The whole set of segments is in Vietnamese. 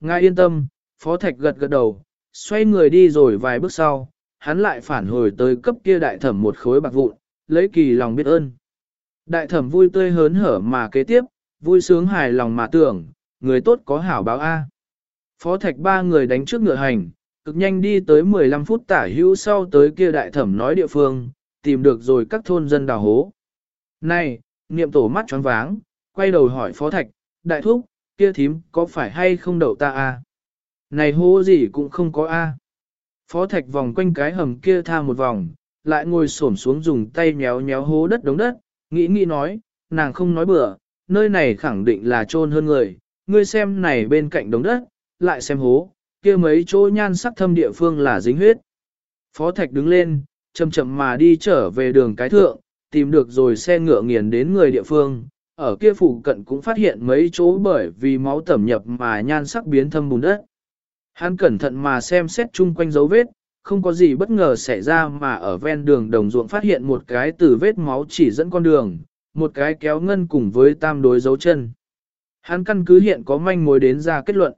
Ngài yên tâm, Phó Thạch gật gật đầu, xoay người đi rồi vài bước sau, hắn lại phản hồi tới cấp kia đại thẩm một khối bạc vụn, lấy kỳ lòng biết ơn. Đại thẩm vui tươi hớn hở mà kế tiếp, vui sướng hài lòng mà tưởng, người tốt có hảo báo A. Phó Thạch ba người đánh trước ngựa hành, cực nhanh đi tới 15 phút tả hữu sau tới kia đại thẩm nói địa phương, tìm được rồi các thôn dân đào hố. Này, niệm tổ mắt tròn váng, quay đầu hỏi Phó Thạch, đại thúc, kia thím có phải hay không đậu ta a? Này hố gì cũng không có a. Phó Thạch vòng quanh cái hầm kia tha một vòng, lại ngồi xổm xuống dùng tay nhéo nhéo hố đất đống đất, nghĩ nghĩ nói, nàng không nói bừa, nơi này khẳng định là trôn hơn người, ngươi xem này bên cạnh đống đất, lại xem hố, kia mấy chỗ nhan sắc thâm địa phương là dính huyết. Phó Thạch đứng lên, chậm chậm mà đi trở về đường cái thượng, tìm được rồi xe ngựa nghiền đến người địa phương, ở kia phụ cận cũng phát hiện mấy chỗ bởi vì máu tẩm nhập mà nhan sắc biến thâm bùn đất. Hắn cẩn thận mà xem xét chung quanh dấu vết, không có gì bất ngờ xảy ra mà ở ven đường đồng ruộng phát hiện một cái từ vết máu chỉ dẫn con đường, một cái kéo ngân cùng với tam đối dấu chân. Hắn căn cứ hiện có manh mối đến ra kết luận.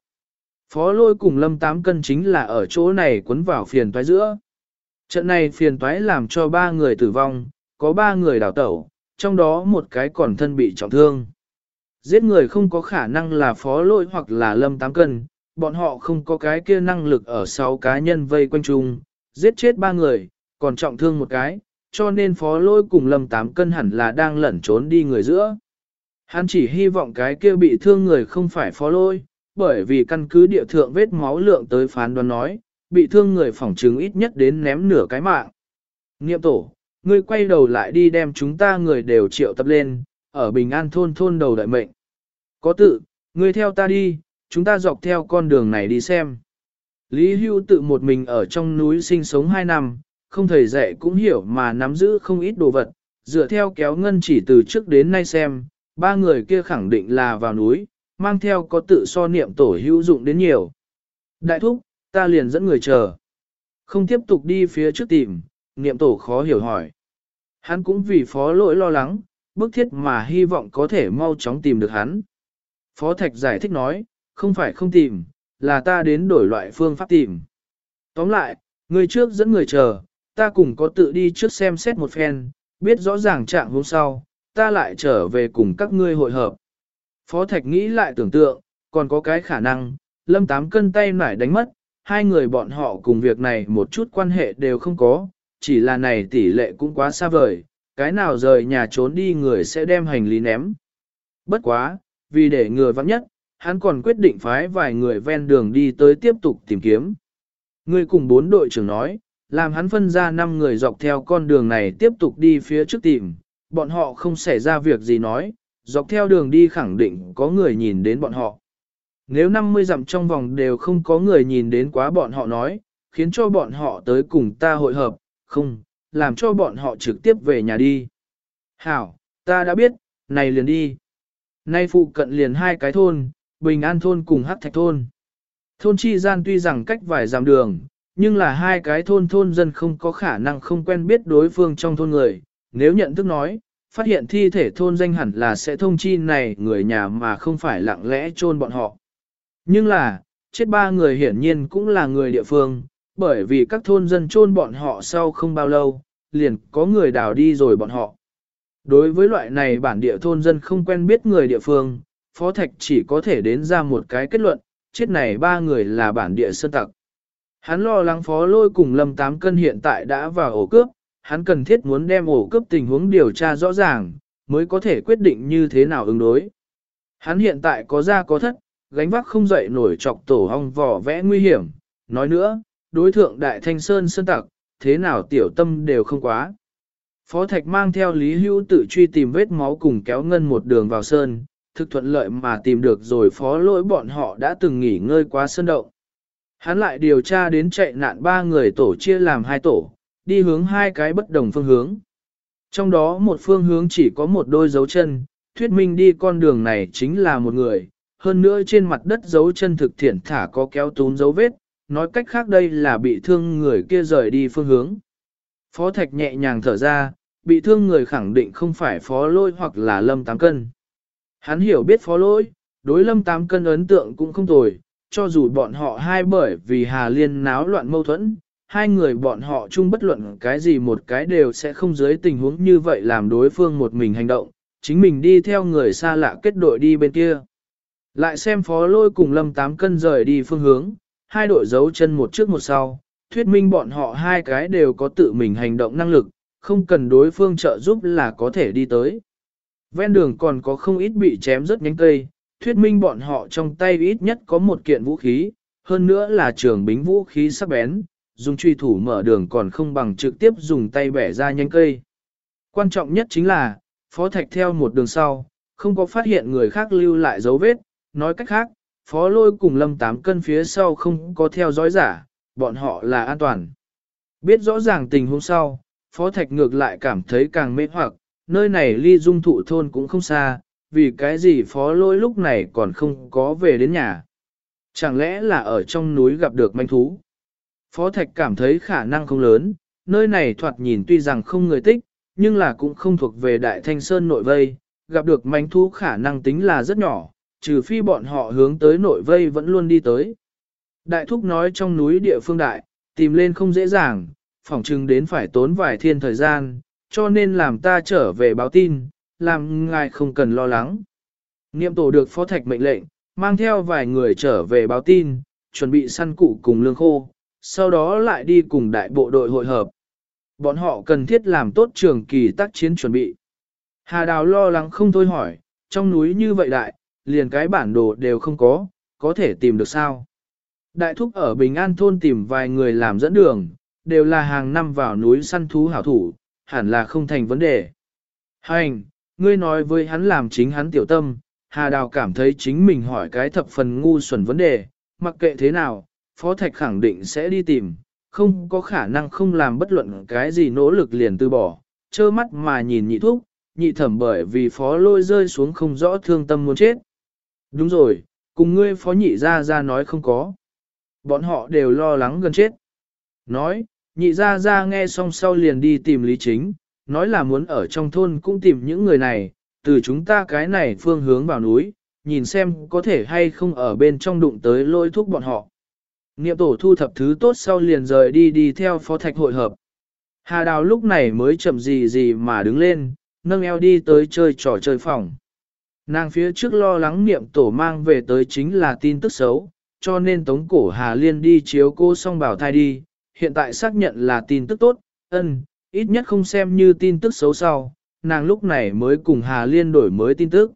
Phó lôi cùng lâm tám cân chính là ở chỗ này cuốn vào phiền toái giữa. Trận này phiền toái làm cho ba người tử vong, có ba người đào tẩu, trong đó một cái còn thân bị trọng thương. Giết người không có khả năng là phó lôi hoặc là lâm tám cân, bọn họ không có cái kia năng lực ở sau cá nhân vây quanh chung, giết chết ba người, còn trọng thương một cái, cho nên phó lôi cùng lâm tám cân hẳn là đang lẩn trốn đi người giữa. Hắn chỉ hy vọng cái kia bị thương người không phải phó lôi, bởi vì căn cứ địa thượng vết máu lượng tới phán đoán nói, bị thương người phỏng chứng ít nhất đến ném nửa cái mạng. Nghiệm tổ, ngươi quay đầu lại đi đem chúng ta người đều triệu tập lên, ở bình an thôn thôn đầu đại mệnh. Có tự, ngươi theo ta đi, chúng ta dọc theo con đường này đi xem. Lý Hưu tự một mình ở trong núi sinh sống 2 năm, không thầy dạy cũng hiểu mà nắm giữ không ít đồ vật, dựa theo kéo ngân chỉ từ trước đến nay xem, ba người kia khẳng định là vào núi, mang theo có tự so niệm tổ hữu dụng đến nhiều. Đại thúc, ta liền dẫn người chờ. Không tiếp tục đi phía trước tìm, niệm tổ khó hiểu hỏi. Hắn cũng vì phó lỗi lo lắng, bức thiết mà hy vọng có thể mau chóng tìm được hắn. Phó Thạch giải thích nói, không phải không tìm, là ta đến đổi loại phương pháp tìm. Tóm lại, người trước dẫn người chờ, ta cùng có tự đi trước xem xét một phen, biết rõ ràng trạng hôm sau, ta lại trở về cùng các ngươi hội hợp. Phó Thạch nghĩ lại tưởng tượng, còn có cái khả năng, lâm tám cân tay nải đánh mất, hai người bọn họ cùng việc này một chút quan hệ đều không có, chỉ là này tỷ lệ cũng quá xa vời, cái nào rời nhà trốn đi người sẽ đem hành lý ném. Bất quá, vì để người vắng nhất, hắn còn quyết định phái vài người ven đường đi tới tiếp tục tìm kiếm. Người cùng bốn đội trưởng nói, làm hắn phân ra năm người dọc theo con đường này tiếp tục đi phía trước tìm, bọn họ không xảy ra việc gì nói, dọc theo đường đi khẳng định có người nhìn đến bọn họ. Nếu 50 dặm trong vòng đều không có người nhìn đến quá bọn họ nói, khiến cho bọn họ tới cùng ta hội hợp, không, làm cho bọn họ trực tiếp về nhà đi. Hảo, ta đã biết, này liền đi. Nay phụ cận liền hai cái thôn, Bình An thôn cùng Hắc Thạch thôn. Thôn chi gian tuy rằng cách vài dặm đường, nhưng là hai cái thôn thôn dân không có khả năng không quen biết đối phương trong thôn người. Nếu nhận thức nói, phát hiện thi thể thôn danh hẳn là sẽ thông chi này người nhà mà không phải lặng lẽ chôn bọn họ. Nhưng là, chết ba người hiển nhiên cũng là người địa phương, bởi vì các thôn dân chôn bọn họ sau không bao lâu, liền có người đào đi rồi bọn họ. Đối với loại này bản địa thôn dân không quen biết người địa phương, Phó Thạch chỉ có thể đến ra một cái kết luận, chết này ba người là bản địa sơn tặc. Hắn lo lắng Phó Lôi cùng Lâm Tám Cân hiện tại đã vào ổ cướp, hắn cần thiết muốn đem ổ cướp tình huống điều tra rõ ràng, mới có thể quyết định như thế nào ứng đối. Hắn hiện tại có ra có thất, gánh vác không dậy nổi chọc tổ hong vỏ vẽ nguy hiểm. Nói nữa, đối thượng đại thanh sơn sơn tặc, thế nào tiểu tâm đều không quá. Phó Thạch mang theo Lý Hữu tự truy tìm vết máu cùng kéo ngân một đường vào sơn, thực thuận lợi mà tìm được rồi phó lỗi bọn họ đã từng nghỉ ngơi quá sơn động. Hắn lại điều tra đến chạy nạn ba người tổ chia làm hai tổ, đi hướng hai cái bất đồng phương hướng. Trong đó một phương hướng chỉ có một đôi dấu chân, thuyết minh đi con đường này chính là một người, hơn nữa trên mặt đất dấu chân thực thiện thả có kéo túm dấu vết, nói cách khác đây là bị thương người kia rời đi phương hướng. Phó Thạch nhẹ nhàng thở ra, bị thương người khẳng định không phải phó lôi hoặc là lâm tám cân. Hắn hiểu biết phó lôi, đối lâm tám cân ấn tượng cũng không tồi, cho dù bọn họ hai bởi vì Hà Liên náo loạn mâu thuẫn, hai người bọn họ chung bất luận cái gì một cái đều sẽ không dưới tình huống như vậy làm đối phương một mình hành động, chính mình đi theo người xa lạ kết đội đi bên kia. Lại xem phó lôi cùng lâm tám cân rời đi phương hướng, hai đội giấu chân một trước một sau, thuyết minh bọn họ hai cái đều có tự mình hành động năng lực, không cần đối phương trợ giúp là có thể đi tới. Ven đường còn có không ít bị chém rất nhánh cây, thuyết minh bọn họ trong tay ít nhất có một kiện vũ khí, hơn nữa là trường bính vũ khí sắc bén, dùng truy thủ mở đường còn không bằng trực tiếp dùng tay bẻ ra nhánh cây. Quan trọng nhất chính là, Phó Thạch theo một đường sau, không có phát hiện người khác lưu lại dấu vết, nói cách khác, Phó Lôi cùng Lâm Tám cân phía sau không có theo dõi giả, bọn họ là an toàn. Biết rõ ràng tình huống sau, Phó Thạch ngược lại cảm thấy càng mê hoặc, nơi này ly dung thụ thôn cũng không xa, vì cái gì Phó Lôi lúc này còn không có về đến nhà. Chẳng lẽ là ở trong núi gặp được manh thú? Phó Thạch cảm thấy khả năng không lớn, nơi này thoạt nhìn tuy rằng không người tích, nhưng là cũng không thuộc về Đại Thanh Sơn nội vây, gặp được manh thú khả năng tính là rất nhỏ, trừ phi bọn họ hướng tới nội vây vẫn luôn đi tới. Đại thúc nói trong núi địa phương đại, tìm lên không dễ dàng, phỏng chừng đến phải tốn vài thiên thời gian, cho nên làm ta trở về báo tin, làm ngài không cần lo lắng. Niệm tổ được phó thạch mệnh lệnh, mang theo vài người trở về báo tin, chuẩn bị săn cụ cùng lương khô, sau đó lại đi cùng đại bộ đội hội hợp. Bọn họ cần thiết làm tốt trường kỳ tác chiến chuẩn bị. Hà Đào lo lắng không thôi hỏi, trong núi như vậy đại, liền cái bản đồ đều không có, có thể tìm được sao? Đại thúc ở Bình An thôn tìm vài người làm dẫn đường, đều là hàng năm vào núi săn thú hảo thủ, hẳn là không thành vấn đề. Hành, ngươi nói với hắn làm chính hắn tiểu tâm, Hà Đào cảm thấy chính mình hỏi cái thập phần ngu xuẩn vấn đề, mặc kệ thế nào, Phó Thạch khẳng định sẽ đi tìm, không có khả năng không làm bất luận cái gì nỗ lực liền từ bỏ, trơ mắt mà nhìn nhị thúc, nhị thẩm bởi vì Phó lôi rơi xuống không rõ thương tâm muốn chết. Đúng rồi, cùng ngươi Phó nhị ra ra nói không có. Bọn họ đều lo lắng gần chết. Nói, nhị ra ra nghe xong sau liền đi tìm Lý Chính, nói là muốn ở trong thôn cũng tìm những người này, từ chúng ta cái này phương hướng vào núi, nhìn xem có thể hay không ở bên trong đụng tới lôi thuốc bọn họ. Niệm tổ thu thập thứ tốt sau liền rời đi đi theo phó thạch hội hợp. Hà đào lúc này mới chậm gì gì mà đứng lên, nâng eo đi tới chơi trò chơi phòng. Nàng phía trước lo lắng niệm tổ mang về tới chính là tin tức xấu, cho nên tống cổ Hà Liên đi chiếu cô xong bảo thai đi, hiện tại xác nhận là tin tức tốt, ân, ít nhất không xem như tin tức xấu sau, nàng lúc này mới cùng Hà Liên đổi mới tin tức.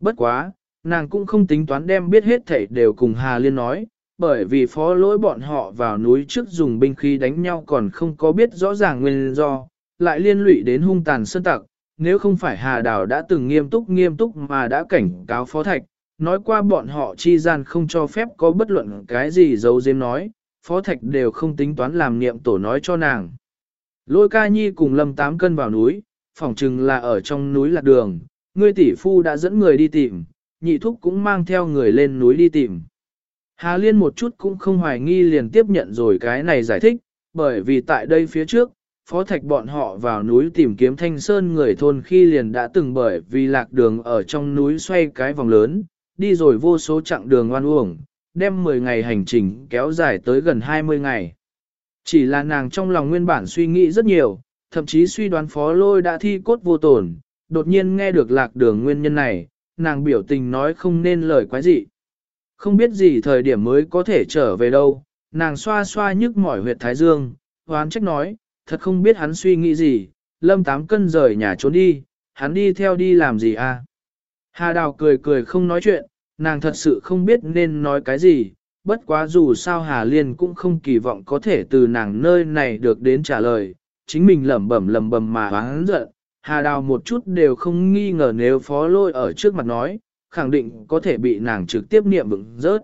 Bất quá, nàng cũng không tính toán đem biết hết thảy đều cùng Hà Liên nói, bởi vì phó lỗi bọn họ vào núi trước dùng binh khí đánh nhau còn không có biết rõ ràng nguyên do, lại liên lụy đến hung tàn sơn tặc, nếu không phải Hà Đào đã từng nghiêm túc nghiêm túc mà đã cảnh cáo phó thạch, nói qua bọn họ chi gian không cho phép có bất luận cái gì giấu giếm nói, phó thạch đều không tính toán làm niệm tổ nói cho nàng. Lôi ca nhi cùng lâm tám cân vào núi, phỏng chừng là ở trong núi lạc đường, ngươi tỷ phu đã dẫn người đi tìm, nhị thúc cũng mang theo người lên núi đi tìm. Hà Liên một chút cũng không hoài nghi liền tiếp nhận rồi cái này giải thích, bởi vì tại đây phía trước, phó thạch bọn họ vào núi tìm kiếm thanh sơn người thôn khi liền đã từng bởi vì lạc đường ở trong núi xoay cái vòng lớn, đi rồi vô số chặng đường oan uổng, đem 10 ngày hành trình kéo dài tới gần 20 ngày. Chỉ là nàng trong lòng nguyên bản suy nghĩ rất nhiều, thậm chí suy đoán phó lôi đã thi cốt vô tổn, đột nhiên nghe được lạc đường nguyên nhân này, nàng biểu tình nói không nên lời quái gì. Không biết gì thời điểm mới có thể trở về đâu, nàng xoa xoa nhức mỏi huyệt thái dương, hoán trách nói, thật không biết hắn suy nghĩ gì, lâm tám cân rời nhà trốn đi, hắn đi theo đi làm gì à. Hà Đào cười cười không nói chuyện, nàng thật sự không biết nên nói cái gì, bất quá dù sao Hà Liên cũng không kỳ vọng có thể từ nàng nơi này được đến trả lời, chính mình lẩm bẩm lẩm bẩm mà hắn giận. Hà Đào một chút đều không nghi ngờ nếu phó lôi ở trước mặt nói, khẳng định có thể bị nàng trực tiếp niệm vững rớt.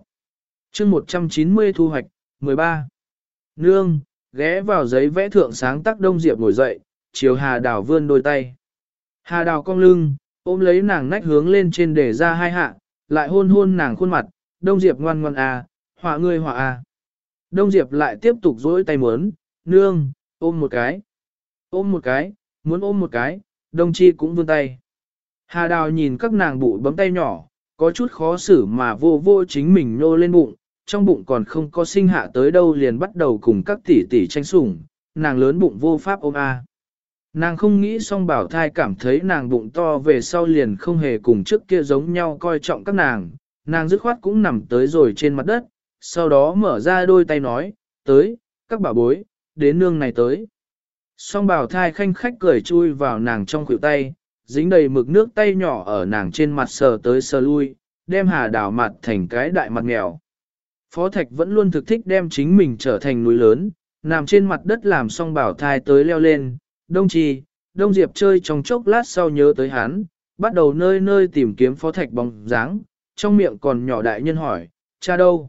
chương 190 thu hoạch, 13. Nương, ghé vào giấy vẽ thượng sáng tác đông diệp ngồi dậy, chiều Hà Đào vươn đôi tay. Hà Đào cong lưng, ôm lấy nàng nách hướng lên trên để ra hai hạ, lại hôn hôn nàng khuôn mặt, Đông Diệp ngoan ngoan à, họa ngươi họa à. Đông Diệp lại tiếp tục dỗi tay muốn, nương, ôm một cái, ôm một cái, muốn ôm một cái, Đông Chi cũng vươn tay. Hà Đào nhìn các nàng bụi bấm tay nhỏ, có chút khó xử mà vô vô chính mình nô lên bụng, trong bụng còn không có sinh hạ tới đâu liền bắt đầu cùng các tỷ tỷ tranh sủng, nàng lớn bụng vô pháp ôm a. Nàng không nghĩ song bảo thai cảm thấy nàng bụng to về sau liền không hề cùng trước kia giống nhau coi trọng các nàng, nàng dứt khoát cũng nằm tới rồi trên mặt đất, sau đó mở ra đôi tay nói, tới, các bà bối, đến nương này tới. Song bảo thai khanh khách cười chui vào nàng trong khuỷu tay, dính đầy mực nước tay nhỏ ở nàng trên mặt sờ tới sờ lui, đem hà đảo mặt thành cái đại mặt nghèo. Phó Thạch vẫn luôn thực thích đem chính mình trở thành núi lớn, nằm trên mặt đất làm song bảo thai tới leo lên, đông trì, đông diệp chơi trong chốc lát sau nhớ tới hắn, bắt đầu nơi nơi tìm kiếm Phó Thạch bóng dáng, trong miệng còn nhỏ đại nhân hỏi, cha đâu?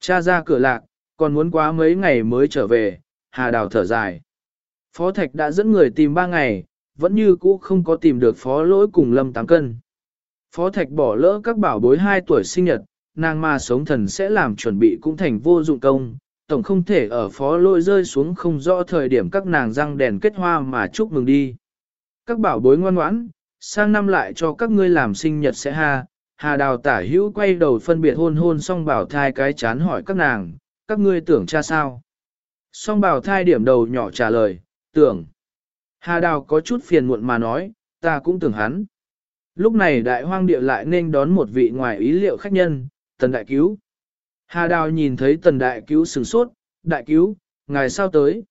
Cha ra cửa lạc, còn muốn quá mấy ngày mới trở về, hà đào thở dài. Phó Thạch đã dẫn người tìm ba ngày, vẫn như cũ không có tìm được phó lỗi cùng lâm tám cân. Phó Thạch bỏ lỡ các bảo bối hai tuổi sinh nhật, nàng mà sống thần sẽ làm chuẩn bị cũng thành vô dụng công, tổng không thể ở phó lôi rơi xuống không rõ thời điểm các nàng răng đèn kết hoa mà chúc mừng đi. Các bảo bối ngoan ngoãn, sang năm lại cho các ngươi làm sinh nhật sẽ ha, hà đào tả hữu quay đầu phân biệt hôn hôn xong bảo thai cái chán hỏi các nàng, các ngươi tưởng cha sao? Song bảo thai điểm đầu nhỏ trả lời, tưởng. Hà đào có chút phiền muộn mà nói, ta cũng tưởng hắn. Lúc này đại hoang địa lại nên đón một vị ngoài ý liệu khách nhân, tần đại cứu. Hà đào nhìn thấy tần đại cứu sửng sốt, đại cứu, ngài sao tới?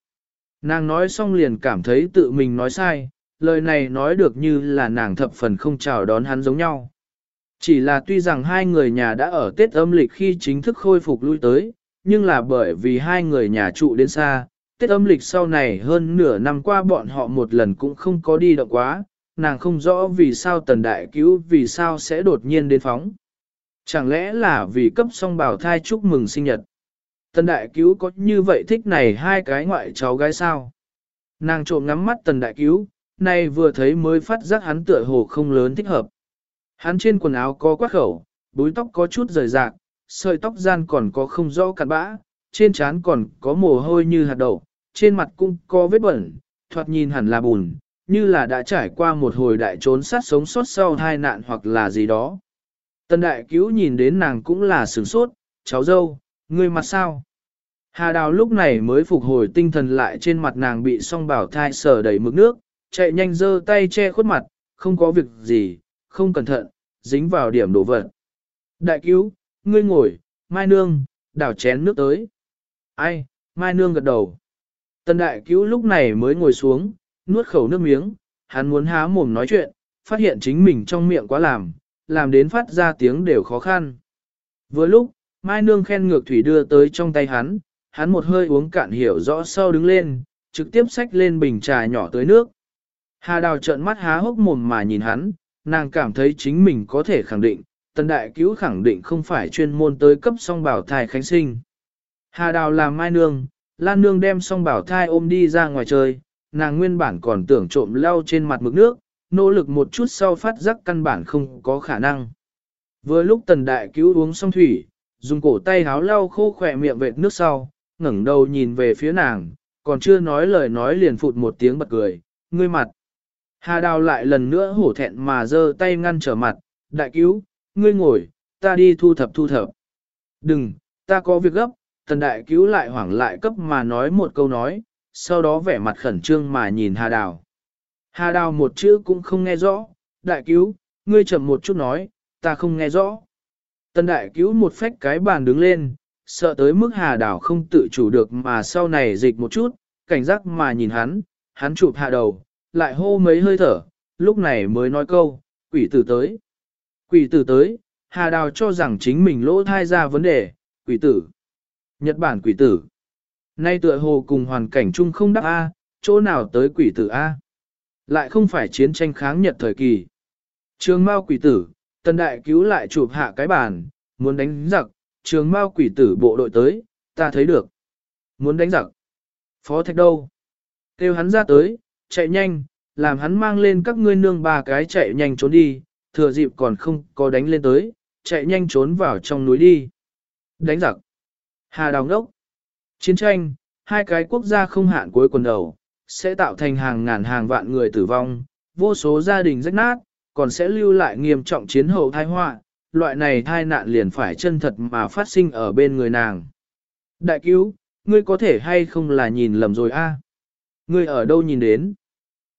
Nàng nói xong liền cảm thấy tự mình nói sai, lời này nói được như là nàng thập phần không chào đón hắn giống nhau. Chỉ là tuy rằng hai người nhà đã ở Tết âm lịch khi chính thức khôi phục lui tới, nhưng là bởi vì hai người nhà trụ đến xa, Tết âm lịch sau này hơn nửa năm qua bọn họ một lần cũng không có đi động quá, nàng không rõ vì sao tần đại cứu vì sao sẽ đột nhiên đến phóng. Chẳng lẽ là vì cấp song bảo thai chúc mừng sinh nhật? Tần đại cứu có như vậy thích này hai cái ngoại cháu gái sao? Nàng trộm ngắm mắt tần đại cứu, nay vừa thấy mới phát giác hắn tựa hồ không lớn thích hợp. Hắn trên quần áo có quát khẩu, búi tóc có chút rời rạc, sợi tóc gian còn có không rõ cặn bã, trên trán còn có mồ hôi như hạt đậu, trên mặt cũng có vết bẩn, thoạt nhìn hẳn là bùn, như là đã trải qua một hồi đại trốn sát sống sót sau hai nạn hoặc là gì đó. Tần đại cứu nhìn đến nàng cũng là sửng sốt, cháu dâu, ngươi mặt sao? Hà đào lúc này mới phục hồi tinh thần lại trên mặt nàng bị song bảo thai sờ đầy mực nước, chạy nhanh giơ tay che khuất mặt, không có việc gì, không cẩn thận, dính vào điểm đổ vật. Đại cứu, ngươi ngồi, Mai Nương, đảo chén nước tới. Ai, Mai Nương gật đầu. Tần đại cứu lúc này mới ngồi xuống, nuốt khẩu nước miếng, hắn muốn há mồm nói chuyện, phát hiện chính mình trong miệng quá làm, làm đến phát ra tiếng đều khó khăn. Vừa lúc, Mai Nương khen ngược thủy đưa tới trong tay hắn, hắn một hơi uống cạn hiểu rõ sau đứng lên, trực tiếp xách lên bình trà nhỏ tới nước. Hà đào trợn mắt há hốc mồm mà nhìn hắn, nàng cảm thấy chính mình có thể khẳng định, tần đại cứu khẳng định không phải chuyên môn tới cấp song bảo thai khánh sinh. Hà đào làm mai nương, lan nương đem song bảo thai ôm đi ra ngoài chơi, nàng nguyên bản còn tưởng trộm lau trên mặt mực nước, nỗ lực một chút sau phát giác căn bản không có khả năng. Vừa lúc tần đại cứu uống xong thủy, dùng cổ tay háo lau khô khỏe miệng vệt nước sau, ngẩng đầu nhìn về phía nàng, còn chưa nói lời nói liền phụt một tiếng bật cười, ngươi mặt. Hà đào lại lần nữa hổ thẹn mà giơ tay ngăn trở mặt, đại cứu, ngươi ngồi, ta đi thu thập thu thập. Đừng, ta có việc gấp, tần đại cứu lại hoảng lại cấp mà nói một câu nói, sau đó vẻ mặt khẩn trương mà nhìn Hà đào. Hà đào một chữ cũng không nghe rõ, đại cứu, ngươi chậm một chút nói, ta không nghe rõ. Tần đại cứu một phách cái bàn đứng lên, sợ tới mức hà đào không tự chủ được mà sau này dịch một chút, cảnh giác mà nhìn hắn, hắn chụp hạ đầu, lại hô mấy hơi thở, lúc này mới nói câu, quỷ tử tới. Quỷ tử tới, Hà Đào cho rằng chính mình lỗ thai ra vấn đề, quỷ tử. Nhật Bản quỷ tử. Nay tựa hồ cùng hoàn cảnh chung không đắc A, chỗ nào tới quỷ tử A. Lại không phải chiến tranh kháng Nhật thời kỳ. Trường Mao quỷ tử, tần đại cứu lại chụp hạ cái bàn, muốn đánh giặc, trường Mao quỷ tử bộ đội tới, ta thấy được. Muốn đánh giặc. Phó thạch đâu? Kêu hắn ra tới, chạy nhanh, làm hắn mang lên các ngươi nương ba cái chạy nhanh trốn đi, thừa dịp còn không có đánh lên tới, chạy nhanh trốn vào trong núi đi. Đánh giặc. Hà đào ngốc. Chiến tranh, hai cái quốc gia không hạn cuối quần đầu, sẽ tạo thành hàng ngàn hàng vạn người tử vong, vô số gia đình rách nát, còn sẽ lưu lại nghiêm trọng chiến hậu tai họa, loại này thai nạn liền phải chân thật mà phát sinh ở bên người nàng. Đại cứu, ngươi có thể hay không là nhìn lầm rồi a? Ngươi ở đâu nhìn đến?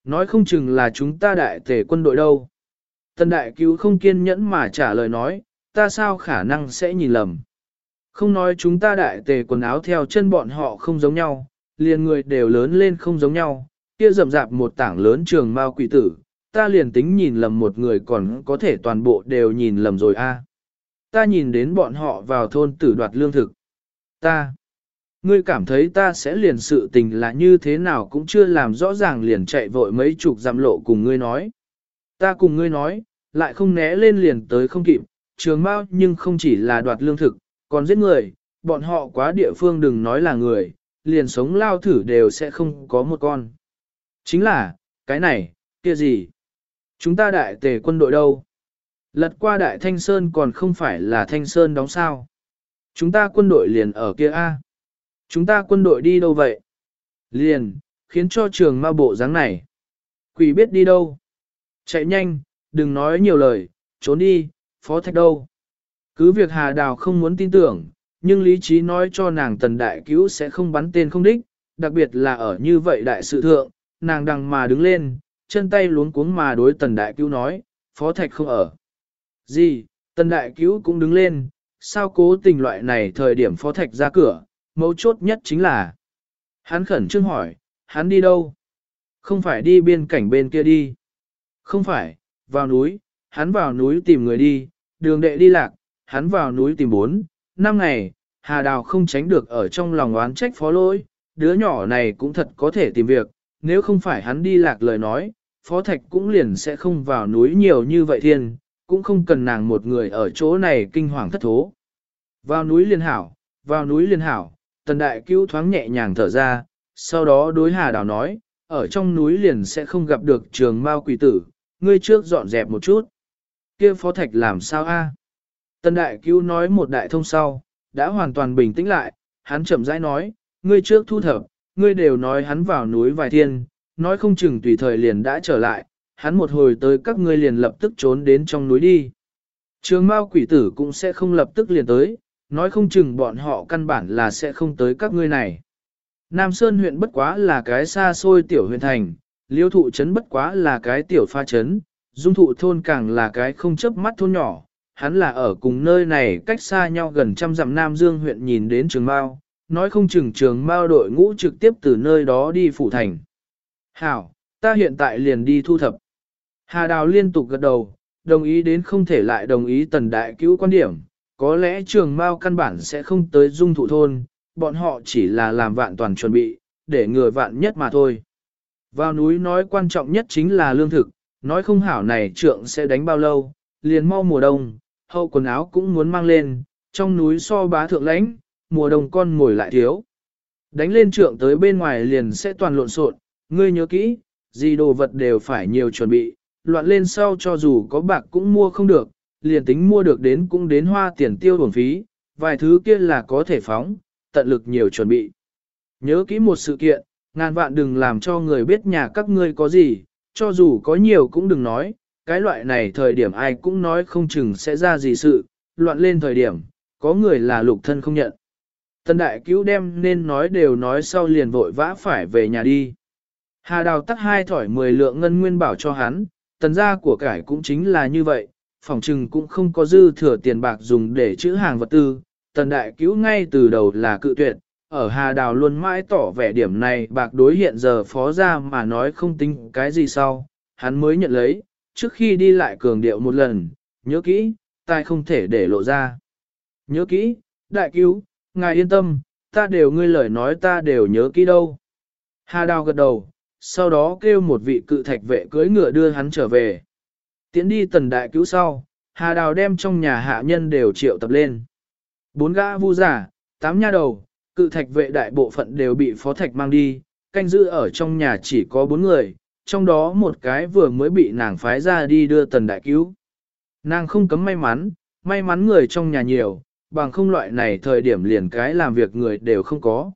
Nói không chừng là chúng ta đại tể quân đội đâu. Tần đại cứu không kiên nhẫn mà trả lời nói, ta sao khả năng sẽ nhìn lầm. Không nói chúng ta đại tề quần áo theo chân bọn họ không giống nhau, liền người đều lớn lên không giống nhau, kia rậm rạp một tảng lớn trường mao quỷ tử, ta liền tính nhìn lầm một người còn có thể toàn bộ đều nhìn lầm rồi a. Ta nhìn đến bọn họ vào thôn tử đoạt lương thực. Ta, ngươi cảm thấy ta sẽ liền sự tình là như thế nào cũng chưa làm rõ ràng liền chạy vội mấy chục dặm lộ cùng ngươi nói. Ta cùng ngươi nói, lại không né lên liền tới không kịp, trường mao nhưng không chỉ là đoạt lương thực, còn giết người, bọn họ quá địa phương đừng nói là người, liền sống lao thử đều sẽ không có một con. Chính là, cái này, kia gì? Chúng ta đại tề quân đội đâu? Lật qua đại Thanh Sơn còn không phải là Thanh Sơn đóng sao? Chúng ta quân đội liền ở kia A. Chúng ta quân đội đi đâu vậy? Liền, khiến cho trường ma bộ dáng này. Quỷ biết đi đâu? Chạy nhanh, đừng nói nhiều lời, trốn đi, phó thạch đâu? Cứ việc Hà Đào không muốn tin tưởng, nhưng lý trí nói cho nàng tần đại cứu sẽ không bắn tên không đích, đặc biệt là ở như vậy đại sự thượng, nàng đằng mà đứng lên, chân tay luống cuống mà đối tần đại cứu nói, phó thạch không ở. Gì, tần đại cứu cũng đứng lên, sao cố tình loại này thời điểm phó thạch ra cửa, mấu chốt nhất chính là. Hắn khẩn trương hỏi, hắn đi đâu? Không phải đi biên cảnh bên kia đi. Không phải, vào núi, hắn vào núi tìm người đi, đường đệ đi lạc, hắn vào núi tìm bốn, năm ngày, Hà Đào không tránh được ở trong lòng oán trách phó lỗi, đứa nhỏ này cũng thật có thể tìm việc, nếu không phải hắn đi lạc lời nói, phó thạch cũng liền sẽ không vào núi nhiều như vậy thiên, cũng không cần nàng một người ở chỗ này kinh hoàng thất thố. Vào núi liên hảo, vào núi liên hảo, tần đại cứu thoáng nhẹ nhàng thở ra, sau đó đối Hà Đào nói, ở trong núi liền sẽ không gặp được trường mao quỷ tử, ngươi trước dọn dẹp một chút. kia phó thạch làm sao a? Tần đại cứu nói một đại thông sau, đã hoàn toàn bình tĩnh lại, hắn chậm rãi nói, ngươi trước thu thập, ngươi đều nói hắn vào núi vài thiên, nói không chừng tùy thời liền đã trở lại, hắn một hồi tới các ngươi liền lập tức trốn đến trong núi đi. Trường mao quỷ tử cũng sẽ không lập tức liền tới, nói không chừng bọn họ căn bản là sẽ không tới các ngươi này. Nam Sơn huyện bất quá là cái xa xôi tiểu huyện thành, liêu thụ trấn bất quá là cái tiểu pha trấn, dung thụ thôn càng là cái không chấp mắt thôn nhỏ, hắn là ở cùng nơi này cách xa nhau gần trăm dặm Nam Dương huyện nhìn đến trường Mao, nói không chừng trường Mao đội ngũ trực tiếp từ nơi đó đi phủ thành. Hảo, ta hiện tại liền đi thu thập. Hà Đào liên tục gật đầu, đồng ý đến không thể lại đồng ý tần đại cứu quan điểm, có lẽ trường Mao căn bản sẽ không tới dung thụ thôn, bọn họ chỉ là làm vạn toàn chuẩn bị, để ngừa vạn nhất mà thôi. Vào núi nói quan trọng nhất chính là lương thực, nói không hảo này trượng sẽ đánh bao lâu, liền mau mùa đông, hậu quần áo cũng muốn mang lên, trong núi so bá thượng lãnh, mùa đông con ngồi lại thiếu. Đánh lên trượng tới bên ngoài liền sẽ toàn lộn xộn, ngươi nhớ kỹ, gì đồ vật đều phải nhiều chuẩn bị, loạn lên sau cho dù có bạc cũng mua không được, liền tính mua được đến cũng đến hoa tiền tiêu bổng phí, vài thứ kia là có thể phóng, tận lực nhiều chuẩn bị. Nhớ kỹ một sự kiện, ngàn vạn đừng làm cho người biết nhà các ngươi có gì, cho dù có nhiều cũng đừng nói, cái loại này thời điểm ai cũng nói không chừng sẽ ra gì sự, loạn lên thời điểm, có người là lục thân không nhận. Tần đại cứu đem nên nói đều nói sau liền vội vã phải về nhà đi. Hà đào tắt hai thỏi mười lượng ngân nguyên bảo cho hắn, tần gia của cải cũng chính là như vậy, phòng trừng cũng không có dư thừa tiền bạc dùng để chữ hàng vật tư. Tần đại cứu ngay từ đầu là cự tuyệt, ở Hà Đào luôn mãi tỏ vẻ điểm này bạc đối hiện giờ phó ra mà nói không tính cái gì sau, hắn mới nhận lấy, trước khi đi lại cường điệu một lần, nhớ kỹ, tai không thể để lộ ra. Nhớ kỹ, đại cứu, ngài yên tâm, ta đều ngươi lời nói ta đều nhớ kỹ đâu. Hà đào gật đầu, sau đó kêu một vị cự thạch vệ cưỡi ngựa đưa hắn trở về. Tiến đi tần đại cứu sau, Hà đào đem trong nhà hạ nhân đều triệu tập lên. Bốn gã vu giả, tám nha đầu, cự thạch vệ đại bộ phận đều bị phó thạch mang đi, canh giữ ở trong nhà chỉ có bốn người, trong đó một cái vừa mới bị nàng phái ra đi đưa tần đại cứu. Nàng không cấm may mắn, may mắn người trong nhà nhiều, bằng không loại này thời điểm liền cái làm việc người đều không có.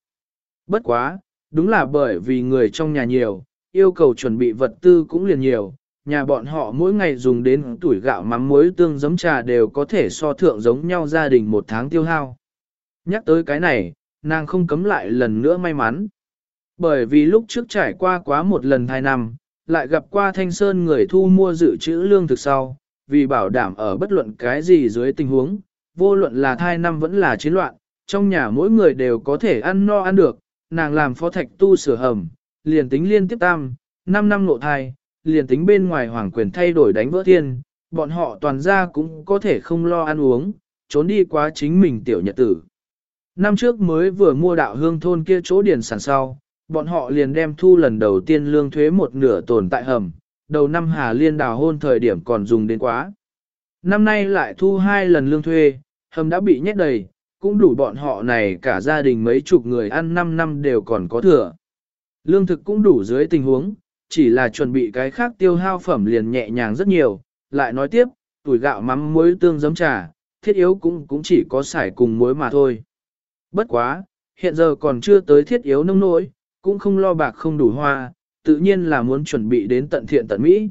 Bất quá, đúng là bởi vì người trong nhà nhiều, yêu cầu chuẩn bị vật tư cũng liền nhiều, nhà bọn họ mỗi ngày dùng đến tuổi gạo mắm muối tương giấm trà đều có thể so thượng giống nhau gia đình một tháng tiêu hao. Nhắc tới cái này, nàng không cấm lại lần nữa may mắn. Bởi vì lúc trước trải qua quá một lần hai năm, lại gặp qua thanh sơn người thu mua dự trữ lương thực sau, vì bảo đảm ở bất luận cái gì dưới tình huống, vô luận là thai năm vẫn là chiến loạn, trong nhà mỗi người đều có thể ăn no ăn được, nàng làm phó thạch tu sửa hầm, liền tính liên tiếp tam, 5 năm nộ thai, liền tính bên ngoài hoàng quyền thay đổi đánh vỡ thiên, bọn họ toàn ra cũng có thể không lo ăn uống, trốn đi quá chính mình tiểu nhật tử. Năm trước mới vừa mua đạo hương thôn kia chỗ điền sản sau, bọn họ liền đem thu lần đầu tiên lương thuế một nửa tồn tại hầm, đầu năm Hà Liên đào hôn thời điểm còn dùng đến quá. Năm nay lại thu hai lần lương thuê, hầm đã bị nhét đầy, cũng đủ bọn họ này cả gia đình mấy chục người ăn 5 năm đều còn có thừa. Lương thực cũng đủ dưới tình huống, chỉ là chuẩn bị cái khác tiêu hao phẩm liền nhẹ nhàng rất nhiều, lại nói tiếp, tuổi gạo mắm muối tương giấm trà, thiết yếu cũng cũng chỉ có xài cùng muối mà thôi. Bất quá, hiện giờ còn chưa tới thiết yếu nông nỗi, cũng không lo bạc không đủ hoa, tự nhiên là muốn chuẩn bị đến tận thiện tận Mỹ.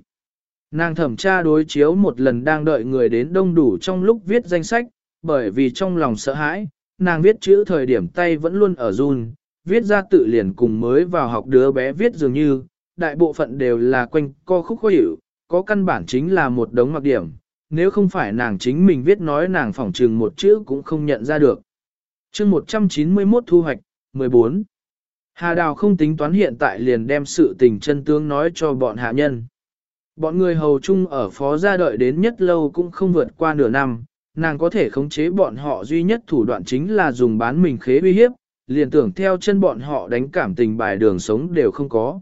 Nàng thẩm tra đối chiếu một lần đang đợi người đến đông đủ trong lúc viết danh sách, bởi vì trong lòng sợ hãi, nàng viết chữ thời điểm tay vẫn luôn ở run, viết ra tự liền cùng mới vào học đứa bé viết dường như, đại bộ phận đều là quanh co khúc khó hiểu, có căn bản chính là một đống mặc điểm, nếu không phải nàng chính mình viết nói nàng phỏng trừng một chữ cũng không nhận ra được. chương 191 thu hoạch, 14. Hà Đào không tính toán hiện tại liền đem sự tình chân tướng nói cho bọn hạ nhân. Bọn người hầu chung ở phó gia đợi đến nhất lâu cũng không vượt qua nửa năm, nàng có thể khống chế bọn họ duy nhất thủ đoạn chính là dùng bán mình khế uy hiếp, liền tưởng theo chân bọn họ đánh cảm tình bài đường sống đều không có.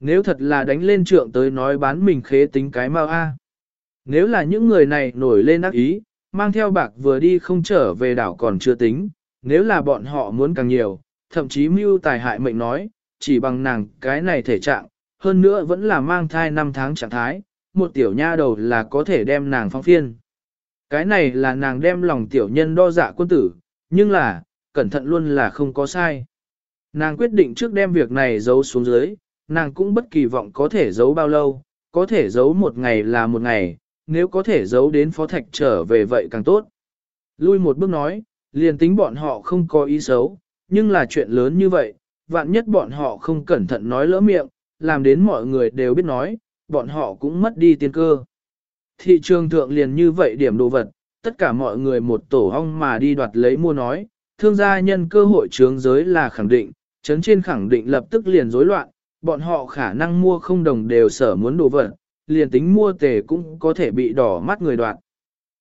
Nếu thật là đánh lên trượng tới nói bán mình khế tính cái mau a. Nếu là những người này nổi lên ác ý, mang theo bạc vừa đi không trở về đảo còn chưa tính, nếu là bọn họ muốn càng nhiều, thậm chí mưu tài hại mệnh nói, chỉ bằng nàng cái này thể trạng, hơn nữa vẫn là mang thai 5 tháng trạng thái, một tiểu nha đầu là có thể đem nàng phong phiên. Cái này là nàng đem lòng tiểu nhân đo dạ quân tử, nhưng là, cẩn thận luôn là không có sai. Nàng quyết định trước đem việc này giấu xuống dưới, nàng cũng bất kỳ vọng có thể giấu bao lâu, có thể giấu một ngày là một ngày, nếu có thể giấu đến phó thạch trở về vậy càng tốt. Lui một bước nói, liền tính bọn họ không có ý xấu, nhưng là chuyện lớn như vậy, vạn nhất bọn họ không cẩn thận nói lỡ miệng, làm đến mọi người đều biết nói, bọn họ cũng mất đi tiên cơ. Thị trường thượng liền như vậy điểm đồ vật, tất cả mọi người một tổ ong mà đi đoạt lấy mua nói, thương gia nhân cơ hội trướng giới là khẳng định, chấn trên khẳng định lập tức liền rối loạn, bọn họ khả năng mua không đồng đều sở muốn đồ vật, liền tính mua tề cũng có thể bị đỏ mắt người đoạt.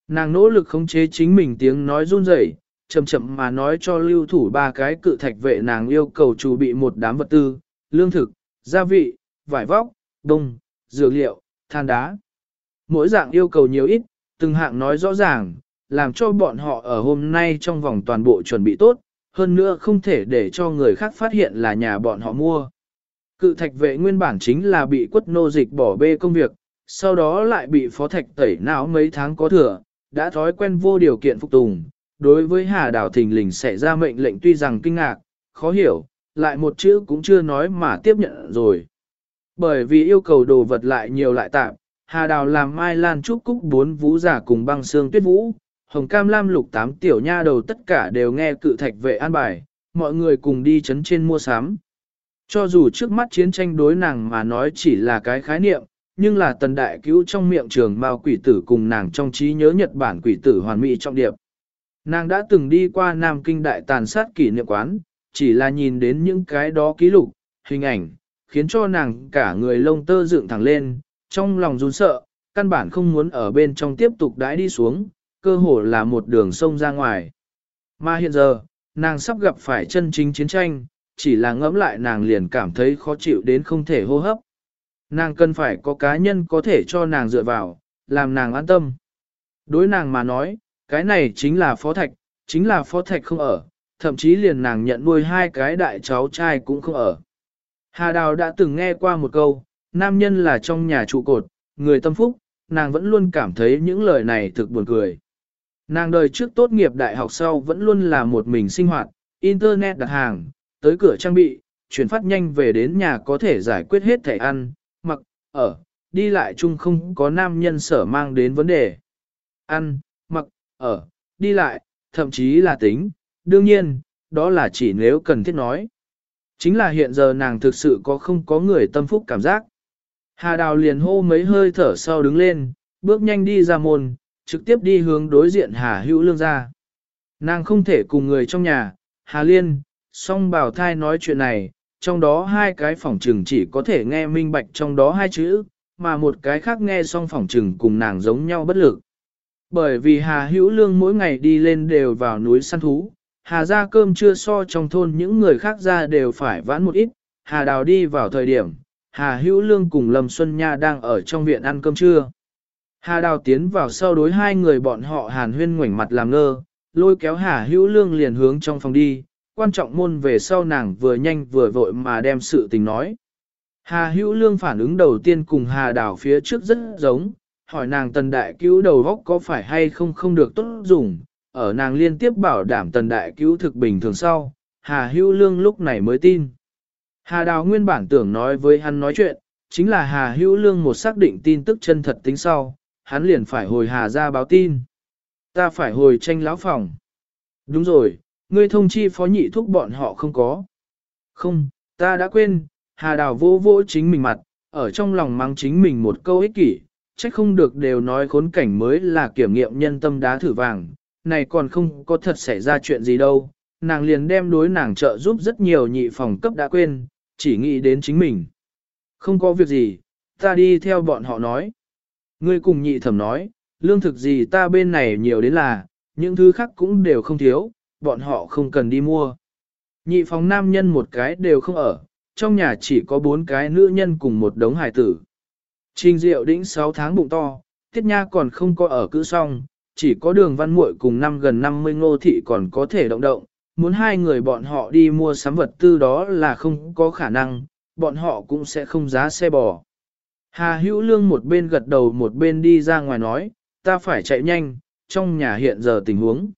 Nàng nỗ lực khống chế chính mình tiếng nói run rẩy, chậm chậm mà nói cho lưu thủ ba cái cự thạch vệ nàng yêu cầu chuẩn bị một đám vật tư, lương thực, gia vị, vải vóc, đông, dược liệu, than đá. Mỗi dạng yêu cầu nhiều ít, từng hạng nói rõ ràng, làm cho bọn họ ở hôm nay trong vòng toàn bộ chuẩn bị tốt, hơn nữa không thể để cho người khác phát hiện là nhà bọn họ mua. Cự thạch vệ nguyên bản chính là bị quất nô dịch bỏ bê công việc, sau đó lại bị phó thạch tẩy não mấy tháng có thừa, đã thói quen vô điều kiện phục tùng. Đối với Hà Đào Thình Lình xảy ra mệnh lệnh tuy rằng kinh ngạc, khó hiểu, lại một chữ cũng chưa nói mà tiếp nhận rồi. Bởi vì yêu cầu đồ vật lại nhiều lại tạm, Hà Đào làm Mai Lan Trúc Cúc bốn vũ giả cùng băng xương tuyết vũ, Hồng Cam Lam Lục tám tiểu nha đầu tất cả đều nghe cự thạch vệ an bài, mọi người cùng đi chấn trên mua sắm. Cho dù trước mắt chiến tranh đối nàng mà nói chỉ là cái khái niệm, nhưng là tần đại cứu trong miệng trường mao quỷ tử cùng nàng trong trí nhớ Nhật Bản quỷ tử hoàn mỹ trong điệp. Nàng đã từng đi qua Nam Kinh đại tàn sát kỷ niệm quán, chỉ là nhìn đến những cái đó ký lục, hình ảnh, khiến cho nàng cả người lông tơ dựng thẳng lên, trong lòng run sợ, căn bản không muốn ở bên trong tiếp tục đãi đi xuống, cơ hồ là một đường sông ra ngoài. Mà hiện giờ, nàng sắp gặp phải chân chính chiến tranh, chỉ là ngẫm lại nàng liền cảm thấy khó chịu đến không thể hô hấp. Nàng cần phải có cá nhân có thể cho nàng dựa vào, làm nàng an tâm. Đối nàng mà nói, cái này chính là phó thạch, chính là phó thạch không ở, thậm chí liền nàng nhận nuôi hai cái đại cháu trai cũng không ở. Hà Đào đã từng nghe qua một câu, nam nhân là trong nhà trụ cột, người tâm phúc, nàng vẫn luôn cảm thấy những lời này thực buồn cười. Nàng đời trước tốt nghiệp đại học sau vẫn luôn là một mình sinh hoạt, internet đặt hàng, tới cửa trang bị, chuyển phát nhanh về đến nhà có thể giải quyết hết thẻ ăn, mặc, ở, đi lại chung không có nam nhân sở mang đến vấn đề. Ăn, ở, đi lại, thậm chí là tính, đương nhiên, đó là chỉ nếu cần thiết nói. Chính là hiện giờ nàng thực sự có không có người tâm phúc cảm giác. Hà Đào liền hô mấy hơi thở sau đứng lên, bước nhanh đi ra môn, trực tiếp đi hướng đối diện Hà Hữu Lương ra. Nàng không thể cùng người trong nhà, Hà Liên, song bảo thai nói chuyện này, trong đó hai cái phỏng trừng chỉ có thể nghe minh bạch trong đó hai chữ, mà một cái khác nghe song phỏng trừng cùng nàng giống nhau bất lực. Bởi vì Hà Hữu Lương mỗi ngày đi lên đều vào núi săn thú, Hà ra cơm chưa so trong thôn những người khác ra đều phải vãn một ít, Hà Đào đi vào thời điểm, Hà Hữu Lương cùng Lâm Xuân Nha đang ở trong viện ăn cơm trưa. Hà Đào tiến vào sau đối hai người bọn họ hàn huyên ngoảnh mặt làm ngơ, lôi kéo Hà Hữu Lương liền hướng trong phòng đi, quan trọng môn về sau nàng vừa nhanh vừa vội mà đem sự tình nói. Hà Hữu Lương phản ứng đầu tiên cùng Hà Đào phía trước rất giống, hỏi nàng tần đại cứu đầu góc có phải hay không không được tốt dùng, ở nàng liên tiếp bảo đảm tần đại cứu thực bình thường sau, Hà Hữu Lương lúc này mới tin. Hà Đào nguyên bản tưởng nói với hắn nói chuyện, chính là Hà Hữu Lương một xác định tin tức chân thật tính sau, hắn liền phải hồi Hà ra báo tin. Ta phải hồi tranh lão phòng. Đúng rồi, ngươi thông chi phó nhị thúc bọn họ không có. Không, ta đã quên, Hà Đào vô vô chính mình mặt, ở trong lòng mang chính mình một câu ích kỷ, trách không được đều nói khốn cảnh mới là kiểm nghiệm nhân tâm đá thử vàng, này còn không có thật xảy ra chuyện gì đâu, nàng liền đem đối nàng trợ giúp rất nhiều nhị phòng cấp đã quên, chỉ nghĩ đến chính mình. Không có việc gì, ta đi theo bọn họ nói. Ngươi cùng nhị thẩm nói, lương thực gì ta bên này nhiều đến là, những thứ khác cũng đều không thiếu, bọn họ không cần đi mua. Nhị phòng nam nhân một cái đều không ở, trong nhà chỉ có bốn cái nữ nhân cùng một đống hài tử. Trình diệu đĩnh 6 tháng bụng to, tiết nha còn không có ở cữ xong, chỉ có đường văn muội cùng năm gần 50 ngô thị còn có thể động động, muốn hai người bọn họ đi mua sắm vật tư đó là không có khả năng, bọn họ cũng sẽ không giá xe bò. Hà hữu lương một bên gật đầu một bên đi ra ngoài nói, ta phải chạy nhanh, trong nhà hiện giờ tình huống.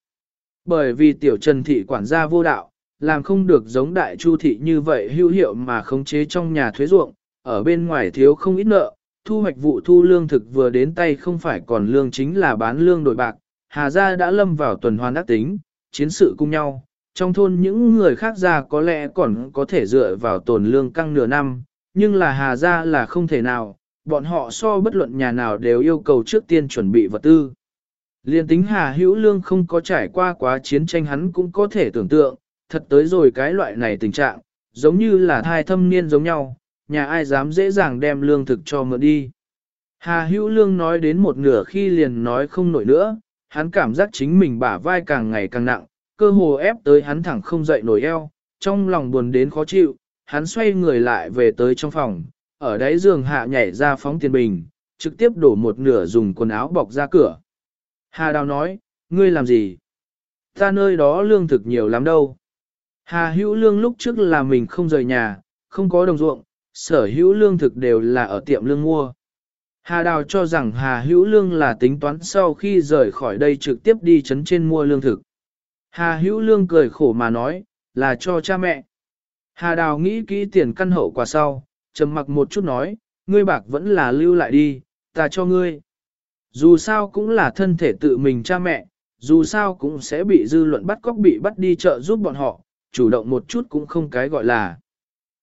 Bởi vì tiểu trần thị quản gia vô đạo, làm không được giống đại chu thị như vậy hữu hiệu mà khống chế trong nhà thuế ruộng, ở bên ngoài thiếu không ít nợ, thu hoạch vụ thu lương thực vừa đến tay không phải còn lương chính là bán lương đổi bạc, Hà gia đã lâm vào tuần hoàn đắc tính, chiến sự cùng nhau, trong thôn những người khác ra có lẽ còn có thể dựa vào tồn lương căng nửa năm, nhưng là Hà gia là không thể nào, bọn họ so bất luận nhà nào đều yêu cầu trước tiên chuẩn bị vật tư. Liên tính Hà Hữu Lương không có trải qua quá chiến tranh hắn cũng có thể tưởng tượng, thật tới rồi cái loại này tình trạng, giống như là thai thâm niên giống nhau, nhà ai dám dễ dàng đem lương thực cho mượn đi. Hà Hữu Lương nói đến một nửa khi liền nói không nổi nữa, hắn cảm giác chính mình bả vai càng ngày càng nặng, cơ hồ ép tới hắn thẳng không dậy nổi eo, trong lòng buồn đến khó chịu, hắn xoay người lại về tới trong phòng, ở đáy giường hạ nhảy ra phóng tiền bình, trực tiếp đổ một nửa dùng quần áo bọc ra cửa. Hà Đào nói, ngươi làm gì? Ta nơi đó lương thực nhiều lắm đâu. Hà hữu lương lúc trước là mình không rời nhà, không có đồng ruộng, sở hữu lương thực đều là ở tiệm lương mua. Hà Đào cho rằng Hà hữu lương là tính toán sau khi rời khỏi đây trực tiếp đi chấn trên mua lương thực. Hà hữu lương cười khổ mà nói, là cho cha mẹ. Hà Đào nghĩ kỹ tiền căn hậu quả sau, trầm mặc một chút nói, ngươi bạc vẫn là lưu lại đi, ta cho ngươi. Dù sao cũng là thân thể tự mình cha mẹ, dù sao cũng sẽ bị dư luận bắt cóc bị bắt đi chợ giúp bọn họ, chủ động một chút cũng không cái gọi là.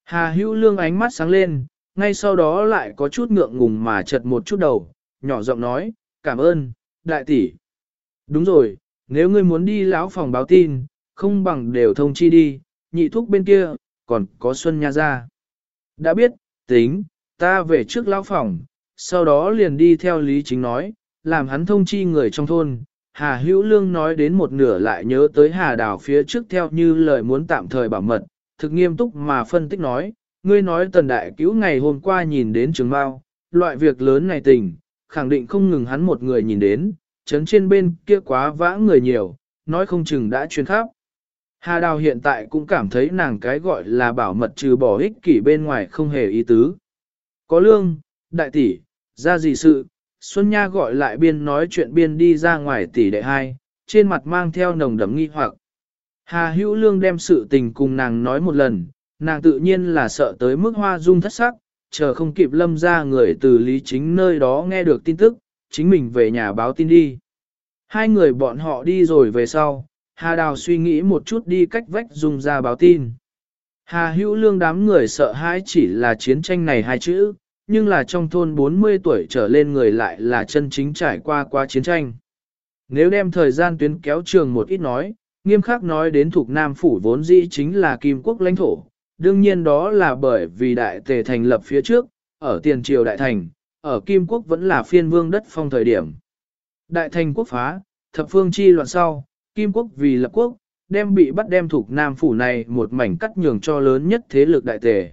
Hà hữu lương ánh mắt sáng lên, ngay sau đó lại có chút ngượng ngùng mà chật một chút đầu, nhỏ giọng nói, cảm ơn, đại tỷ. Đúng rồi, nếu ngươi muốn đi lão phòng báo tin, không bằng đều thông chi đi, nhị thúc bên kia, còn có Xuân Nha ra. Đã biết, tính, ta về trước lão phòng, sau đó liền đi theo Lý Chính nói, làm hắn thông chi người trong thôn. Hà Hữu Lương nói đến một nửa lại nhớ tới Hà Đào phía trước theo như lời muốn tạm thời bảo mật, thực nghiêm túc mà phân tích nói, ngươi nói tần đại cứu ngày hôm qua nhìn đến trường bao, loại việc lớn này tình, khẳng định không ngừng hắn một người nhìn đến, chấn trên bên kia quá vã người nhiều, nói không chừng đã chuyên khắp. Hà Đào hiện tại cũng cảm thấy nàng cái gọi là bảo mật trừ bỏ ích kỷ bên ngoài không hề ý tứ. Có lương, đại tỷ, ra gì sự, Xuân Nha gọi lại biên nói chuyện biên đi ra ngoài tỷ đệ hai, trên mặt mang theo nồng đấm nghi hoặc. Hà Hữu Lương đem sự tình cùng nàng nói một lần, nàng tự nhiên là sợ tới mức hoa dung thất sắc, chờ không kịp lâm ra người từ lý chính nơi đó nghe được tin tức, chính mình về nhà báo tin đi. Hai người bọn họ đi rồi về sau, Hà Đào suy nghĩ một chút đi cách vách dùng ra báo tin. Hà hữu lương đám người sợ hãi chỉ là chiến tranh này hai chữ, nhưng là trong thôn 40 tuổi trở lên người lại là chân chính trải qua qua chiến tranh. Nếu đem thời gian tuyến kéo trường một ít nói, nghiêm khắc nói đến thuộc Nam Phủ vốn dĩ chính là Kim Quốc lãnh thổ, đương nhiên đó là bởi vì đại tề thành lập phía trước, ở tiền triều đại thành, ở Kim Quốc vẫn là phiên vương đất phong thời điểm. Đại thành quốc phá, thập phương chi loạn sau, Kim Quốc vì lập quốc, đem bị bắt đem thuộc Nam Phủ này một mảnh cắt nhường cho lớn nhất thế lực đại tề.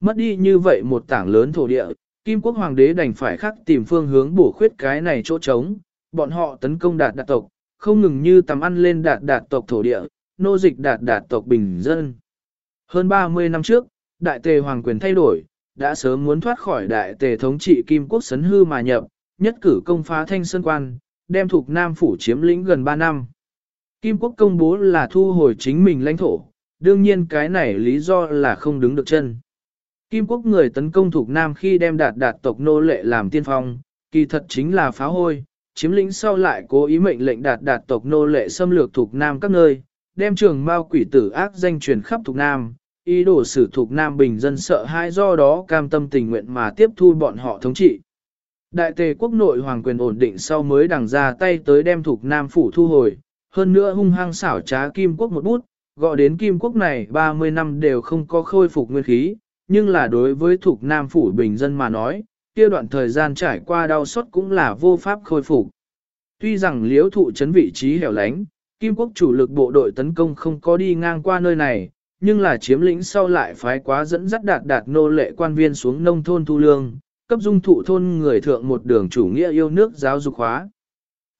Mất đi như vậy một tảng lớn thổ địa, Kim Quốc Hoàng đế đành phải khắc tìm phương hướng bổ khuyết cái này chỗ trống, bọn họ tấn công đạt đạt tộc, không ngừng như tầm ăn lên đạt đạt tộc thổ địa, nô dịch đạt đạt tộc bình dân. Hơn 30 năm trước, đại tề hoàng quyền thay đổi, đã sớm muốn thoát khỏi đại tề thống trị Kim Quốc sấn hư mà nhập, nhất cử công phá thanh sơn quan, đem thuộc Nam Phủ chiếm lĩnh gần 3 năm. Kim Quốc công bố là thu hồi chính mình lãnh thổ, đương nhiên cái này lý do là không đứng được chân. Kim Quốc người tấn công thuộc Nam khi đem đạt đạt tộc nô lệ làm tiên phong, kỳ thật chính là phá hôi, chiếm lĩnh sau lại cố ý mệnh lệnh đạt đạt tộc nô lệ xâm lược thuộc Nam các nơi, đem trường mao quỷ tử ác danh truyền khắp thuộc Nam, ý đồ sử thuộc Nam bình dân sợ hãi do đó cam tâm tình nguyện mà tiếp thu bọn họ thống trị. Đại tề quốc nội hoàng quyền ổn định sau mới đằng ra tay tới đem thuộc Nam phủ thu hồi, hơn nữa hung hăng xảo trá kim quốc một bút, gọi đến kim quốc này 30 năm đều không có khôi phục nguyên khí, nhưng là đối với thuộc Nam phủ bình dân mà nói, kia đoạn thời gian trải qua đau xót cũng là vô pháp khôi phục. Tuy rằng liễu thụ chấn vị trí hẻo lánh, Kim quốc chủ lực bộ đội tấn công không có đi ngang qua nơi này, nhưng là chiếm lĩnh sau lại phái quá dẫn dắt đạt đạt nô lệ quan viên xuống nông thôn thu lương, cấp dung thụ thôn người thượng một đường chủ nghĩa yêu nước giáo dục hóa.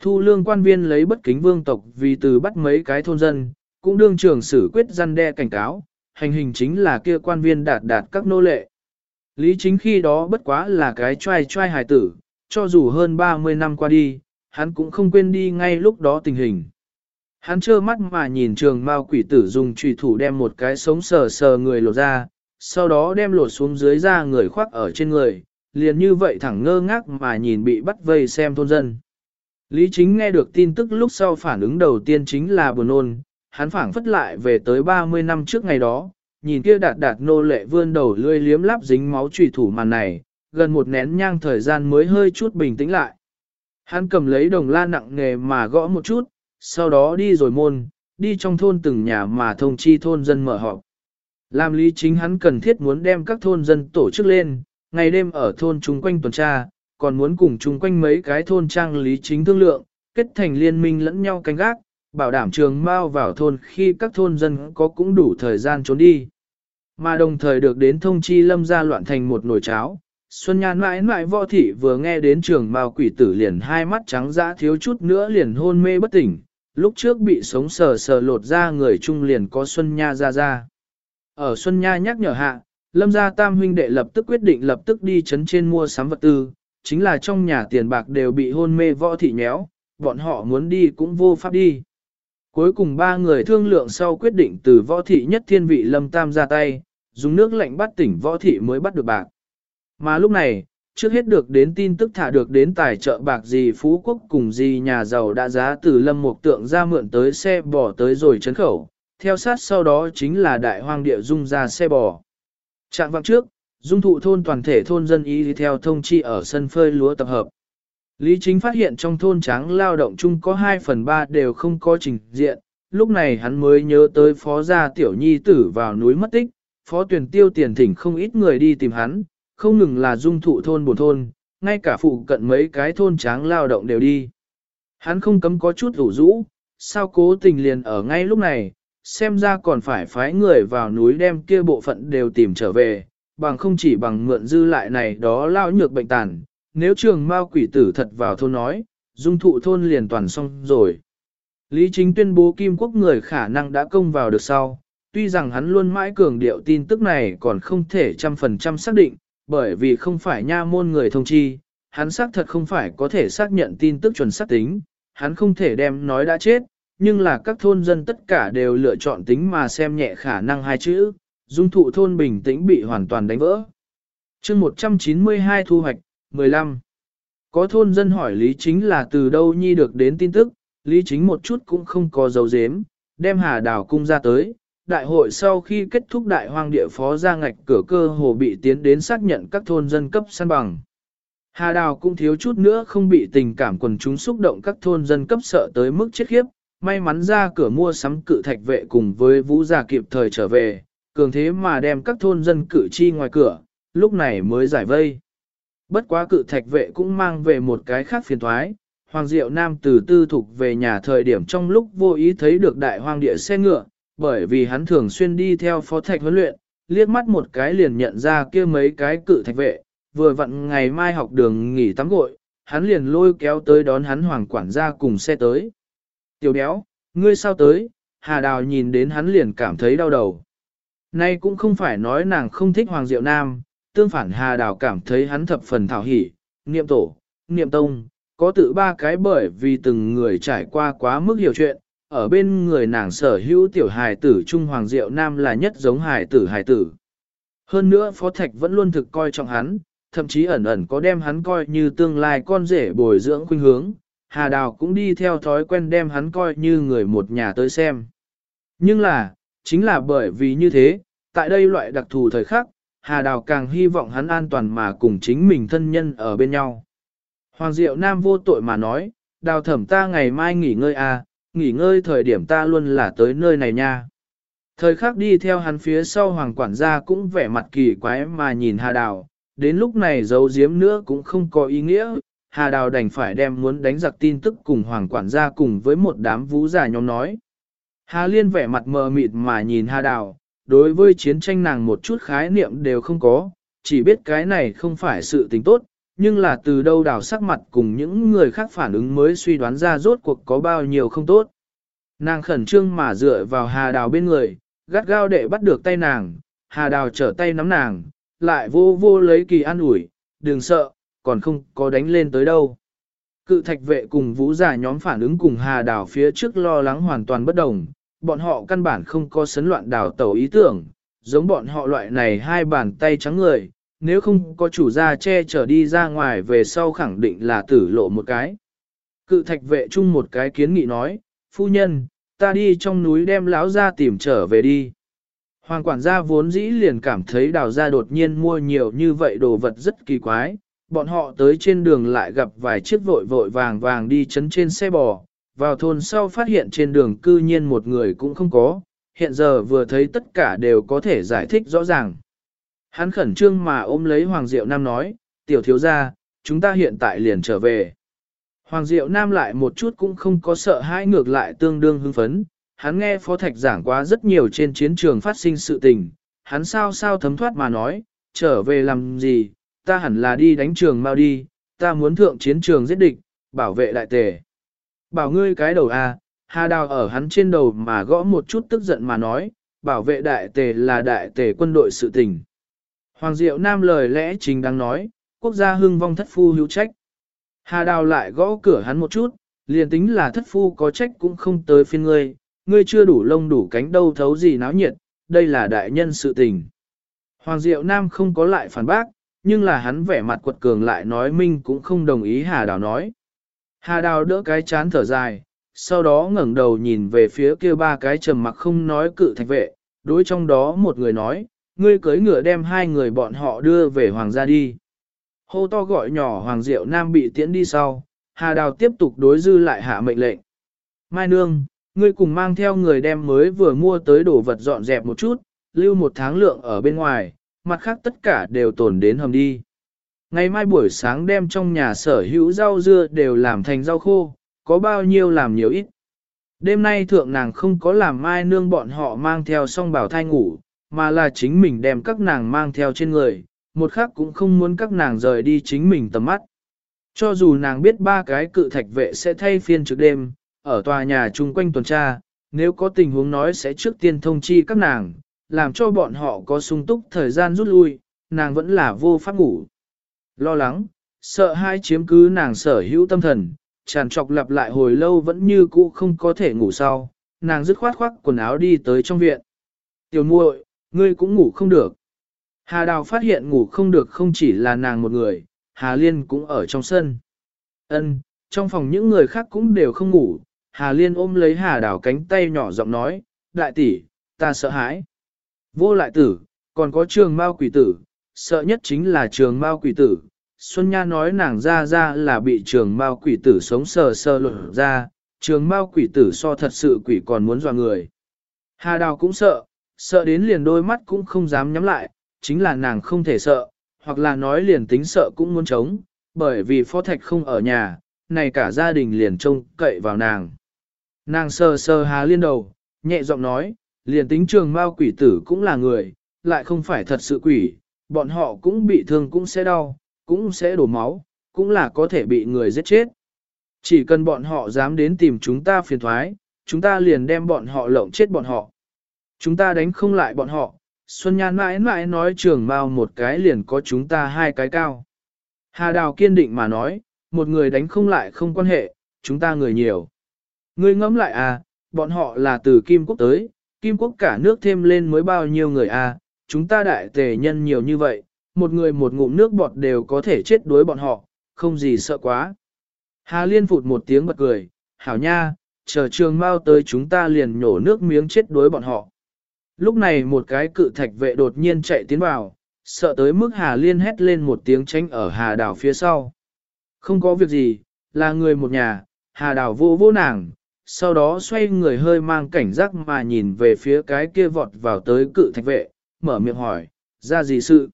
Thu lương quan viên lấy bất kính vương tộc vì từ bắt mấy cái thôn dân, cũng đương trường xử quyết răn đe cảnh cáo, hành hình chính là kia quan viên đạt đạt các nô lệ. Lý chính khi đó bất quá là cái trai trai hài tử, cho dù hơn 30 năm qua đi, hắn cũng không quên đi ngay lúc đó tình hình. Hắn trơ mắt mà nhìn trường mao quỷ tử dùng trùy thủ đem một cái sống sờ sờ người lột ra, sau đó đem lột xuống dưới da người khoác ở trên người, liền như vậy thẳng ngơ ngác mà nhìn bị bắt vây xem thôn dân. Lý chính nghe được tin tức lúc sau phản ứng đầu tiên chính là buồn ôn, hắn phảng phất lại về tới 30 năm trước ngày đó, nhìn kia đạt đạt nô lệ vươn đầu lươi liếm lắp dính máu trùy thủ màn này, gần một nén nhang thời gian mới hơi chút bình tĩnh lại. Hắn cầm lấy đồng la nặng nghề mà gõ một chút, sau đó đi rồi môn, đi trong thôn từng nhà mà thông chi thôn dân mở họp. Làm lý chính hắn cần thiết muốn đem các thôn dân tổ chức lên, ngày đêm ở thôn chung quanh tuần tra, còn muốn cùng chung quanh mấy cái thôn trang lý chính thương lượng, kết thành liên minh lẫn nhau canh gác, bảo đảm trường mau vào thôn khi các thôn dân có cũng đủ thời gian trốn đi. Mà đồng thời được đến thông chi lâm ra loạn thành một nồi cháo. Xuân Nhan mãi mãi võ thị vừa nghe đến trường mao quỷ tử liền hai mắt trắng dã thiếu chút nữa liền hôn mê bất tỉnh, lúc trước bị sống sờ sờ lột ra người trung liền có Xuân Nha ra ra. Ở Xuân Nha nhắc nhở hạ, lâm gia tam huynh đệ lập tức quyết định lập tức đi chấn trên mua sắm vật tư, chính là trong nhà tiền bạc đều bị hôn mê võ thị nhéo, bọn họ muốn đi cũng vô pháp đi. Cuối cùng ba người thương lượng sau quyết định từ võ thị nhất thiên vị lâm tam ra tay, dùng nước lạnh bắt tỉnh võ thị mới bắt được bạc. Mà lúc này, trước hết được đến tin tức thả được đến tài trợ bạc gì Phú Quốc cùng gì nhà giàu đã giá từ lâm mục tượng ra mượn tới xe bò tới rồi chấn khẩu, theo sát sau đó chính là đại hoang địa dung ra xe bò. Trạng vạng trước, dung thụ thôn toàn thể thôn dân y theo thông chi ở sân phơi lúa tập hợp. Lý chính phát hiện trong thôn tráng lao động chung có 2 phần 3 đều không có trình diện, lúc này hắn mới nhớ tới phó gia tiểu nhi tử vào núi mất tích, phó tuyển tiêu tiền thỉnh không ít người đi tìm hắn, không ngừng là dung thụ thôn buồn thôn, ngay cả phụ cận mấy cái thôn tráng lao động đều đi. Hắn không cấm có chút ủ rũ, sao cố tình liền ở ngay lúc này, xem ra còn phải phái người vào núi đem kia bộ phận đều tìm trở về, bằng không chỉ bằng mượn dư lại này đó lao nhược bệnh tàn, nếu trường mao quỷ tử thật vào thôn nói, dung thụ thôn liền toàn xong rồi. Lý chính tuyên bố Kim Quốc người khả năng đã công vào được sau, tuy rằng hắn luôn mãi cường điệu tin tức này còn không thể trăm phần trăm xác định, bởi vì không phải nha môn người thông chi, hắn xác thật không phải có thể xác nhận tin tức chuẩn xác tính, hắn không thể đem nói đã chết, nhưng là các thôn dân tất cả đều lựa chọn tính mà xem nhẹ khả năng hai chữ, dung thụ thôn bình tĩnh bị hoàn toàn đánh vỡ. chương 192 thu hoạch, 15. Có thôn dân hỏi Lý Chính là từ đâu nhi được đến tin tức, Lý Chính một chút cũng không có dấu dếm, đem Hà Đào cung ra tới. Đại hội sau khi kết thúc đại hoang địa phó ra ngạch cửa cơ hồ bị tiến đến xác nhận các thôn dân cấp săn bằng. Hà Đào cũng thiếu chút nữa không bị tình cảm quần chúng xúc động các thôn dân cấp sợ tới mức chết khiếp, may mắn ra cửa mua sắm cự thạch vệ cùng với vũ già kịp thời trở về, cường thế mà đem các thôn dân cử chi ngoài cửa, lúc này mới giải vây. Bất quá cự thạch vệ cũng mang về một cái khác phiền thoái, Hoàng Diệu Nam từ tư thục về nhà thời điểm trong lúc vô ý thấy được đại hoang địa xe ngựa, bởi vì hắn thường xuyên đi theo phó thạch huấn luyện, liếc mắt một cái liền nhận ra kia mấy cái cự thạch vệ, vừa vặn ngày mai học đường nghỉ tắm gội, hắn liền lôi kéo tới đón hắn hoàng quản gia cùng xe tới. Tiểu béo, ngươi sao tới, Hà Đào nhìn đến hắn liền cảm thấy đau đầu. Nay cũng không phải nói nàng không thích Hoàng Diệu Nam, tương phản Hà Đào cảm thấy hắn thập phần thảo hỉ, niệm tổ, niệm tông, có tự ba cái bởi vì từng người trải qua quá mức hiểu chuyện, ở bên người nàng sở hữu tiểu hài tử Trung Hoàng Diệu Nam là nhất giống hài tử hài tử. Hơn nữa Phó Thạch vẫn luôn thực coi trọng hắn, thậm chí ẩn ẩn có đem hắn coi như tương lai con rể bồi dưỡng khuynh hướng, Hà Đào cũng đi theo thói quen đem hắn coi như người một nhà tới xem. Nhưng là, chính là bởi vì như thế, tại đây loại đặc thù thời khắc, Hà Đào càng hy vọng hắn an toàn mà cùng chính mình thân nhân ở bên nhau. Hoàng Diệu Nam vô tội mà nói, đào thẩm ta ngày mai nghỉ ngơi à, nghỉ ngơi thời điểm ta luôn là tới nơi này nha. Thời khắc đi theo hắn phía sau hoàng quản gia cũng vẻ mặt kỳ quái mà nhìn Hà Đào, đến lúc này giấu giếm nữa cũng không có ý nghĩa, Hà Đào đành phải đem muốn đánh giặc tin tức cùng hoàng quản gia cùng với một đám vũ giả nhóm nói. Hà Liên vẻ mặt mờ mịt mà nhìn Hà Đào, đối với chiến tranh nàng một chút khái niệm đều không có, chỉ biết cái này không phải sự tình tốt, nhưng là từ đâu đào sắc mặt cùng những người khác phản ứng mới suy đoán ra rốt cuộc có bao nhiêu không tốt. Nàng khẩn trương mà dựa vào Hà Đào bên người, gắt gao để bắt được tay nàng, Hà Đào trở tay nắm nàng, lại vô vô lấy kỳ an ủi, đừng sợ, còn không có đánh lên tới đâu. Cự thạch vệ cùng vũ giả nhóm phản ứng cùng Hà Đào phía trước lo lắng hoàn toàn bất đồng, bọn họ căn bản không có sấn loạn đào tẩu ý tưởng, giống bọn họ loại này hai bàn tay trắng người, nếu không có chủ gia che chở đi ra ngoài về sau khẳng định là tử lộ một cái. Cự thạch vệ chung một cái kiến nghị nói, phu nhân, ta đi trong núi đem lão ra tìm trở về đi. Hoàng quản gia vốn dĩ liền cảm thấy đào ra đột nhiên mua nhiều như vậy đồ vật rất kỳ quái, bọn họ tới trên đường lại gặp vài chiếc vội vội vàng vàng đi chấn trên xe bò, vào thôn sau phát hiện trên đường cư nhiên một người cũng không có, hiện giờ vừa thấy tất cả đều có thể giải thích rõ ràng. Hắn khẩn trương mà ôm lấy Hoàng Diệu Nam nói, tiểu thiếu gia, chúng ta hiện tại liền trở về. Hoàng Diệu Nam lại một chút cũng không có sợ hãi ngược lại tương đương hưng phấn, hắn nghe Phó Thạch giảng quá rất nhiều trên chiến trường phát sinh sự tình, hắn sao sao thấm thoát mà nói, trở về làm gì, ta hẳn là đi đánh trường mau đi, ta muốn thượng chiến trường giết địch, bảo vệ đại tề. Bảo ngươi cái đầu a, à, Hà Đào ở hắn trên đầu mà gõ một chút tức giận mà nói, bảo vệ đại tề là đại tề quân đội sự tình. Hoàng Diệu Nam lời lẽ chính đang nói, quốc gia hưng vong thất phu hữu trách. Hà Đào lại gõ cửa hắn một chút, liền tính là thất phu có trách cũng không tới phiên ngươi, ngươi chưa đủ lông đủ cánh đâu thấu gì náo nhiệt, đây là đại nhân sự tình. Hoàng Diệu Nam không có lại phản bác, nhưng là hắn vẻ mặt quật cường lại nói minh cũng không đồng ý Hà Đào nói. Hà Đào đỡ cái chán thở dài, sau đó ngẩng đầu nhìn về phía kia ba cái trầm mặc không nói cự thạch vệ, đối trong đó một người nói, ngươi cưới ngựa đem hai người bọn họ đưa về hoàng gia đi. Hô to gọi nhỏ hoàng diệu nam bị tiễn đi sau, Hà Đào tiếp tục đối dư lại hạ mệnh lệnh. Mai Nương, ngươi cùng mang theo người đem mới vừa mua tới đồ vật dọn dẹp một chút, lưu một tháng lượng ở bên ngoài, mặt khác tất cả đều tồn đến hầm đi. Ngày mai buổi sáng đem trong nhà sở hữu rau dưa đều làm thành rau khô, có bao nhiêu làm nhiều ít. Đêm nay thượng nàng không có làm mai nương bọn họ mang theo song bảo thai ngủ, mà là chính mình đem các nàng mang theo trên người, một khác cũng không muốn các nàng rời đi chính mình tầm mắt. Cho dù nàng biết ba cái cự thạch vệ sẽ thay phiên trước đêm, ở tòa nhà chung quanh tuần tra, nếu có tình huống nói sẽ trước tiên thông chi các nàng, làm cho bọn họ có sung túc thời gian rút lui, nàng vẫn là vô pháp ngủ. Lo lắng, sợ hai chiếm cứ nàng sở hữu tâm thần, tràn trọc lặp lại hồi lâu vẫn như cũ không có thể ngủ sau, nàng dứt khoát khoác quần áo đi tới trong viện. Tiểu muội, ngươi cũng ngủ không được. Hà Đào phát hiện ngủ không được không chỉ là nàng một người, Hà Liên cũng ở trong sân. Ân, trong phòng những người khác cũng đều không ngủ, Hà Liên ôm lấy Hà Đào cánh tay nhỏ giọng nói, đại tỷ, ta sợ hãi. Vô lại tử, còn có trường mao quỷ tử, sợ nhất chính là trường mao quỷ tử. Xuân Nha nói nàng ra ra là bị trường mao quỷ tử sống sờ sờ luận ra, trường mao quỷ tử so thật sự quỷ còn muốn dọa người. Hà Đào cũng sợ, sợ đến liền đôi mắt cũng không dám nhắm lại, chính là nàng không thể sợ, hoặc là nói liền tính sợ cũng muốn chống, bởi vì phó thạch không ở nhà, này cả gia đình liền trông cậy vào nàng. Nàng sờ sờ Hà Liên đầu, nhẹ giọng nói, liền tính trường mao quỷ tử cũng là người, lại không phải thật sự quỷ, bọn họ cũng bị thương cũng sẽ đau, cũng sẽ đổ máu, cũng là có thể bị người giết chết. Chỉ cần bọn họ dám đến tìm chúng ta phiền thoái, chúng ta liền đem bọn họ lộng chết bọn họ. Chúng ta đánh không lại bọn họ, Xuân Nhan mãi mãi nói trường mao một cái liền có chúng ta hai cái cao. Hà Đào kiên định mà nói, một người đánh không lại không quan hệ, chúng ta người nhiều. Ngươi ngẫm lại à, bọn họ là từ Kim Quốc tới, Kim Quốc cả nước thêm lên mới bao nhiêu người à, chúng ta đại tề nhân nhiều như vậy, một người một ngụm nước bọt đều có thể chết đuối bọn họ, không gì sợ quá. Hà Liên phụt một tiếng bật cười, hảo nha, chờ trường mau tới chúng ta liền nhổ nước miếng chết đuối bọn họ. Lúc này một cái cự thạch vệ đột nhiên chạy tiến vào, sợ tới mức Hà Liên hét lên một tiếng tránh ở Hà Đào phía sau. Không có việc gì, là người một nhà, Hà Đào vô vô nàng, sau đó xoay người hơi mang cảnh giác mà nhìn về phía cái kia vọt vào tới cự thạch vệ, mở miệng hỏi, ra gì sự?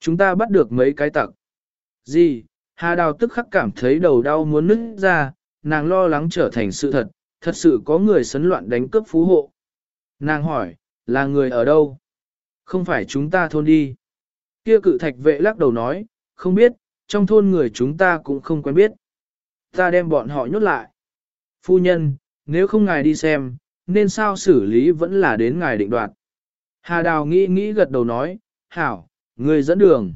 Chúng ta bắt được mấy cái tặc. Gì? Hà Đào tức khắc cảm thấy đầu đau muốn nứt ra, nàng lo lắng trở thành sự thật, thật sự có người sấn loạn đánh cướp phú hộ. Nàng hỏi, là người ở đâu? Không phải chúng ta thôn đi. Kia cự thạch vệ lắc đầu nói, không biết, trong thôn người chúng ta cũng không quen biết. Ta đem bọn họ nhốt lại. Phu nhân, nếu không ngài đi xem, nên sao xử lý vẫn là đến ngài định đoạt. Hà Đào nghĩ nghĩ gật đầu nói, hảo, người dẫn đường.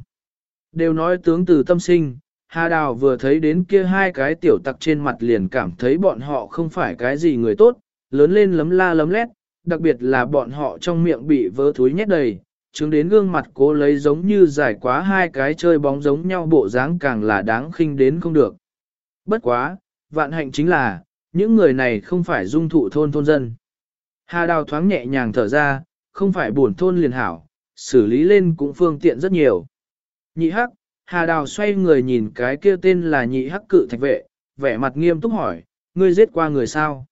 Đều nói tướng từ tâm sinh, Hà Đào vừa thấy đến kia hai cái tiểu tặc trên mặt liền cảm thấy bọn họ không phải cái gì người tốt, lớn lên lấm la lấm lét, đặc biệt là bọn họ trong miệng bị vớ thúi nhét đầy, chứng đến gương mặt cố lấy giống như giải quá hai cái chơi bóng giống nhau bộ dáng càng là đáng khinh đến không được. Bất quá, vạn hạnh chính là, những người này không phải dung thụ thôn thôn dân. Hà đào thoáng nhẹ nhàng thở ra, không phải buồn thôn liền hảo, xử lý lên cũng phương tiện rất nhiều. Nhị hắc, hà đào xoay người nhìn cái kia tên là nhị hắc cự thạch vệ, vẻ mặt nghiêm túc hỏi, ngươi giết qua người sao?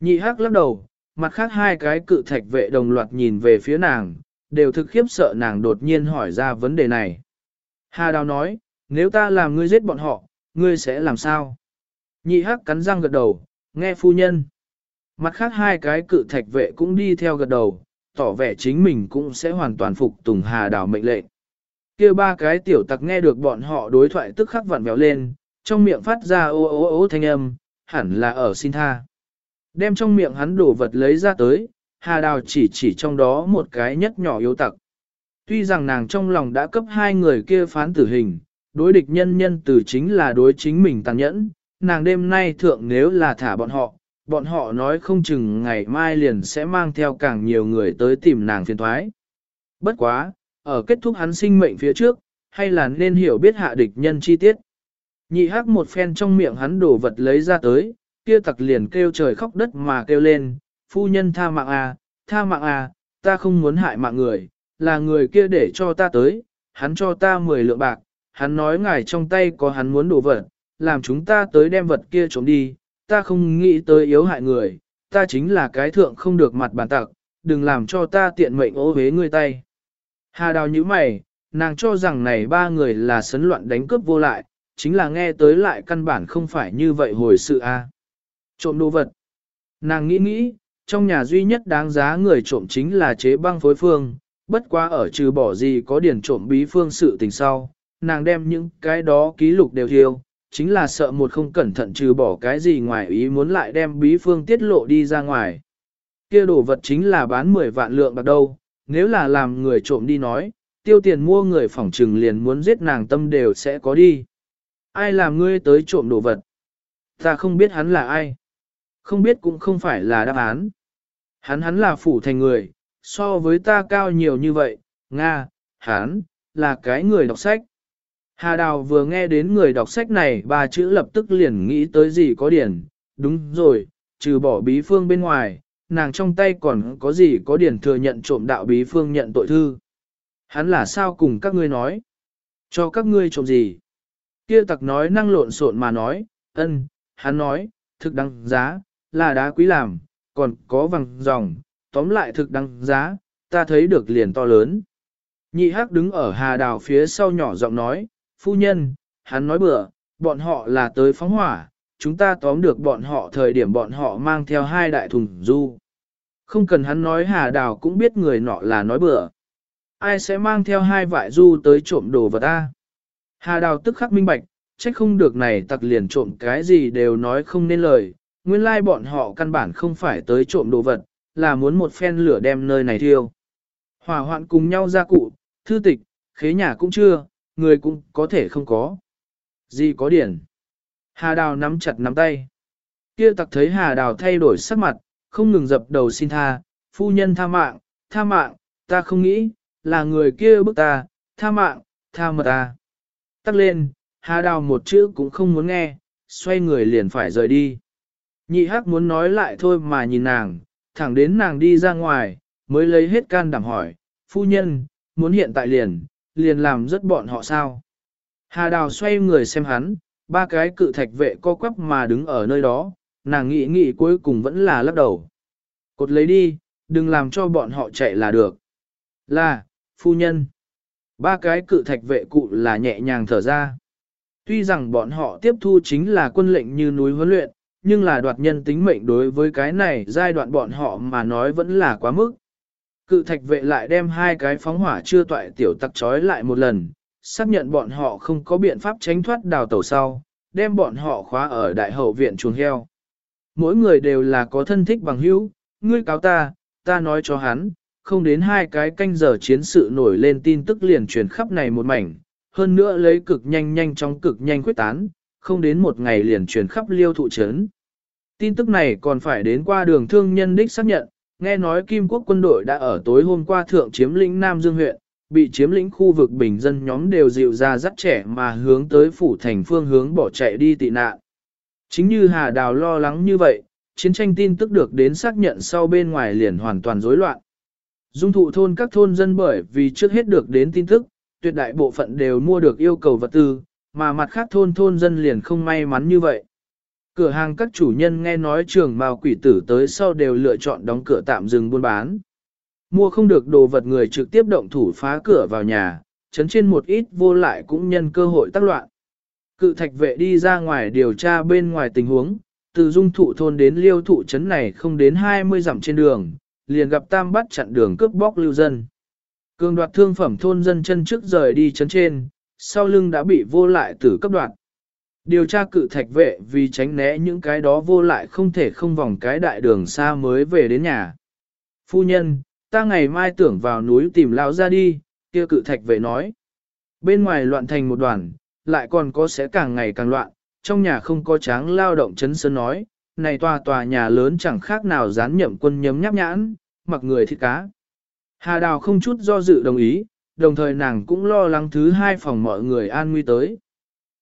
Nhị hắc lắc đầu, mặt khác hai cái cự thạch vệ đồng loạt nhìn về phía nàng, đều thực khiếp sợ nàng đột nhiên hỏi ra vấn đề này. Hà Đào nói, nếu ta làm ngươi giết bọn họ, ngươi sẽ làm sao? Nhị hắc cắn răng gật đầu, nghe phu nhân. Mặt khác hai cái cự thạch vệ cũng đi theo gật đầu, tỏ vẻ chính mình cũng sẽ hoàn toàn phục tùng Hà Đào mệnh lệnh. kia ba cái tiểu tặc nghe được bọn họ đối thoại tức khắc vặn béo lên, trong miệng phát ra ô ô ô thanh âm, hẳn là ở xin tha. Đem trong miệng hắn đổ vật lấy ra tới, Hà Đào chỉ chỉ trong đó một cái nhất nhỏ yếu tặc. Tuy rằng nàng trong lòng đã cấp hai người kia phán tử hình, đối địch nhân nhân tử chính là đối chính mình tàn nhẫn, nàng đêm nay thượng nếu là thả bọn họ, bọn họ nói không chừng ngày mai liền sẽ mang theo càng nhiều người tới tìm nàng phiền thoái. Bất quá, ở kết thúc hắn sinh mệnh phía trước, hay là nên hiểu biết hạ địch nhân chi tiết. Nhị hắc một phen trong miệng hắn đổ vật lấy ra tới, kia tặc liền kêu trời khóc đất mà kêu lên, phu nhân tha mạng à, tha mạng à, ta không muốn hại mạng người, là người kia để cho ta tới, hắn cho ta 10 lượng bạc, hắn nói ngài trong tay có hắn muốn đổ vật, làm chúng ta tới đem vật kia trốn đi, ta không nghĩ tới yếu hại người, ta chính là cái thượng không được mặt bàn tặc, đừng làm cho ta tiện mệnh ố hế người tay. Hà đào như mày, nàng cho rằng này ba người là sấn loạn đánh cướp vô lại, chính là nghe tới lại căn bản không phải như vậy hồi sự a. Trộm đồ vật. Nàng nghĩ nghĩ, trong nhà duy nhất đáng giá người trộm chính là chế băng phối phương, bất quá ở trừ bỏ gì có điển trộm bí phương sự tình sau, nàng đem những cái đó ký lục đều thiêu, chính là sợ một không cẩn thận trừ bỏ cái gì ngoài ý muốn lại đem bí phương tiết lộ đi ra ngoài. Kia đồ vật chính là bán 10 vạn lượng bạc đâu, nếu là làm người trộm đi nói, tiêu tiền mua người phỏng trừng liền muốn giết nàng tâm đều sẽ có đi. Ai làm ngươi tới trộm đồ vật? Ta không biết hắn là ai. Không biết cũng không phải là đáp án. Hắn hắn là phủ thành người, so với ta cao nhiều như vậy, Nga, hắn là cái người đọc sách. Hà Đào vừa nghe đến người đọc sách này ba chữ lập tức liền nghĩ tới gì có điển, đúng rồi, trừ bỏ bí phương bên ngoài, nàng trong tay còn có gì có điển thừa nhận trộm đạo bí phương nhận tội thư. Hắn là sao cùng các ngươi nói? Cho các ngươi trộm gì? Kia tặc nói năng lộn xộn mà nói, ân, hắn nói, thực đăng giá, là đá quý làm, còn có vàng dòng, tóm lại thực đăng giá, ta thấy được liền to lớn. Nhị hắc đứng ở hà đào phía sau nhỏ giọng nói, phu nhân, hắn nói bừa, bọn họ là tới phóng hỏa, chúng ta tóm được bọn họ thời điểm bọn họ mang theo hai đại thùng du. Không cần hắn nói hà đào cũng biết người nọ là nói bừa. Ai sẽ mang theo hai vại du tới trộm đồ vật ta? Hà đào tức khắc minh bạch, trách không được này tặc liền trộm cái gì đều nói không nên lời, nguyên lai bọn họ căn bản không phải tới trộm đồ vật, là muốn một phen lửa đem nơi này thiêu. Hỏa hoạn cùng nhau ra cụ, thư tịch, khế nhà cũng chưa, người cũng có thể không có. Gì có điển? Hà đào nắm chặt nắm tay. Kia tặc thấy hà đào thay đổi sắc mặt, không ngừng dập đầu xin tha, phu nhân tha mạng, tha mạng, ta không nghĩ, là người kia bức ta, tha mạng, tha mật ta. Tắc lên, hà đào một chữ cũng không muốn nghe, xoay người liền phải rời đi. Nhị hắc muốn nói lại thôi mà nhìn nàng, thẳng đến nàng đi ra ngoài, mới lấy hết can đảm hỏi, phu nhân, muốn hiện tại liền, liền làm rất bọn họ sao. Hà đào xoay người xem hắn, ba cái cự thạch vệ co quắp mà đứng ở nơi đó, nàng nghĩ nghĩ cuối cùng vẫn là lắc đầu. Cột lấy đi, đừng làm cho bọn họ chạy là được. Là, phu nhân. Ba cái cự thạch vệ cụ là nhẹ nhàng thở ra. Tuy rằng bọn họ tiếp thu chính là quân lệnh như núi huấn luyện, nhưng là đoạt nhân tính mệnh đối với cái này giai đoạn bọn họ mà nói vẫn là quá mức. Cự thạch vệ lại đem hai cái phóng hỏa chưa toại tiểu tặc trói lại một lần, xác nhận bọn họ không có biện pháp tránh thoát đào tàu sau, đem bọn họ khóa ở đại hậu viện chuồng heo. Mỗi người đều là có thân thích bằng hữu, ngươi cáo ta, ta nói cho hắn, không đến hai cái canh giờ chiến sự nổi lên tin tức liền truyền khắp này một mảnh, hơn nữa lấy cực nhanh nhanh trong cực nhanh quyết tán, không đến một ngày liền truyền khắp liêu thụ trấn. Tin tức này còn phải đến qua đường thương nhân đích xác nhận, nghe nói Kim quốc quân đội đã ở tối hôm qua thượng chiếm lĩnh Nam Dương huyện, bị chiếm lĩnh khu vực bình dân nhóm đều dịu ra dắt trẻ mà hướng tới phủ thành phương hướng bỏ chạy đi tị nạn. Chính như Hà Đào lo lắng như vậy, chiến tranh tin tức được đến xác nhận sau bên ngoài liền hoàn toàn rối loạn. Dung thụ thôn các thôn dân bởi vì trước hết được đến tin tức, tuyệt đại bộ phận đều mua được yêu cầu vật tư, mà mặt khác thôn thôn dân liền không may mắn như vậy. Cửa hàng các chủ nhân nghe nói trường mao quỷ tử tới sau đều lựa chọn đóng cửa tạm dừng buôn bán. Mua không được đồ vật người trực tiếp động thủ phá cửa vào nhà, chấn trên một ít vô lại cũng nhân cơ hội tác loạn. Cự thạch vệ đi ra ngoài điều tra bên ngoài tình huống, từ dung thụ thôn đến liêu thụ trấn này không đến 20 dặm trên đường, liền gặp tam bắt chặn đường cướp bóc lưu dân. Cường đoạt thương phẩm thôn dân chân trước rời đi trấn trên, sau lưng đã bị vô lại tử cấp đoạn. Điều tra cự thạch vệ vì tránh né những cái đó vô lại không thể không vòng cái đại đường xa mới về đến nhà. Phu nhân, ta ngày mai tưởng vào núi tìm lão ra đi, kia cự thạch vệ nói. Bên ngoài loạn thành một đoàn, lại còn có sẽ càng ngày càng loạn, trong nhà không có tráng lao động chấn sơn nói, này tòa tòa nhà lớn chẳng khác nào dán nhậm quân nhấm nháp nhãn, mặc người thịt cá. Hà Đào không chút do dự đồng ý, đồng thời nàng cũng lo lắng thứ hai phòng mọi người an nguy tới.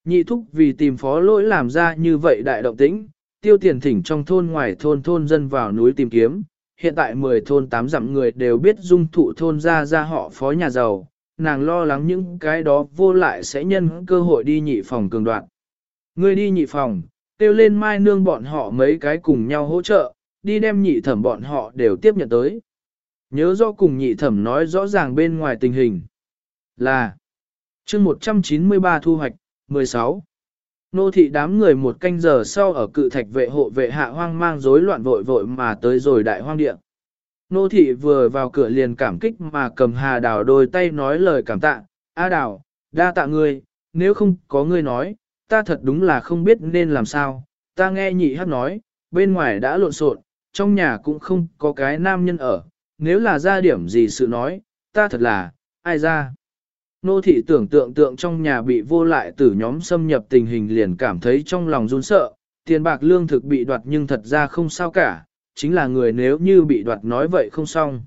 Nhị thúc vì tìm phó lỗi làm ra như vậy đại động tĩnh, tiêu tiền thỉnh trong thôn ngoài thôn thôn dân vào núi tìm kiếm. Hiện tại 10 thôn 8 dặm người đều biết dung thụ thôn ra ra họ phó nhà giàu, nàng lo lắng những cái đó vô lại sẽ nhân cơ hội đi nhị phòng cường đoạn. Người đi nhị phòng, tiêu lên mai nương bọn họ mấy cái cùng nhau hỗ trợ, đi đem nhị thẩm bọn họ đều tiếp nhận tới. Nhớ do cùng nhị thẩm nói rõ ràng bên ngoài tình hình. Là chương 193 thu hoạch, 16. Nô thị đám người một canh giờ sau ở cự thạch vệ hộ vệ hạ hoang mang rối loạn vội vội mà tới rồi đại hoang địa. Nô thị vừa vào cửa liền cảm kích mà cầm hà đào đôi tay nói lời cảm tạ, A đào, đa tạ ngươi, nếu không có ngươi nói, ta thật đúng là không biết nên làm sao, ta nghe nhị hát nói, bên ngoài đã lộn xộn, trong nhà cũng không có cái nam nhân ở, nếu là ra điểm gì sự nói, ta thật là, ai ra. Nô thị tưởng tượng tượng trong nhà bị vô lại tử nhóm xâm nhập tình hình liền cảm thấy trong lòng run sợ, tiền bạc lương thực bị đoạt nhưng thật ra không sao cả, chính là người nếu như bị đoạt nói vậy không xong.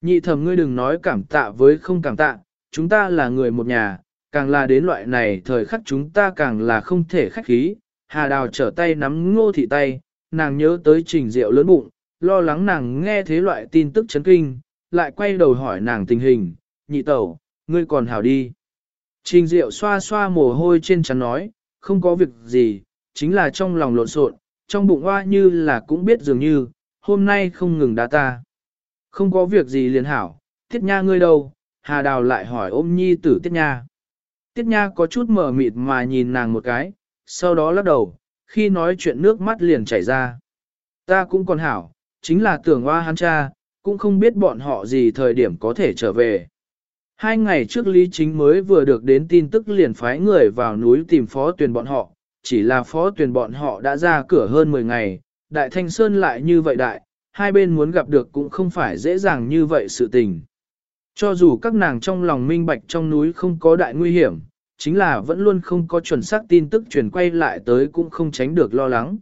Nhị thẩm ngươi đừng nói cảm tạ với không cảm tạ, chúng ta là người một nhà, càng là đến loại này thời khắc chúng ta càng là không thể khách khí. Hà Đào trở tay nắm ngô thị tay, nàng nhớ tới trình rượu lớn bụng, lo lắng nàng nghe thế loại tin tức chấn kinh, lại quay đầu hỏi nàng tình hình, nhị tẩu, ngươi còn hảo đi. Trình Diệu xoa xoa mồ hôi trên trán nói, không có việc gì, chính là trong lòng lộn xộn, trong bụng hoa như là cũng biết dường như, hôm nay không ngừng đá ta. Không có việc gì liền hảo, Tiết Nha ngươi đâu? Hà Đào lại hỏi ôm nhi tử Tiết Nha. Tiết Nha có chút mở mịt mà nhìn nàng một cái, sau đó lắc đầu, khi nói chuyện nước mắt liền chảy ra. Ta cũng còn hảo, chính là tưởng hoa hắn cha, cũng không biết bọn họ gì thời điểm có thể trở về. Hai ngày trước Lý Chính mới vừa được đến tin tức liền phái người vào núi tìm phó tuyển bọn họ, chỉ là phó tuyển bọn họ đã ra cửa hơn 10 ngày, Đại Thanh Sơn lại như vậy đại, hai bên muốn gặp được cũng không phải dễ dàng như vậy sự tình. Cho dù các nàng trong lòng minh bạch trong núi không có đại nguy hiểm, chính là vẫn luôn không có chuẩn xác tin tức truyền quay lại tới cũng không tránh được lo lắng.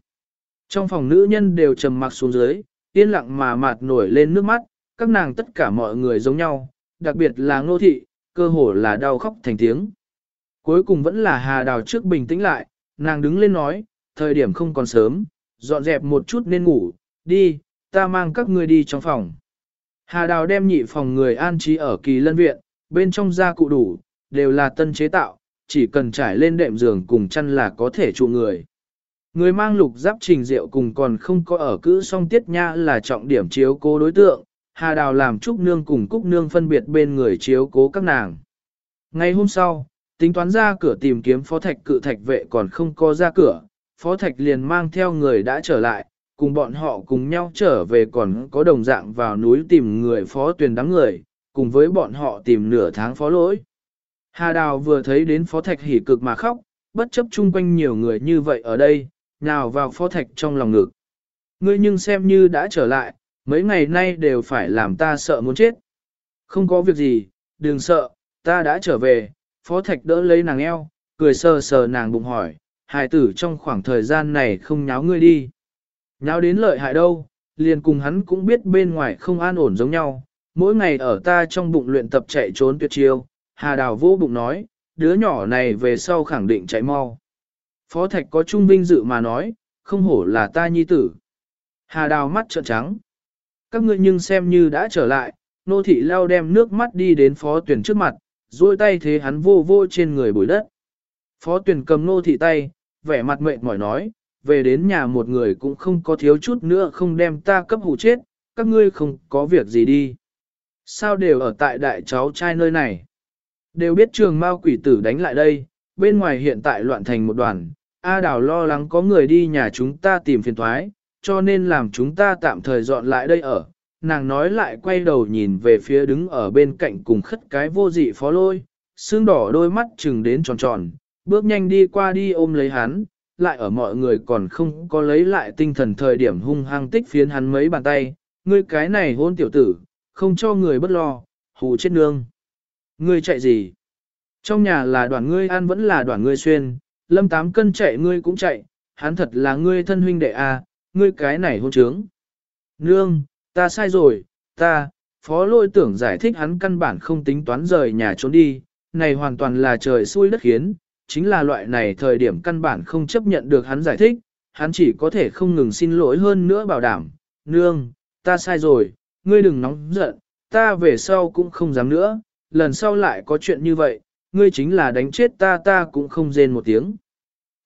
Trong phòng nữ nhân đều trầm mặc xuống dưới, yên lặng mà mạt nổi lên nước mắt, các nàng tất cả mọi người giống nhau, đặc biệt là ngô thị, cơ hồ là đau khóc thành tiếng. Cuối cùng vẫn là hà đào trước bình tĩnh lại, nàng đứng lên nói, thời điểm không còn sớm, dọn dẹp một chút nên ngủ, đi, ta mang các ngươi đi trong phòng. Hà đào đem nhị phòng người an trí ở kỳ lân viện, bên trong gia cụ đủ, đều là tân chế tạo, chỉ cần trải lên đệm giường cùng chăn là có thể trụ người. Người mang lục giáp trình rượu cùng còn không có ở cữ song tiết nha là trọng điểm chiếu cố đối tượng, Hà Đào làm Trúc Nương cùng Cúc Nương phân biệt bên người chiếu cố các nàng. Ngày hôm sau, tính toán ra cửa tìm kiếm phó thạch cự thạch vệ còn không có ra cửa, phó thạch liền mang theo người đã trở lại, cùng bọn họ cùng nhau trở về còn có đồng dạng vào núi tìm người phó tuyển đám người, cùng với bọn họ tìm nửa tháng phó lỗi. Hà Đào vừa thấy đến phó thạch hỉ cực mà khóc, bất chấp chung quanh nhiều người như vậy ở đây, nào vào phó thạch trong lòng ngực. Ngươi nhưng xem như đã trở lại, mấy ngày nay đều phải làm ta sợ muốn chết. Không có việc gì, đừng sợ, ta đã trở về, phó thạch đỡ lấy nàng eo, cười sờ sờ nàng bụng hỏi, hài tử trong khoảng thời gian này không nháo ngươi đi. Nháo đến lợi hại đâu, liền cùng hắn cũng biết bên ngoài không an ổn giống nhau, mỗi ngày ở ta trong bụng luyện tập chạy trốn tuyệt chiêu, hà đào vô bụng nói, đứa nhỏ này về sau khẳng định chạy mau. Phó thạch có trung vinh dự mà nói, không hổ là ta nhi tử. Hà đào mắt trợn trắng các ngươi nhưng xem như đã trở lại, nô thị lao đem nước mắt đi đến phó tuyển trước mặt, duỗi tay thế hắn vô vô trên người bụi đất. Phó tuyển cầm nô thị tay, vẻ mặt mệt mỏi nói, về đến nhà một người cũng không có thiếu chút nữa không đem ta cấp hủ chết, các ngươi không có việc gì đi. Sao đều ở tại đại cháu trai nơi này? Đều biết trường mao quỷ tử đánh lại đây, bên ngoài hiện tại loạn thành một đoàn, A Đào lo lắng có người đi nhà chúng ta tìm phiền thoái, cho nên làm chúng ta tạm thời dọn lại đây ở. Nàng nói lại quay đầu nhìn về phía đứng ở bên cạnh cùng khất cái vô dị phó lôi, xương đỏ đôi mắt chừng đến tròn tròn, bước nhanh đi qua đi ôm lấy hắn, lại ở mọi người còn không có lấy lại tinh thần thời điểm hung hăng tích phiến hắn mấy bàn tay, ngươi cái này hôn tiểu tử, không cho người bất lo, hù chết nương. Ngươi chạy gì? Trong nhà là đoàn ngươi ăn vẫn là đoàn ngươi xuyên, lâm tám cân chạy ngươi cũng chạy, hắn thật là ngươi thân huynh đệ à, ngươi cái này hôn trướng. Nương, ta sai rồi, ta, phó lôi tưởng giải thích hắn căn bản không tính toán rời nhà trốn đi, này hoàn toàn là trời xui đất khiến, chính là loại này thời điểm căn bản không chấp nhận được hắn giải thích, hắn chỉ có thể không ngừng xin lỗi hơn nữa bảo đảm, nương, ta sai rồi, ngươi đừng nóng giận, ta về sau cũng không dám nữa, lần sau lại có chuyện như vậy, ngươi chính là đánh chết ta ta cũng không rên một tiếng.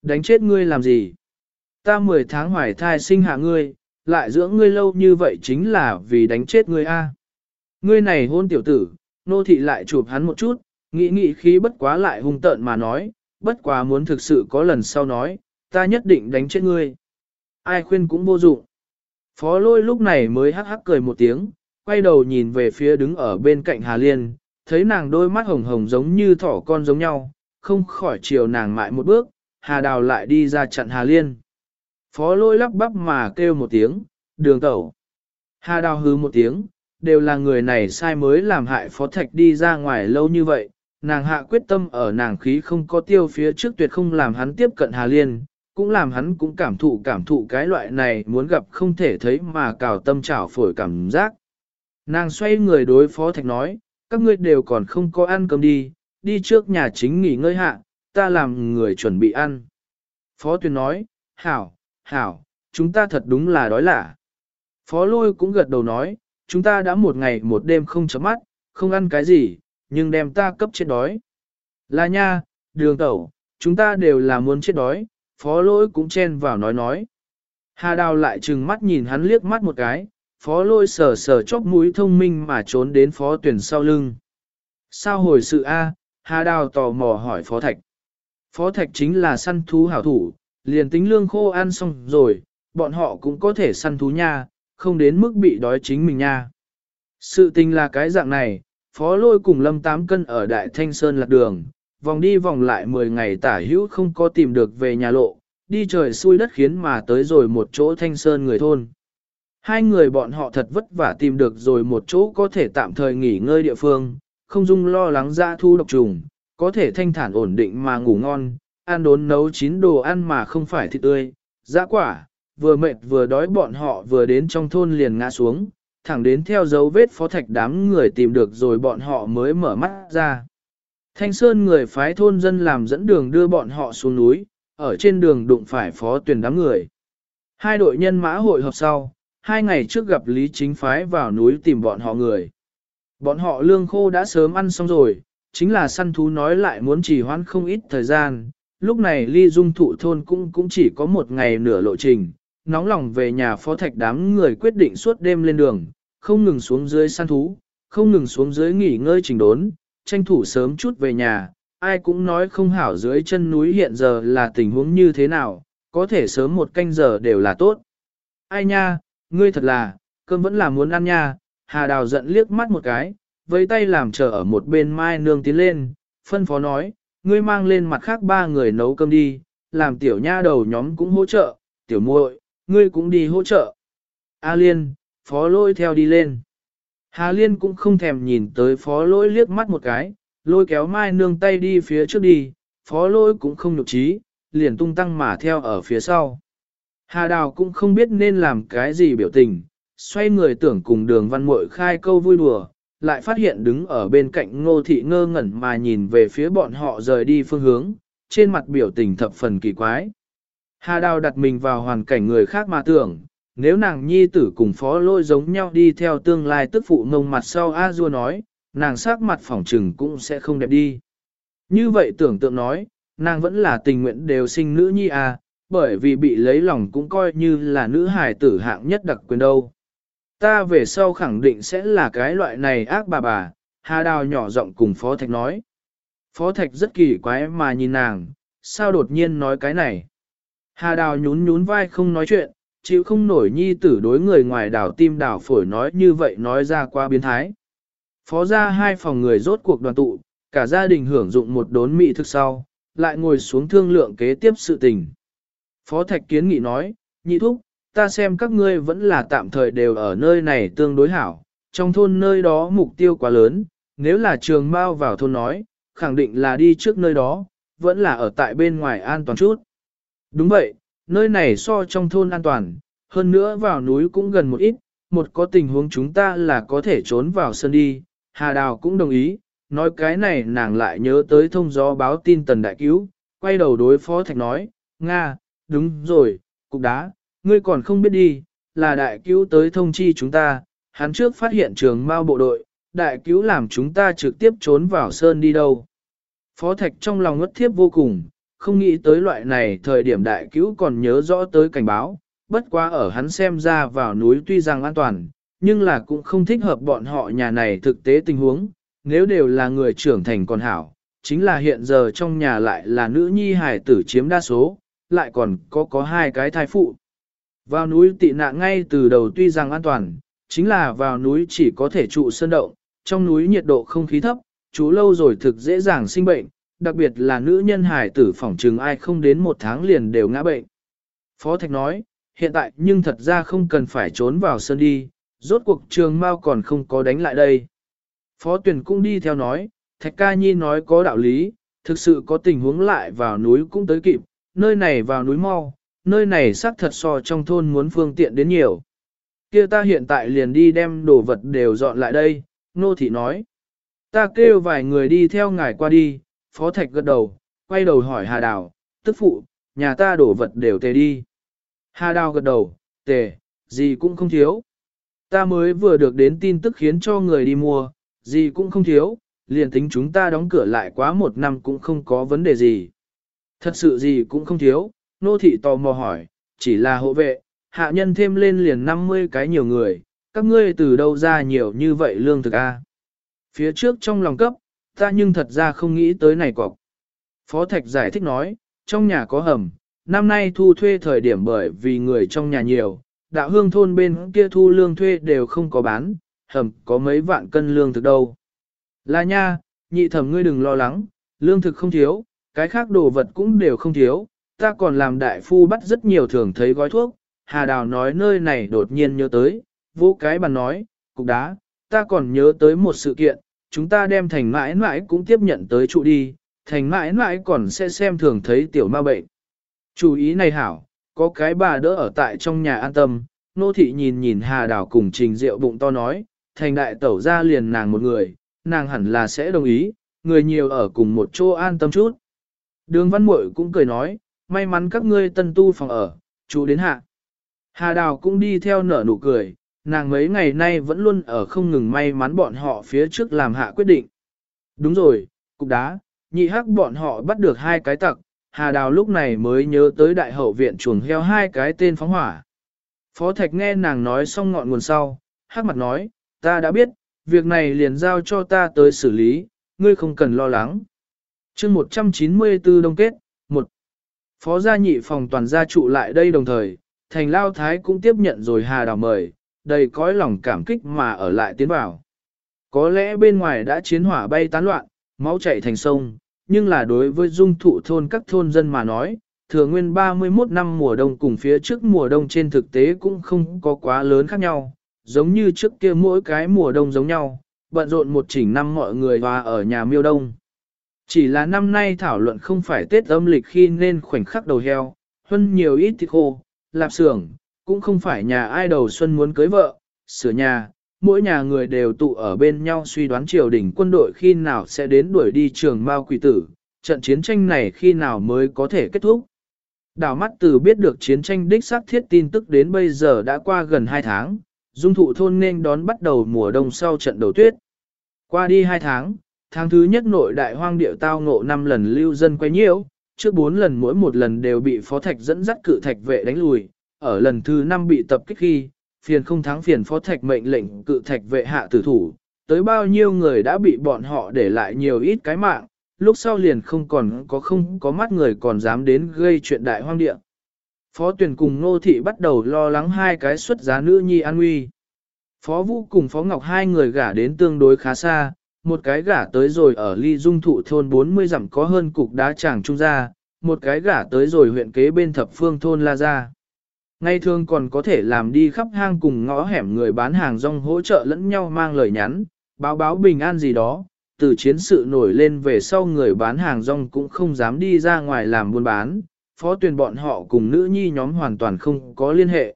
Đánh chết ngươi làm gì? Ta 10 tháng hoài thai sinh hạ ngươi, lại dưỡng ngươi lâu như vậy chính là vì đánh chết ngươi a. Ngươi này hôn tiểu tử, nô thị lại chụp hắn một chút, nghĩ nghĩ khí bất quá lại hung tợn mà nói, bất quá muốn thực sự có lần sau nói, ta nhất định đánh chết ngươi. Ai khuyên cũng vô dụng. Phó lôi lúc này mới hắc hắc cười một tiếng, quay đầu nhìn về phía đứng ở bên cạnh Hà Liên, thấy nàng đôi mắt hồng hồng giống như thỏ con giống nhau, không khỏi chiều nàng mại một bước, Hà Đào lại đi ra chặn Hà Liên. Phó lôi lắp bắp mà kêu một tiếng, đường tẩu. Hà đào hứ một tiếng, đều là người này sai mới làm hại phó thạch đi ra ngoài lâu như vậy. Nàng hạ quyết tâm ở nàng khí không có tiêu phía trước tuyệt không làm hắn tiếp cận Hà Liên, cũng làm hắn cũng cảm thụ cảm thụ cái loại này muốn gặp không thể thấy mà cào tâm trảo phổi cảm giác. Nàng xoay người đối phó thạch nói, các ngươi đều còn không có ăn cơm đi, đi trước nhà chính nghỉ ngơi hạ, ta làm người chuẩn bị ăn. Phó tuyên nói, hảo, hảo, chúng ta thật đúng là đói lạ. Phó lôi cũng gật đầu nói, chúng ta đã một ngày một đêm không chấm mắt, không ăn cái gì, nhưng đem ta cấp chết đói. Là nha, đường tẩu, chúng ta đều là muốn chết đói, phó lôi cũng chen vào nói nói. Hà đào lại trừng mắt nhìn hắn liếc mắt một cái, phó lôi sờ sờ chóc mũi thông minh mà trốn đến phó tuyển sau lưng. Sao hồi sự A, Hà đào tò mò hỏi phó thạch. Phó thạch chính là săn thú hảo thủ, liền tính lương khô ăn xong rồi, bọn họ cũng có thể săn thú nha, không đến mức bị đói chính mình nha. Sự tình là cái dạng này, phó lôi cùng lâm tám cân ở Đại Thanh Sơn lạc đường, vòng đi vòng lại 10 ngày tả hữu không có tìm được về nhà lộ, đi trời xuôi đất khiến mà tới rồi một chỗ Thanh Sơn người thôn. Hai người bọn họ thật vất vả tìm được rồi một chỗ có thể tạm thời nghỉ ngơi địa phương, không dung lo lắng ra thu độc trùng, có thể thanh thản ổn định mà ngủ ngon, ăn đốn nấu chín đồ ăn mà không phải thịt tươi, dã quả, vừa mệt vừa đói bọn họ vừa đến trong thôn liền ngã xuống, thẳng đến theo dấu vết phó thạch đám người tìm được rồi bọn họ mới mở mắt ra. Thanh Sơn người phái thôn dân làm dẫn đường đưa bọn họ xuống núi, ở trên đường đụng phải phó tuyển đám người. Hai đội nhân mã hội họp sau, hai ngày trước gặp Lý Chính phái vào núi tìm bọn họ người. Bọn họ lương khô đã sớm ăn xong rồi, chính là săn thú nói lại muốn trì hoãn không ít thời gian. Lúc này ly dung thụ thôn cũng cũng chỉ có một ngày nửa lộ trình, nóng lòng về nhà phó thạch đám người quyết định suốt đêm lên đường, không ngừng xuống dưới săn thú, không ngừng xuống dưới nghỉ ngơi trình đốn, tranh thủ sớm chút về nhà, ai cũng nói không hảo dưới chân núi hiện giờ là tình huống như thế nào, có thể sớm một canh giờ đều là tốt. Ai nha, ngươi thật là, cơm vẫn là muốn ăn nha, Hà Đào giận liếc mắt một cái, với tay làm chờ ở một bên Mai Nương tiến lên, phân phó nói, ngươi mang lên mặt khác ba người nấu cơm đi, làm tiểu nha đầu nhóm cũng hỗ trợ, tiểu muội, ngươi cũng đi hỗ trợ. A Liên, phó lôi theo đi lên. Hà Liên cũng không thèm nhìn tới phó lôi liếc mắt một cái, lôi kéo Mai Nương tay đi phía trước đi, phó lôi cũng không nhục trí, liền tung tăng mà theo ở phía sau. Hà Đào cũng không biết nên làm cái gì biểu tình, xoay người tưởng cùng đường văn mội khai câu vui đùa, lại phát hiện đứng ở bên cạnh ngô thị ngơ ngẩn mà nhìn về phía bọn họ rời đi phương hướng, trên mặt biểu tình thập phần kỳ quái. Hà Đào đặt mình vào hoàn cảnh người khác mà tưởng, nếu nàng nhi tử cùng phó lôi giống nhau đi theo tương lai tức phụ ngông mặt sau A Du nói, nàng sắc mặt phỏng trừng cũng sẽ không đẹp đi. Như vậy tưởng tượng nói, nàng vẫn là tình nguyện đều sinh nữ nhi à, bởi vì bị lấy lòng cũng coi như là nữ hài tử hạng nhất đặc quyền đâu. Ta về sau khẳng định sẽ là cái loại này ác bà bà, Hà Đào nhỏ giọng cùng Phó Thạch nói. Phó Thạch rất kỳ quái mà nhìn nàng, sao đột nhiên nói cái này. Hà Đào nhún nhún vai không nói chuyện, chịu không nổi nhi tử đối người ngoài đảo tim đảo phổi nói như vậy nói ra qua biến thái. Phó ra hai phòng người rốt cuộc đoàn tụ, cả gia đình hưởng dụng một đốn mị thức sau, lại ngồi xuống thương lượng kế tiếp sự tình. Phó Thạch kiến nghị nói, nhị thúc, ta xem các ngươi vẫn là tạm thời đều ở nơi này tương đối hảo, trong thôn nơi đó mục tiêu quá lớn, nếu là trường mau vào thôn nói, khẳng định là đi trước nơi đó, vẫn là ở tại bên ngoài an toàn chút. Đúng vậy, nơi này so trong thôn an toàn, hơn nữa vào núi cũng gần một ít, một có tình huống chúng ta là có thể trốn vào sân đi, Hà Đào cũng đồng ý, nói cái này nàng lại nhớ tới thông gió báo tin tần đại cứu, quay đầu đối phó thạch nói, Nga, đúng rồi, cục đá, ngươi còn không biết đi, là đại cứu tới thông chi chúng ta, hắn trước phát hiện trường mao bộ đội, đại cứu làm chúng ta trực tiếp trốn vào sơn đi đâu. Phó thạch trong lòng ngất thiếp vô cùng, không nghĩ tới loại này thời điểm đại cứu còn nhớ rõ tới cảnh báo, bất quá ở hắn xem ra vào núi tuy rằng an toàn, nhưng là cũng không thích hợp bọn họ nhà này thực tế tình huống, nếu đều là người trưởng thành còn hảo, chính là hiện giờ trong nhà lại là nữ nhi hải tử chiếm đa số, lại còn có có hai cái thai phụ. Vào núi tị nạn ngay từ đầu tuy rằng an toàn, chính là vào núi chỉ có thể trụ sơn động, trong núi nhiệt độ không khí thấp, chú lâu rồi thực dễ dàng sinh bệnh, đặc biệt là nữ nhân hải tử phỏng trừng ai không đến một tháng liền đều ngã bệnh. Phó Thạch nói, hiện tại nhưng thật ra không cần phải trốn vào sơn đi, rốt cuộc trường mau còn không có đánh lại đây. Phó tuyển cũng đi theo nói, Thạch ca nhi nói có đạo lý, thực sự có tình huống lại vào núi cũng tới kịp, nơi này vào núi mau, nơi này xác thật so trong thôn muốn phương tiện đến nhiều. Kia ta hiện tại liền đi đem đồ vật đều dọn lại đây, nô thị nói. Ta kêu vài người đi theo ngài qua đi, phó thạch gật đầu, quay đầu hỏi Hà Đào, tức phụ, nhà ta đổ vật đều tề đi. Hà Đào gật đầu, tề, gì cũng không thiếu. Ta mới vừa được đến tin tức khiến cho người đi mua, gì cũng không thiếu, liền tính chúng ta đóng cửa lại quá một năm cũng không có vấn đề gì. Thật sự gì cũng không thiếu, nô thị tò mò hỏi, chỉ là hộ vệ, hạ nhân thêm lên liền 50 cái nhiều người, các ngươi từ đâu ra nhiều như vậy lương thực a? Phía trước trong lòng cấp, ta nhưng thật ra không nghĩ tới này cọc. Phó Thạch giải thích nói, trong nhà có hầm, năm nay thu thuê thời điểm bởi vì người trong nhà nhiều, đạo hương thôn bên kia thu lương thuê đều không có bán, hầm có mấy vạn cân lương thực đâu. Là nha, nhị thẩm ngươi đừng lo lắng, lương thực không thiếu, cái khác đồ vật cũng đều không thiếu, ta còn làm đại phu bắt rất nhiều thường thấy gói thuốc, Hà Đào nói nơi này đột nhiên nhớ tới, vô cái bàn nói, cục đá, ta còn nhớ tới một sự kiện, chúng ta đem thành mãi mãi cũng tiếp nhận tới trụ đi, thành mãi mãi còn sẽ xem thường thấy tiểu ma bệnh. Chú ý này hảo, có cái bà đỡ ở tại trong nhà an tâm, nô thị nhìn nhìn Hà Đào cùng trình rượu bụng to nói, thành đại tẩu ra liền nàng một người, nàng hẳn là sẽ đồng ý, người nhiều ở cùng một chỗ an tâm chút. Đường văn muội cũng cười nói, may mắn các ngươi tân tu phòng ở, chú đến hạ. Hà Đào cũng đi theo nở nụ cười, nàng mấy ngày nay vẫn luôn ở không ngừng may mắn bọn họ phía trước làm hạ quyết định. Đúng rồi, cục đá, nhị hắc bọn họ bắt được hai cái tặc, Hà Đào lúc này mới nhớ tới đại hậu viện chuồng heo hai cái tên phóng hỏa. Phó Thạch nghe nàng nói xong ngọn nguồn sau, hắc mặt nói, ta đã biết, việc này liền giao cho ta tới xử lý, ngươi không cần lo lắng chương 194 đông kết, 1. Phó gia nhị phòng toàn gia trụ lại đây đồng thời, thành lao thái cũng tiếp nhận rồi Hà Đào mời, đầy cõi lòng cảm kích mà ở lại tiến vào. Có lẽ bên ngoài đã chiến hỏa bay tán loạn, máu chảy thành sông, nhưng là đối với dung thụ thôn các thôn dân mà nói, thừa nguyên 31 năm mùa đông cùng phía trước mùa đông trên thực tế cũng không có quá lớn khác nhau, giống như trước kia mỗi cái mùa đông giống nhau, bận rộn một chỉnh năm mọi người hòa ở nhà miêu đông. Chỉ là năm nay thảo luận không phải Tết âm lịch khi nên khoảnh khắc đầu heo, hơn nhiều ít thịt khô, lạp xưởng, cũng không phải nhà ai đầu xuân muốn cưới vợ, sửa nhà, mỗi nhà người đều tụ ở bên nhau suy đoán triều đình quân đội khi nào sẽ đến đuổi đi trường Mao quỷ tử, trận chiến tranh này khi nào mới có thể kết thúc. Đào mắt từ biết được chiến tranh đích xác thiết tin tức đến bây giờ đã qua gần 2 tháng, dung thụ thôn nên đón bắt đầu mùa đông sau trận đầu tuyết. Qua đi 2 tháng, tháng thứ nhất nội đại hoang điệu tao ngộ 5 lần lưu dân quay nhiễu, trước 4 lần mỗi một lần đều bị phó thạch dẫn dắt cự thạch vệ đánh lùi, ở lần thứ 5 bị tập kích khi, phiền không thắng phiền phó thạch mệnh lệnh cự thạch vệ hạ tử thủ, tới bao nhiêu người đã bị bọn họ để lại nhiều ít cái mạng, lúc sau liền không còn có không có mắt người còn dám đến gây chuyện đại hoang địa. Phó tuyển cùng nô thị bắt đầu lo lắng hai cái xuất giá nữ nhi an nguy. Phó Vũ cùng Phó Ngọc hai người gả đến tương đối khá xa, một cái gả tới rồi ở ly dung thụ thôn 40 dặm có hơn cục đá tràng trung gia, một cái gả tới rồi huyện kế bên thập phương thôn La Gia. Ngay thường còn có thể làm đi khắp hang cùng ngõ hẻm người bán hàng rong hỗ trợ lẫn nhau mang lời nhắn, báo báo bình an gì đó, từ chiến sự nổi lên về sau người bán hàng rong cũng không dám đi ra ngoài làm buôn bán, phó tuyển bọn họ cùng nữ nhi nhóm hoàn toàn không có liên hệ.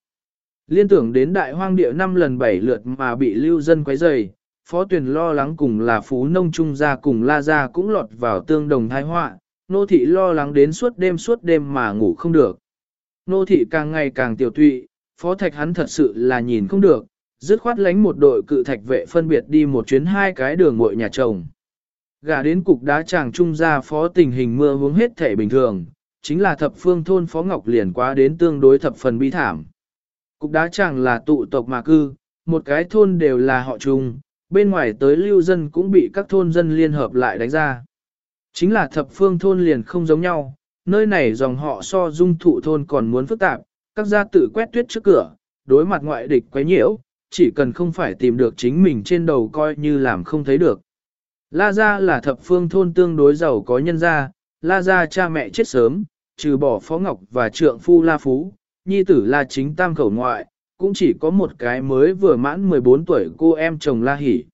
Liên tưởng đến đại hoang địa năm lần bảy lượt mà bị lưu dân quấy rầy, phó tuyển lo lắng cùng là phú nông trung gia cùng la gia cũng lọt vào tương đồng thái họa, nô thị lo lắng đến suốt đêm suốt đêm mà ngủ không được. Nô thị càng ngày càng tiểu tụy, phó thạch hắn thật sự là nhìn không được, dứt khoát lánh một đội cự thạch vệ phân biệt đi một chuyến hai cái đường muội nhà chồng. Gà đến cục đá chàng trung gia phó tình hình mưa hướng hết thể bình thường, chính là thập phương thôn phó ngọc liền quá đến tương đối thập phần bi thảm. Cục đá chàng là tụ tộc mà cư, một cái thôn đều là họ chung, bên ngoài tới lưu dân cũng bị các thôn dân liên hợp lại đánh ra. Chính là thập phương thôn liền không giống nhau, nơi này dòng họ so dung thụ thôn còn muốn phức tạp, các gia tự quét tuyết trước cửa, đối mặt ngoại địch quấy nhiễu, chỉ cần không phải tìm được chính mình trên đầu coi như làm không thấy được. La Gia là thập phương thôn tương đối giàu có nhân gia, La Gia cha mẹ chết sớm, trừ bỏ Phó Ngọc và trượng phu La Phú, nhi tử La Chính tam khẩu ngoại, cũng chỉ có một cái mới vừa mãn 14 tuổi cô em chồng La Hỷ.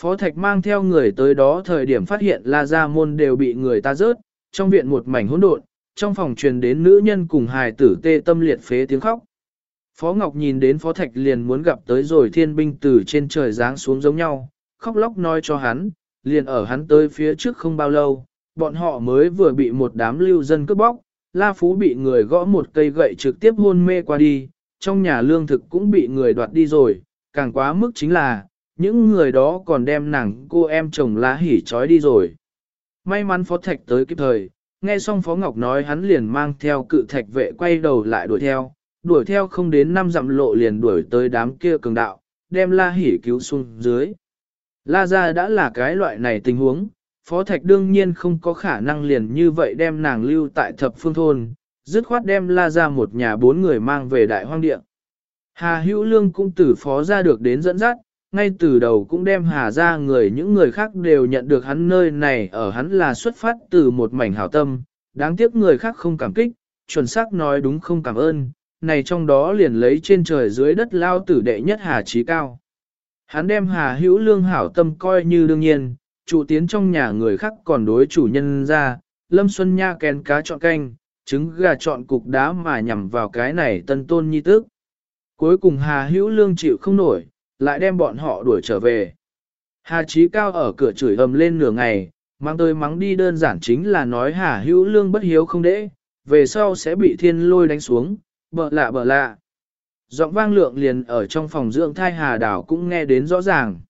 Phó Thạch mang theo người tới đó thời điểm phát hiện La Gia môn đều bị người ta rớt, trong viện một mảnh hỗn độn, trong phòng truyền đến nữ nhân cùng hài tử tê tâm liệt phế tiếng khóc. Phó Ngọc nhìn đến Phó Thạch liền muốn gặp tới rồi thiên binh từ trên trời giáng xuống giống nhau, khóc lóc nói cho hắn, liền ở hắn tới phía trước không bao lâu, bọn họ mới vừa bị một đám lưu dân cướp bóc, La Phú bị người gõ một cây gậy trực tiếp hôn mê qua đi, trong nhà lương thực cũng bị người đoạt đi rồi, càng quá mức chính là, những người đó còn đem nàng cô em chồng lá hỉ trói đi rồi. May mắn Phó Thạch tới kịp thời, nghe xong Phó Ngọc nói hắn liền mang theo cự thạch vệ quay đầu lại đuổi theo, đuổi theo không đến năm dặm lộ liền đuổi tới đám kia cường đạo, đem la hỉ cứu xuống dưới. La ra đã là cái loại này tình huống, Phó Thạch đương nhiên không có khả năng liền như vậy đem nàng lưu tại thập phương thôn, dứt khoát đem la ra một nhà bốn người mang về đại hoang địa. Hà hữu lương cũng từ phó ra được đến dẫn dắt, ngay từ đầu cũng đem hà ra người những người khác đều nhận được hắn nơi này ở hắn là xuất phát từ một mảnh hảo tâm, đáng tiếc người khác không cảm kích, chuẩn xác nói đúng không cảm ơn, này trong đó liền lấy trên trời dưới đất lao tử đệ nhất hà trí cao. Hắn đem hà hữu lương hảo tâm coi như đương nhiên, chủ tiến trong nhà người khác còn đối chủ nhân ra, Lâm Xuân Nha kén cá chọn canh, trứng gà chọn cục đá mà nhằm vào cái này tân tôn nhi tức. Cuối cùng Hà Hữu Lương chịu không nổi, lại đem bọn họ đuổi trở về. Hà Chí Cao ở cửa chửi ầm lên nửa ngày, mang tôi mắng đi đơn giản chính là nói Hà Hữu Lương bất hiếu không đễ, về sau sẽ bị thiên lôi đánh xuống, bợ lạ bợ lạ. Giọng vang lượng liền ở trong phòng dưỡng thai Hà Đào cũng nghe đến rõ ràng.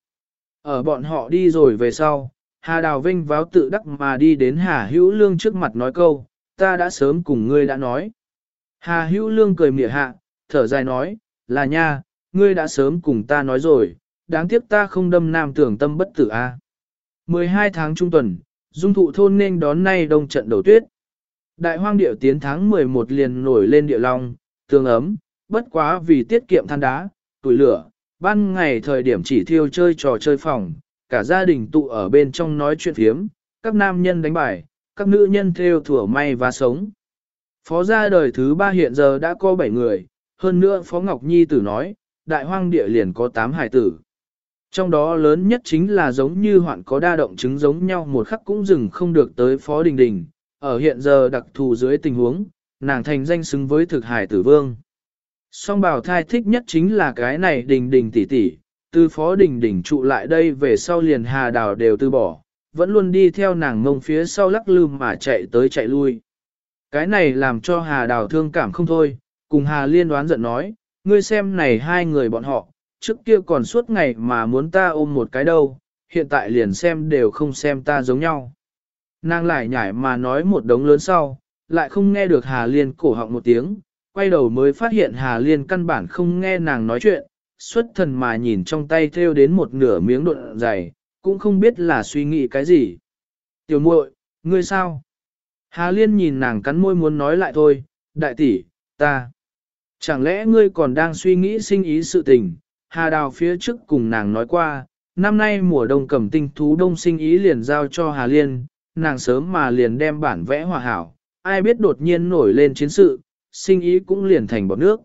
Ở bọn họ đi rồi về sau, Hà Đào vinh váo tự đắc mà đi đến Hà Hữu Lương trước mặt nói câu, ta đã sớm cùng ngươi đã nói. Hà Hữu Lương cười mỉa hạ, thở dài nói, là nha, ngươi đã sớm cùng ta nói rồi, đáng tiếc ta không đâm nam tưởng tâm bất tử a. À. 12 tháng trung tuần, dung thụ thôn nên đón nay đông trận đầu tuyết. Đại hoang điệu tiến tháng 11 liền nổi lên địa long, tương ấm, bất quá vì tiết kiệm than đá, tuổi lửa, ban ngày thời điểm chỉ thiêu chơi trò chơi phòng, cả gia đình tụ ở bên trong nói chuyện phiếm, các nam nhân đánh bài, các nữ nhân theo thủa may và sống. Phó gia đời thứ ba hiện giờ đã có 7 người, hơn nữa Phó Ngọc Nhi tử nói, đại hoang địa liền có 8 hải tử. Trong đó lớn nhất chính là giống như hoạn có đa động chứng giống nhau một khắc cũng dừng không được tới Phó Đình Đình, ở hiện giờ đặc thù dưới tình huống, nàng thành danh xứng với thực hải tử vương. Song bảo thai thích nhất chính là cái này Đình Đình tỷ tỷ, từ Phó Đình Đình trụ lại đây về sau liền hà đào đều từ bỏ, vẫn luôn đi theo nàng ngông phía sau lắc lư mà chạy tới chạy lui. Cái này làm cho hà đào thương cảm không thôi, cùng Hà Liên đoán giận nói, ngươi xem này hai người bọn họ, trước kia còn suốt ngày mà muốn ta ôm một cái đâu, hiện tại liền xem đều không xem ta giống nhau. Nàng lại nhảy mà nói một đống lớn sau, lại không nghe được Hà Liên cổ họng một tiếng, quay đầu mới phát hiện Hà Liên căn bản không nghe nàng nói chuyện, xuất thần mà nhìn trong tay theo đến một nửa miếng độn dày, cũng không biết là suy nghĩ cái gì. Tiểu muội, ngươi sao? Hà Liên nhìn nàng cắn môi muốn nói lại thôi, đại tỷ, ta. Chẳng lẽ ngươi còn đang suy nghĩ sinh ý sự tình, Hà Đào phía trước cùng nàng nói qua, năm nay mùa đông cầm tinh thú đông sinh ý liền giao cho Hà Liên, nàng sớm mà liền đem bản vẽ hòa hảo, ai biết đột nhiên nổi lên chiến sự, sinh ý cũng liền thành bọt nước.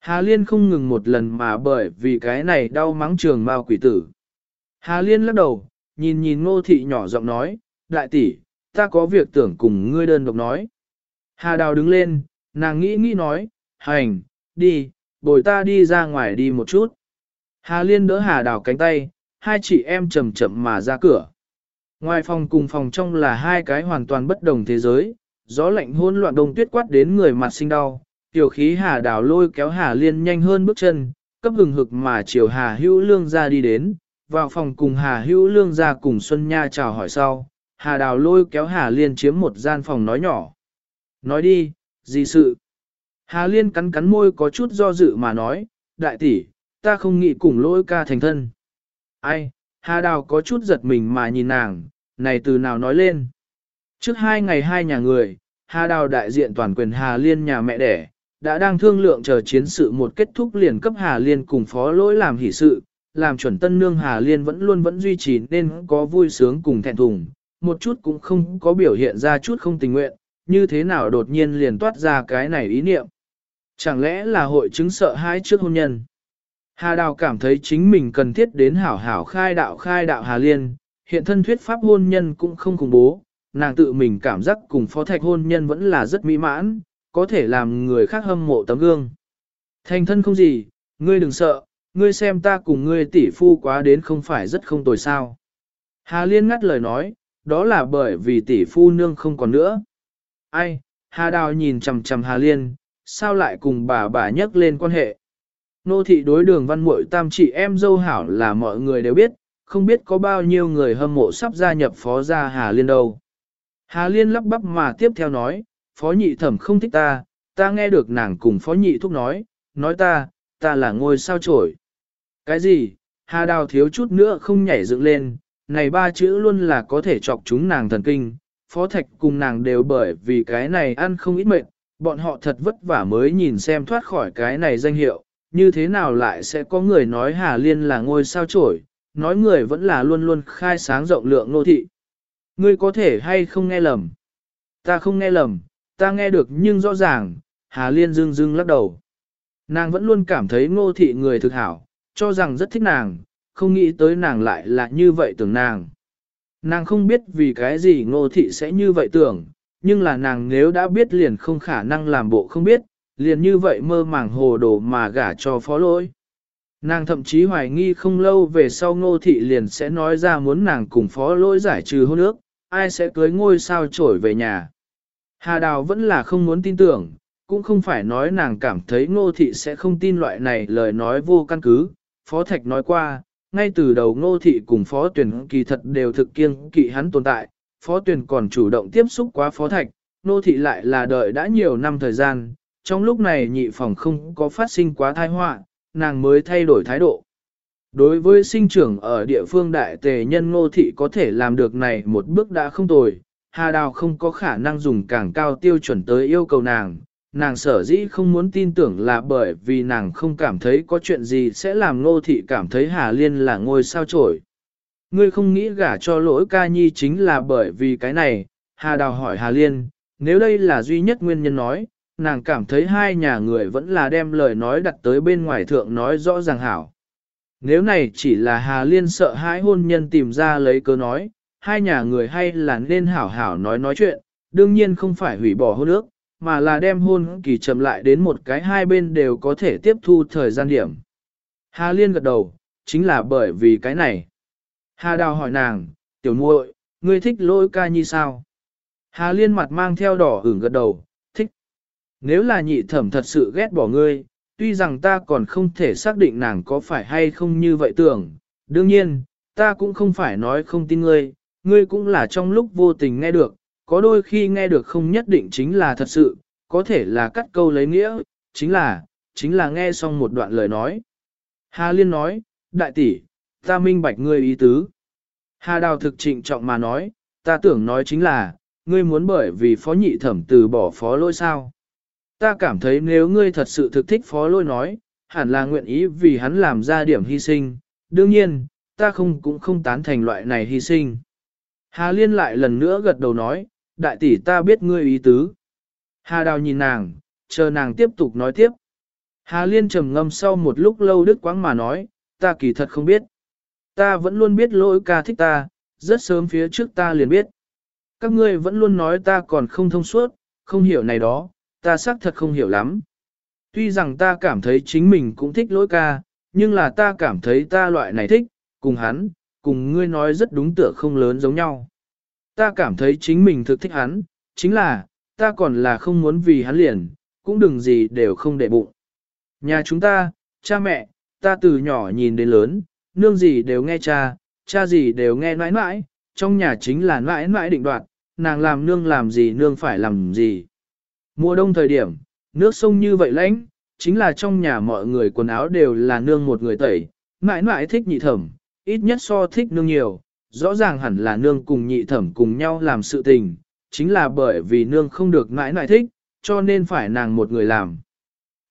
Hà Liên không ngừng một lần mà bởi vì cái này đau mắng trường mao quỷ tử. Hà Liên lắc đầu, nhìn nhìn ngô thị nhỏ giọng nói, đại tỷ, ta có việc tưởng cùng ngươi đơn độc nói. Hà Đào đứng lên, nàng nghĩ nghĩ nói, hành, đi, bồi ta đi ra ngoài đi một chút. Hà Liên đỡ Hà Đào cánh tay, hai chị em chậm chậm mà ra cửa. Ngoài phòng cùng phòng trong là hai cái hoàn toàn bất đồng thế giới, gió lạnh hôn loạn đông tuyết quát đến người mặt sinh đau, tiểu khí Hà Đào lôi kéo Hà Liên nhanh hơn bước chân, cấp hừng hực mà chiều Hà Hữu Lương ra đi đến, vào phòng cùng Hà Hữu Lương ra cùng Xuân Nha chào hỏi sau, Hà Đào lôi kéo Hà Liên chiếm một gian phòng nói nhỏ. Nói đi, gì sự? Hà Liên cắn cắn môi có chút do dự mà nói, đại tỷ, ta không nghĩ cùng lỗi ca thành thân. Ai, Hà Đào có chút giật mình mà nhìn nàng, này từ nào nói lên. Trước hai ngày hai nhà người, Hà Đào đại diện toàn quyền Hà Liên nhà mẹ đẻ, đã đang thương lượng chờ chiến sự một kết thúc liền cấp Hà Liên cùng phó lỗi làm hỷ sự, làm chuẩn tân nương Hà Liên vẫn luôn vẫn duy trì nên có vui sướng cùng thẹn thùng, một chút cũng không có biểu hiện ra chút không tình nguyện, như thế nào đột nhiên liền toát ra cái này ý niệm. Chẳng lẽ là hội chứng sợ hãi trước hôn nhân? Hà Đào cảm thấy chính mình cần thiết đến hảo hảo khai đạo khai đạo Hà Liên, hiện thân thuyết pháp hôn nhân cũng không khủng bố, nàng tự mình cảm giác cùng phó thạch hôn nhân vẫn là rất mỹ mãn, có thể làm người khác hâm mộ tấm gương. Thành thân không gì, ngươi đừng sợ, ngươi xem ta cùng ngươi tỷ phu quá đến không phải rất không tồi sao. Hà Liên ngắt lời nói, đó là bởi vì tỷ phu nương không còn nữa. Ai, Hà Đào nhìn chằm chằm Hà Liên, sao lại cùng bà bà nhắc lên quan hệ. Nô thị đối đường văn muội tam chị em dâu hảo là mọi người đều biết, không biết có bao nhiêu người hâm mộ sắp gia nhập phó gia Hà Liên đâu. Hà Liên lắp bắp mà tiếp theo nói, phó nhị thẩm không thích ta, ta nghe được nàng cùng phó nhị thúc nói, nói ta, ta là ngôi sao trổi. Cái gì, Hà Đào thiếu chút nữa không nhảy dựng lên, này ba chữ luôn là có thể chọc chúng nàng thần kinh, phó thạch cùng nàng đều bởi vì cái này ăn không ít mệt, bọn họ thật vất vả mới nhìn xem thoát khỏi cái này danh hiệu, như thế nào lại sẽ có người nói Hà Liên là ngôi sao trổi, nói người vẫn là luôn luôn khai sáng rộng lượng nô thị. Ngươi có thể hay không nghe lầm? Ta không nghe lầm, ta nghe được nhưng rõ ràng, Hà Liên dưng dưng lắc đầu. Nàng vẫn luôn cảm thấy ngô thị người thực hảo, cho rằng rất thích nàng, không nghĩ tới nàng lại là như vậy tưởng nàng. Nàng không biết vì cái gì ngô thị sẽ như vậy tưởng, nhưng là nàng nếu đã biết liền không khả năng làm bộ không biết, liền như vậy mơ màng hồ đồ mà gả cho phó lỗi. Nàng thậm chí hoài nghi không lâu về sau ngô thị liền sẽ nói ra muốn nàng cùng phó lỗi giải trừ hôn ước, ai sẽ cưới ngôi sao trổi về nhà. Hà Đào vẫn là không muốn tin tưởng, cũng không phải nói nàng cảm thấy ngô thị sẽ không tin loại này lời nói vô căn cứ. Phó Thạch nói qua, ngay từ đầu ngô thị cùng phó Tuyền kỳ thật đều thực kiêng kỵ hắn tồn tại, phó Tuyền còn chủ động tiếp xúc quá phó Thạch, ngô thị lại là đợi đã nhiều năm thời gian, trong lúc này nhị phòng không có phát sinh quá thai họa, nàng mới thay đổi thái độ. Đối với sinh trưởng ở địa phương đại tề nhân ngô thị có thể làm được này một bước đã không tồi, Hà Đào không có khả năng dùng càng cao tiêu chuẩn tới yêu cầu nàng, nàng sở dĩ không muốn tin tưởng là bởi vì nàng không cảm thấy có chuyện gì sẽ làm ngô thị cảm thấy Hà Liên là ngôi sao trổi. Ngươi không nghĩ gả cho lỗi ca nhi chính là bởi vì cái này, Hà Đào hỏi Hà Liên, nếu đây là duy nhất nguyên nhân nói, nàng cảm thấy hai nhà người vẫn là đem lời nói đặt tới bên ngoài thượng nói rõ ràng hảo. Nếu này chỉ là Hà Liên sợ hãi hôn nhân tìm ra lấy cớ nói, hai nhà người hay là nên hảo hảo nói nói chuyện, đương nhiên không phải hủy bỏ hôn ước, mà là đem hôn kỳ chậm lại đến một cái hai bên đều có thể tiếp thu thời gian điểm. Hà Liên gật đầu, chính là bởi vì cái này. Hà Đào hỏi nàng, tiểu muội, ngươi thích lỗi ca nhi sao? Hà Liên mặt mang theo đỏ ửng gật đầu, thích. Nếu là nhị thẩm thật sự ghét bỏ ngươi, tuy rằng ta còn không thể xác định nàng có phải hay không như vậy tưởng, đương nhiên, ta cũng không phải nói không tin ngươi, ngươi cũng là trong lúc vô tình nghe được, có đôi khi nghe được không nhất định chính là thật sự, có thể là cắt câu lấy nghĩa, chính là, chính là nghe xong một đoạn lời nói. Hà Liên nói, đại tỷ, ta minh bạch ngươi ý tứ. Hà Đào thực trịnh trọng mà nói, ta tưởng nói chính là, ngươi muốn bởi vì phó nhị thẩm từ bỏ phó lôi sao. Ta cảm thấy nếu ngươi thật sự thực thích phó lôi nói, hẳn là nguyện ý vì hắn làm ra điểm hy sinh, đương nhiên, ta không cũng không tán thành loại này hy sinh. Hà Liên lại lần nữa gật đầu nói, đại tỷ ta biết ngươi ý tứ. Hà Đào nhìn nàng, chờ nàng tiếp tục nói tiếp. Hà Liên trầm ngâm sau một lúc lâu đức quãng mà nói, ta kỳ thật không biết. Ta vẫn luôn biết lỗi ca thích ta, rất sớm phía trước ta liền biết. Các ngươi vẫn luôn nói ta còn không thông suốt, không hiểu này đó, ta xác thật không hiểu lắm. Tuy rằng ta cảm thấy chính mình cũng thích lỗi ca, nhưng là ta cảm thấy ta loại này thích, cùng hắn, cùng ngươi nói rất đúng tựa không lớn giống nhau. Ta cảm thấy chính mình thực thích hắn, chính là, ta còn là không muốn vì hắn liền, cũng đừng gì đều không để bụng. Nhà chúng ta, cha mẹ, ta từ nhỏ nhìn đến lớn, nương gì đều nghe cha, cha gì đều nghe nãi nãi, trong nhà chính là nãi nãi định đoạt, nàng làm nương làm gì nương phải làm gì. Mùa đông thời điểm, nước sông như vậy lãnh, chính là trong nhà mọi người quần áo đều là nương một người tẩy, nãi nãi thích nhị thẩm, ít nhất so thích nương nhiều, rõ ràng hẳn là nương cùng nhị thẩm cùng nhau làm sự tình, chính là bởi vì nương không được mãi mãi thích, cho nên phải nàng một người làm.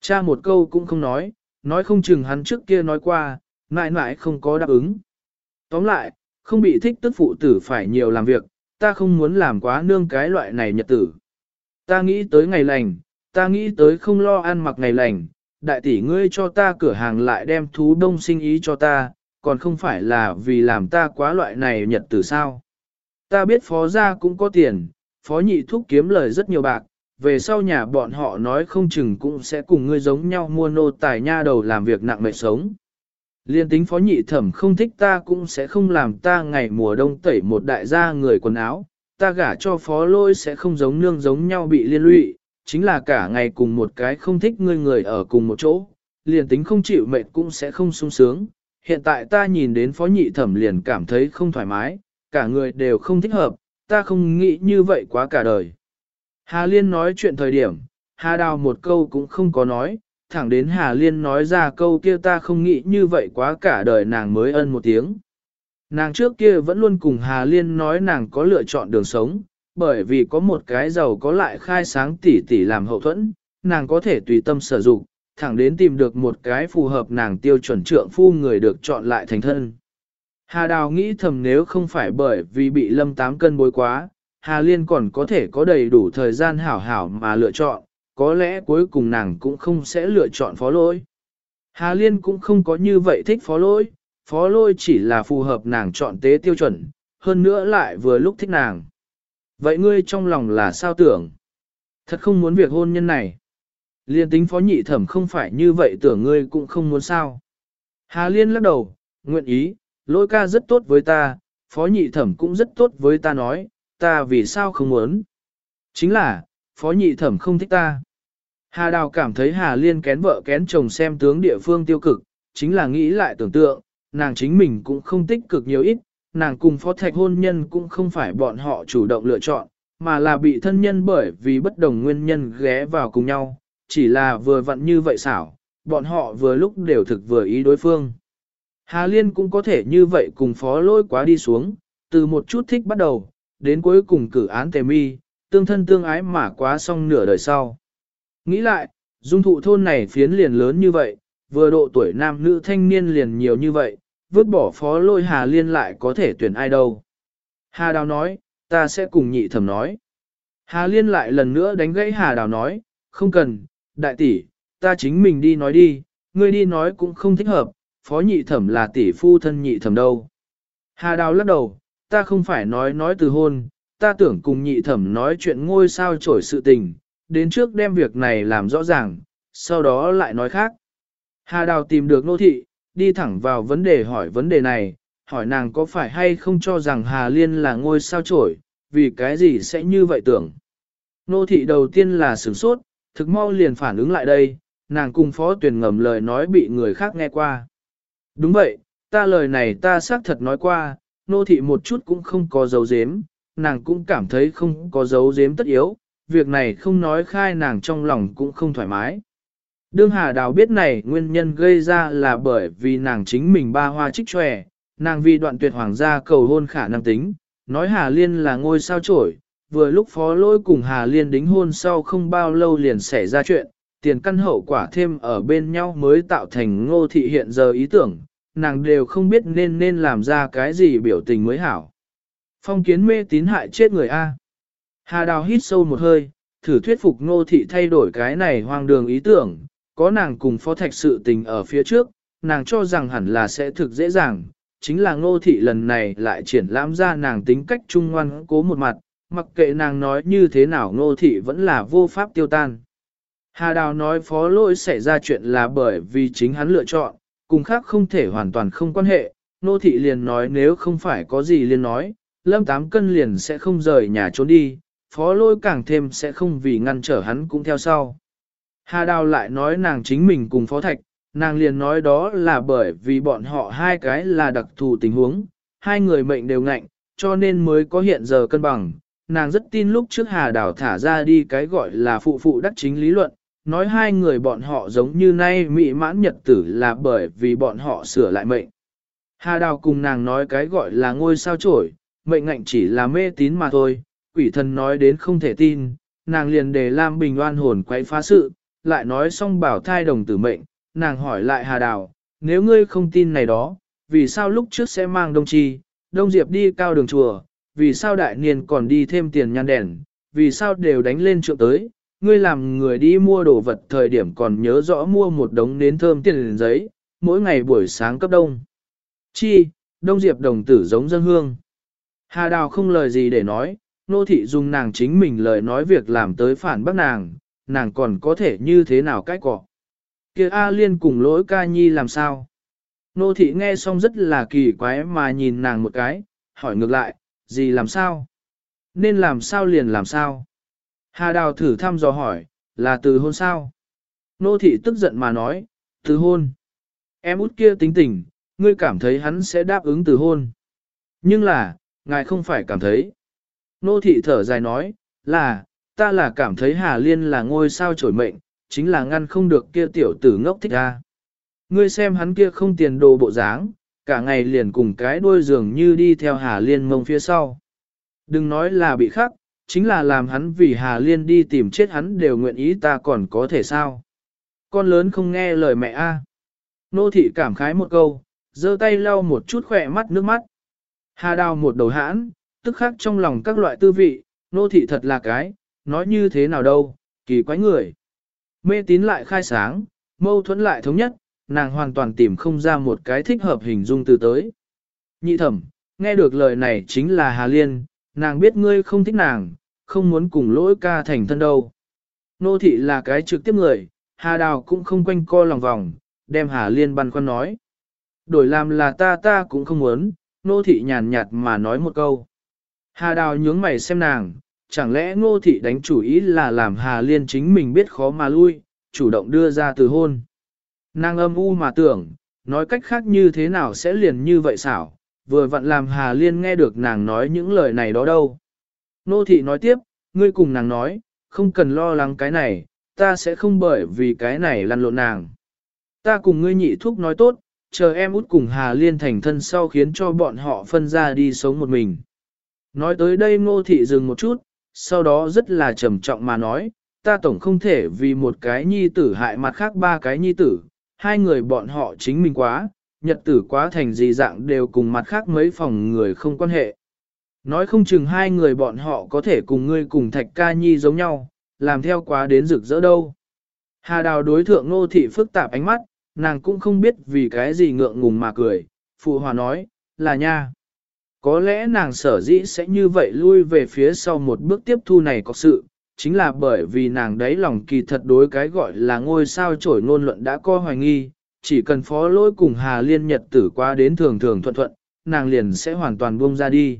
Cha một câu cũng không nói, nói không chừng hắn trước kia nói qua, mãi mãi không có đáp ứng. Tóm lại, không bị thích tức phụ tử phải nhiều làm việc, ta không muốn làm quá nương cái loại này nhật tử. Ta nghĩ tới ngày lành, ta nghĩ tới không lo ăn mặc ngày lành, đại tỷ ngươi cho ta cửa hàng lại đem thú đông sinh ý cho ta, còn không phải là vì làm ta quá loại này nhật tử sao. Ta biết phó gia cũng có tiền, phó nhị thúc kiếm lời rất nhiều bạc, về sau nhà bọn họ nói không chừng cũng sẽ cùng ngươi giống nhau mua nô tài nha đầu làm việc nặng mệt sống. Liên tính phó nhị thẩm không thích ta cũng sẽ không làm ta ngày mùa đông tẩy một đại gia người quần áo, ta gả cho phó lôi sẽ không giống nương giống nhau bị liên lụy, chính là cả ngày cùng một cái không thích ngươi người ở cùng một chỗ, liền tính không chịu mệt cũng sẽ không sung sướng. Hiện tại ta nhìn đến phó nhị thẩm liền cảm thấy không thoải mái, cả người đều không thích hợp, ta không nghĩ như vậy quá cả đời. Hà Liên nói chuyện thời điểm, Hà Đào một câu cũng không có nói, thẳng đến Hà Liên nói ra câu kia ta không nghĩ như vậy quá cả đời nàng mới ân một tiếng. Nàng trước kia vẫn luôn cùng Hà Liên nói nàng có lựa chọn đường sống, bởi vì có một cái giàu có lại khai sáng tỉ tỉ làm hậu thuẫn, nàng có thể tùy tâm sử dụng, thẳng đến tìm được một cái phù hợp nàng tiêu chuẩn trượng phu người được chọn lại thành thân. Hà Đào nghĩ thầm nếu không phải bởi vì bị lâm tám cân bối quá, Hà Liên còn có thể có đầy đủ thời gian hảo hảo mà lựa chọn, có lẽ cuối cùng nàng cũng không sẽ lựa chọn phó lỗi. Hà Liên cũng không có như vậy thích phó lỗi, phó lỗi chỉ là phù hợp nàng chọn tế tiêu chuẩn, hơn nữa lại vừa lúc thích nàng. Vậy ngươi trong lòng là sao tưởng? Thật không muốn việc hôn nhân này. Liên tính phó nhị thẩm không phải như vậy tưởng ngươi cũng không muốn sao. Hà Liên lắc đầu, nguyện ý, lỗi ca rất tốt với ta, phó nhị thẩm cũng rất tốt với ta nói, ta vì sao không muốn. Chính là, phó nhị thẩm không thích ta. Hà Đào cảm thấy Hà Liên kén vợ kén chồng xem tướng địa phương tiêu cực, chính là nghĩ lại tưởng tượng, nàng chính mình cũng không tích cực nhiều ít, nàng cùng phó thạch hôn nhân cũng không phải bọn họ chủ động lựa chọn, mà là bị thân nhân bởi vì bất đồng nguyên nhân ghé vào cùng nhau, chỉ là vừa vặn như vậy xảo, bọn họ vừa lúc đều thực vừa ý đối phương. Hà Liên cũng có thể như vậy cùng phó lôi quá đi xuống, từ một chút thích bắt đầu, đến cuối cùng cử án tề mi, tương thân tương ái mà quá xong nửa đời sau. Nghĩ lại, dung thụ thôn này phiến liền lớn như vậy, vừa độ tuổi nam nữ thanh niên liền nhiều như vậy, vứt bỏ phó lôi Hà Liên lại có thể tuyển ai đâu. Hà Đào nói, ta sẽ cùng nhị thẩm nói. Hà Liên lại lần nữa đánh gãy Hà Đào nói, không cần, đại tỷ, ta chính mình đi nói đi, ngươi đi nói cũng không thích hợp, phó nhị thẩm là tỷ phu thân nhị thẩm đâu. Hà Đào lắc đầu, ta không phải nói nói từ hôn, ta tưởng cùng nhị thẩm nói chuyện ngôi sao trổi sự tình, đến trước đem việc này làm rõ ràng, sau đó lại nói khác. Hà Đào tìm được nô thị, đi thẳng vào vấn đề hỏi vấn đề này, hỏi nàng có phải hay không cho rằng Hà Liên là ngôi sao trổi, vì cái gì sẽ như vậy tưởng. Nô thị đầu tiên là sửng sốt, thực mau liền phản ứng lại đây, nàng cùng phó tuyển ngầm lời nói bị người khác nghe qua. Đúng vậy, ta lời này ta xác thật nói qua, nô thị một chút cũng không có dấu dếm, nàng cũng cảm thấy không có dấu dếm tất yếu, việc này không nói khai nàng trong lòng cũng không thoải mái. Đương Hà Đào biết này nguyên nhân gây ra là bởi vì nàng chính mình ba hoa trích tròe, nàng vì đoạn tuyệt hoàng gia cầu hôn khả năng tính, nói Hà Liên là ngôi sao trổi, vừa lúc phó lỗi cùng Hà Liên đính hôn sau không bao lâu liền xảy ra chuyện, tiền căn hậu quả thêm ở bên nhau mới tạo thành ngô thị hiện giờ ý tưởng, nàng đều không biết nên nên làm ra cái gì biểu tình mới hảo. Phong kiến mê tín hại chết người A. Hà Đào hít sâu một hơi, thử thuyết phục ngô thị thay đổi cái này hoang đường ý tưởng, có nàng cùng phó thạch sự tình ở phía trước, nàng cho rằng hẳn là sẽ thực dễ dàng, chính là ngô thị lần này lại triển lãm ra nàng tính cách trung ngoan cố một mặt, mặc kệ nàng nói như thế nào ngô thị vẫn là vô pháp tiêu tan. Hà Đào nói phó lỗi xảy ra chuyện là bởi vì chính hắn lựa chọn, cùng khác không thể hoàn toàn không quan hệ, nô thị liền nói nếu không phải có gì liền nói, lâm tám cân liền sẽ không rời nhà trốn đi, phó lỗi càng thêm sẽ không vì ngăn trở hắn cũng theo sau. Hà Đào lại nói nàng chính mình cùng phó thạch, nàng liền nói đó là bởi vì bọn họ hai cái là đặc thù tình huống, hai người mệnh đều ngạnh, cho nên mới có hiện giờ cân bằng. Nàng rất tin lúc trước Hà Đào thả ra đi cái gọi là phụ phụ đắc chính lý luận, nói hai người bọn họ giống như nay mị mãn nhật tử là bởi vì bọn họ sửa lại mệnh. Hà Đào cùng nàng nói cái gọi là ngôi sao trổi, mệnh ngạnh chỉ là mê tín mà thôi, quỷ thần nói đến không thể tin, nàng liền để Lam Bình oan hồn quấy phá sự, lại nói xong bảo thai đồng tử mệnh, nàng hỏi lại Hà Đào, nếu ngươi không tin này đó, vì sao lúc trước sẽ mang đông chi, đông diệp đi cao đường chùa, vì sao đại niên còn đi thêm tiền nhan đèn, vì sao đều đánh lên trượng tới, ngươi làm người đi mua đồ vật thời điểm còn nhớ rõ mua một đống nến thơm tiền giấy, mỗi ngày buổi sáng cấp đông. Chi, đông diệp đồng tử giống dân hương. Hà Đào không lời gì để nói, nô thị dùng nàng chính mình lời nói việc làm tới phản bác nàng, nàng còn có thể như thế nào cách cọ. Kia A Liên cùng lỗi ca nhi làm sao? Nô thị nghe xong rất là kỳ quái mà nhìn nàng một cái, hỏi ngược lại, gì làm sao? Nên làm sao liền làm sao? Hà Đào thử thăm dò hỏi, là từ hôn sao? Nô thị tức giận mà nói, từ hôn. Em út kia tính tình, ngươi cảm thấy hắn sẽ đáp ứng từ hôn. Nhưng là, ngài không phải cảm thấy. Nô thị thở dài nói, là, ta là cảm thấy Hà Liên là ngôi sao trổi mệnh, chính là ngăn không được kia tiểu tử ngốc thích ra. Ngươi xem hắn kia không tiền đồ bộ dáng, cả ngày liền cùng cái đuôi giường như đi theo Hà Liên mông phía sau. Đừng nói là bị khắc, chính là làm hắn vì Hà Liên đi tìm chết hắn đều nguyện ý ta còn có thể sao. Con lớn không nghe lời mẹ a. Nô thị cảm khái một câu, giơ tay lau một chút khỏe mắt nước mắt. Hà đào một đầu hãn, tức khắc trong lòng các loại tư vị, nô thị thật là cái, nói như thế nào đâu, kỳ quái người. Mê tín lại khai sáng, mâu thuẫn lại thống nhất, nàng hoàn toàn tìm không ra một cái thích hợp hình dung từ tới. Nhị thẩm, nghe được lời này chính là Hà Liên, nàng biết ngươi không thích nàng, không muốn cùng lỗi ca thành thân đâu. Nô thị là cái trực tiếp người, Hà Đào cũng không quanh co lòng vòng, đem Hà Liên băn khoăn nói. Đổi làm là ta ta cũng không muốn, nô thị nhàn nhạt mà nói một câu. Hà Đào nhướng mày xem nàng, chẳng lẽ ngô thị đánh chủ ý là làm Hà Liên chính mình biết khó mà lui, chủ động đưa ra từ hôn. Nàng âm u mà tưởng, nói cách khác như thế nào sẽ liền như vậy xảo, vừa vặn làm Hà Liên nghe được nàng nói những lời này đó đâu. Nô thị nói tiếp, ngươi cùng nàng nói, không cần lo lắng cái này, ta sẽ không bởi vì cái này lăn lộn nàng. Ta cùng ngươi nhị thúc nói tốt, chờ em út cùng Hà Liên thành thân sau khiến cho bọn họ phân ra đi sống một mình. Nói tới đây ngô thị dừng một chút, sau đó rất là trầm trọng mà nói, ta tổng không thể vì một cái nhi tử hại mặt khác ba cái nhi tử, hai người bọn họ chính mình quá, nhật tử quá thành gì dạng đều cùng mặt khác mấy phòng người không quan hệ. Nói không chừng hai người bọn họ có thể cùng ngươi cùng thạch ca nhi giống nhau, làm theo quá đến rực rỡ đâu. Hà đào đối thượng nô thị phức tạp ánh mắt, nàng cũng không biết vì cái gì ngượng ngùng mà cười, phụ hòa nói, là nha. Có lẽ nàng sở dĩ sẽ như vậy lui về phía sau một bước tiếp thu này có sự, chính là bởi vì nàng đấy lòng kỳ thật đối cái gọi là ngôi sao trổi ngôn luận đã co hoài nghi, chỉ cần phó lỗi cùng Hà Liên Nhật tử qua đến thường thường thuận thuận, nàng liền sẽ hoàn toàn buông ra đi.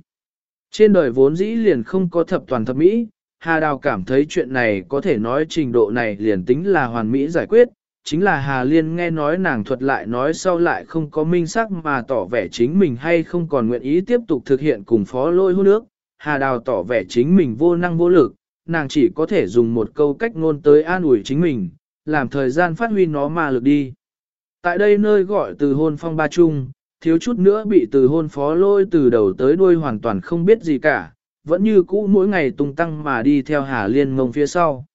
Trên đời vốn dĩ liền không có thập toàn thập mỹ, Hà Đào cảm thấy chuyện này có thể nói trình độ này liền tính là hoàn mỹ giải quyết, chính là Hà Liên nghe nói nàng thuật lại nói sau lại không có minh sắc mà tỏ vẻ chính mình hay không còn nguyện ý tiếp tục thực hiện cùng phó lôi hôn nước. Hà Đào tỏ vẻ chính mình vô năng vô lực, nàng chỉ có thể dùng một câu cách ngôn tới an ủi chính mình, làm thời gian phát huy nó mà lực đi. Tại đây nơi gọi từ hôn phong ba chung, thiếu chút nữa bị từ hôn phó lôi từ đầu tới đuôi hoàn toàn không biết gì cả, vẫn như cũ mỗi ngày tung tăng mà đi theo Hà Liên mông phía sau.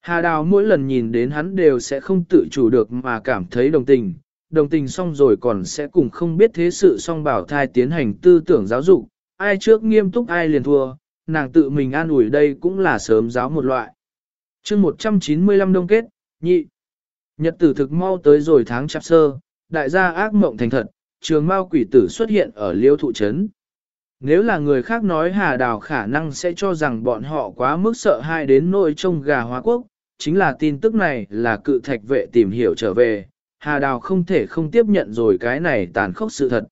Hà Đào mỗi lần nhìn đến hắn đều sẽ không tự chủ được mà cảm thấy đồng tình, đồng tình xong rồi còn sẽ cùng không biết thế sự song bảo thai tiến hành tư tưởng giáo dục, ai trước nghiêm túc ai liền thua, nàng tự mình an ủi đây cũng là sớm giáo một loại. chương 195 đông kết, nhị. Nhật tử thực mau tới rồi tháng chạp sơ, đại gia ác mộng thành thật, trường mao quỷ tử xuất hiện ở liêu thụ trấn. Nếu là người khác nói Hà Đào khả năng sẽ cho rằng bọn họ quá mức sợ hai đến nỗi trông gà hóa quốc, chính là tin tức này là cự thạch vệ tìm hiểu trở về, Hà Đào không thể không tiếp nhận rồi cái này tàn khốc sự thật.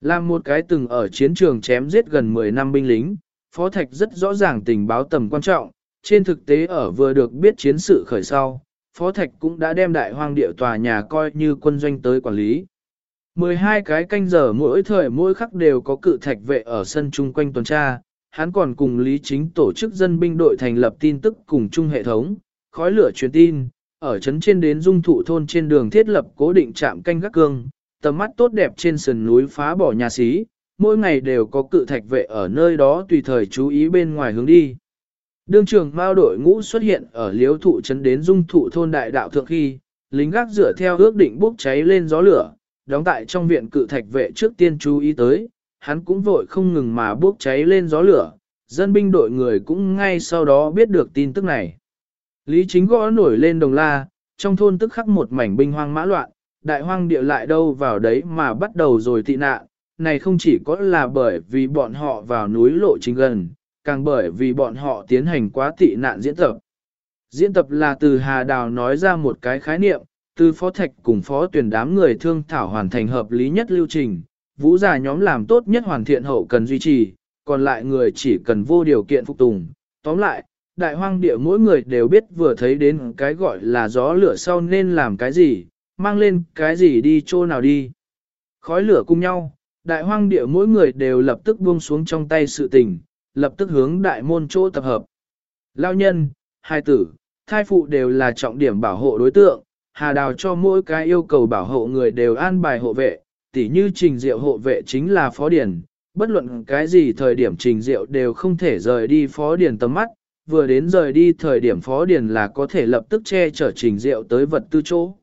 Làm một cái từng ở chiến trường chém giết gần 10 năm binh lính, Phó Thạch rất rõ ràng tình báo tầm quan trọng, trên thực tế ở vừa được biết chiến sự khởi sau, Phó Thạch cũng đã đem đại hoang địa tòa nhà coi như quân doanh tới quản lý. 12 cái canh giờ mỗi thời mỗi khắc đều có cự thạch vệ ở sân chung quanh tuần tra, hắn còn cùng Lý Chính tổ chức dân binh đội thành lập tin tức cùng chung hệ thống, khói lửa truyền tin, ở trấn trên đến dung thụ thôn trên đường thiết lập cố định trạm canh gác cương, tầm mắt tốt đẹp trên sườn núi phá bỏ nhà xí, mỗi ngày đều có cự thạch vệ ở nơi đó tùy thời chú ý bên ngoài hướng đi. Đương trường mao đội ngũ xuất hiện ở liếu thụ trấn đến dung thụ thôn đại đạo thượng khi, lính gác dựa theo ước định bốc cháy lên gió lửa, đóng tại trong viện cự thạch vệ trước tiên chú ý tới, hắn cũng vội không ngừng mà bốc cháy lên gió lửa, dân binh đội người cũng ngay sau đó biết được tin tức này. Lý chính gõ nổi lên đồng la, trong thôn tức khắc một mảnh binh hoang mã loạn, đại hoang địa lại đâu vào đấy mà bắt đầu rồi tị nạn, này không chỉ có là bởi vì bọn họ vào núi lộ chính gần, càng bởi vì bọn họ tiến hành quá tị nạn diễn tập. Diễn tập là từ Hà Đào nói ra một cái khái niệm, từ phó thạch cùng phó tuyển đám người thương thảo hoàn thành hợp lý nhất lưu trình, vũ giả nhóm làm tốt nhất hoàn thiện hậu cần duy trì, còn lại người chỉ cần vô điều kiện phục tùng. Tóm lại, đại hoang địa mỗi người đều biết vừa thấy đến cái gọi là gió lửa sau nên làm cái gì, mang lên cái gì đi chỗ nào đi. Khói lửa cùng nhau, đại hoang địa mỗi người đều lập tức buông xuống trong tay sự tình, lập tức hướng đại môn chỗ tập hợp. Lao nhân, hai tử, thai phụ đều là trọng điểm bảo hộ đối tượng, hà đào cho mỗi cái yêu cầu bảo hộ người đều an bài hộ vệ, tỉ như trình diệu hộ vệ chính là phó điển, bất luận cái gì thời điểm trình diệu đều không thể rời đi phó điển tầm mắt, vừa đến rời đi thời điểm phó điển là có thể lập tức che chở trình diệu tới vật tư chỗ.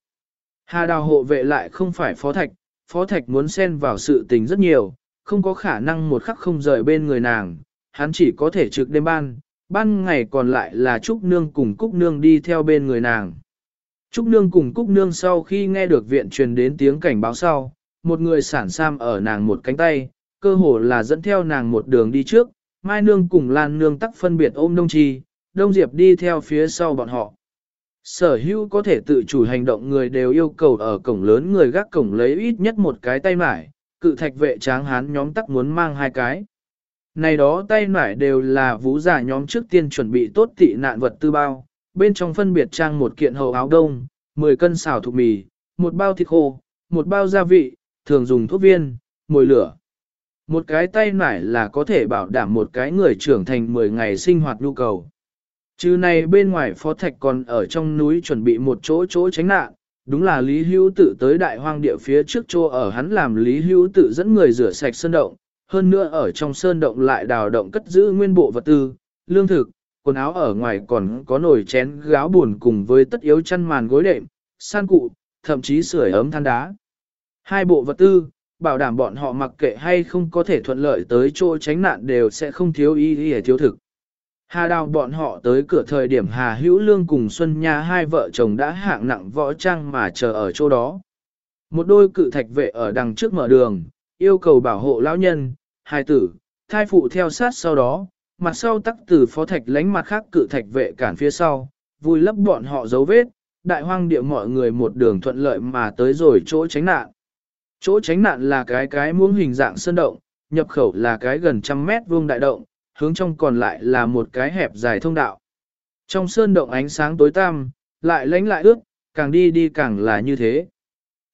Hà đào hộ vệ lại không phải phó thạch, phó thạch muốn xen vào sự tình rất nhiều, không có khả năng một khắc không rời bên người nàng, hắn chỉ có thể trực đêm ban, ban ngày còn lại là Trúc Nương cùng Cúc Nương đi theo bên người nàng. Trúc Nương cùng Cúc Nương sau khi nghe được viện truyền đến tiếng cảnh báo sau, một người sản sam ở nàng một cánh tay, cơ hồ là dẫn theo nàng một đường đi trước, Mai Nương cùng Lan Nương tắc phân biệt ôm Đông Chi, Đông Diệp đi theo phía sau bọn họ. Sở hữu có thể tự chủ hành động người đều yêu cầu ở cổng lớn người gác cổng lấy ít nhất một cái tay mải, cự thạch vệ tráng hán nhóm tắc muốn mang hai cái. Này đó tay mải đều là vũ giả nhóm trước tiên chuẩn bị tốt tị nạn vật tư bao, bên trong phân biệt trang một kiện hầu áo đông, 10 cân xào thục mì, một bao thịt khô, một bao gia vị, thường dùng thuốc viên, mồi lửa. Một cái tay nải là có thể bảo đảm một cái người trưởng thành 10 ngày sinh hoạt nhu cầu. Chứ này bên ngoài phó thạch còn ở trong núi chuẩn bị một chỗ chỗ tránh nạn, đúng là Lý Hữu tự tới đại hoang địa phía trước chỗ ở hắn làm Lý Hữu tự dẫn người rửa sạch sơn động, hơn nữa ở trong sơn động lại đào động cất giữ nguyên bộ vật tư, lương thực, quần áo ở ngoài còn có nồi chén gáo buồn cùng với tất yếu chăn màn gối đệm, san cụ, thậm chí sưởi ấm than đá. Hai bộ vật tư, bảo đảm bọn họ mặc kệ hay không có thể thuận lợi tới chỗ tránh nạn đều sẽ không thiếu y y thiếu thực. Hà đào bọn họ tới cửa thời điểm Hà Hữu Lương cùng Xuân Nha hai vợ chồng đã hạng nặng võ trang mà chờ ở chỗ đó. Một đôi cự thạch vệ ở đằng trước mở đường, yêu cầu bảo hộ lão nhân, hai tử, thai phụ theo sát sau đó, mặt sau tắc từ phó thạch lánh mặt khác cự thạch vệ cản phía sau, vui lấp bọn họ dấu vết, đại hoang địa mọi người một đường thuận lợi mà tới rồi chỗ tránh nạn. Chỗ tránh nạn là cái cái muỗng hình dạng sơn động, nhập khẩu là cái gần trăm mét vuông đại động, hướng trong còn lại là một cái hẹp dài thông đạo. Trong sơn động ánh sáng tối tăm, lại lánh lại ướt, càng đi đi càng là như thế.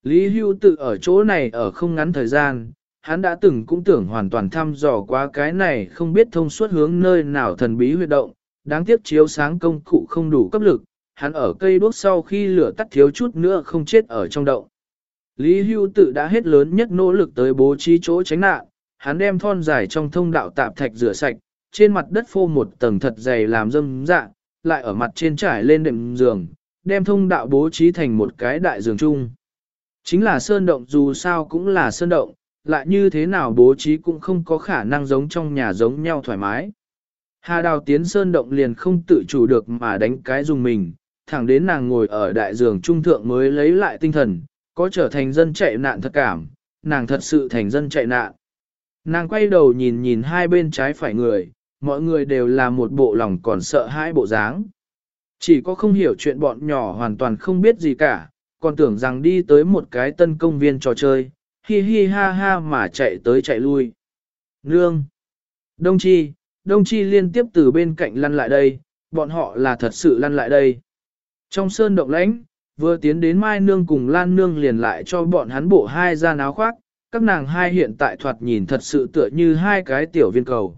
Lý Hưu tự ở chỗ này ở không ngắn thời gian, hắn đã từng cũng tưởng hoàn toàn thăm dò qua cái này không biết thông suốt hướng nơi nào thần bí huyệt động, đáng tiếc chiếu sáng công cụ không đủ cấp lực, hắn ở cây đuốc sau khi lửa tắt thiếu chút nữa không chết ở trong động. Lý Hưu tự đã hết lớn nhất nỗ lực tới bố trí chỗ tránh nạn, hắn đem thon dài trong thông đạo tạp thạch rửa sạch, trên mặt đất phô một tầng thật dày làm dâm dạ, lại ở mặt trên trải lên đệm giường, đem thông đạo bố trí thành một cái đại giường chung. Chính là sơn động dù sao cũng là sơn động, lại như thế nào bố trí cũng không có khả năng giống trong nhà giống nhau thoải mái. Hà đào tiến sơn động liền không tự chủ được mà đánh cái dùng mình, thẳng đến nàng ngồi ở đại giường trung thượng mới lấy lại tinh thần, có trở thành dân chạy nạn thật cảm, nàng thật sự thành dân chạy nạn. Nàng quay đầu nhìn nhìn hai bên trái phải người, mọi người đều là một bộ lòng còn sợ hai bộ dáng. Chỉ có không hiểu chuyện bọn nhỏ hoàn toàn không biết gì cả, còn tưởng rằng đi tới một cái tân công viên trò chơi, hi hi ha ha mà chạy tới chạy lui. Nương! Đông Chi! Đông Chi liên tiếp từ bên cạnh lăn lại đây, bọn họ là thật sự lăn lại đây. Trong sơn động lãnh, vừa tiến đến Mai Nương cùng Lan Nương liền lại cho bọn hắn bộ hai ra áo khoác, các nàng hai hiện tại thoạt nhìn thật sự tựa như hai cái tiểu viên cầu.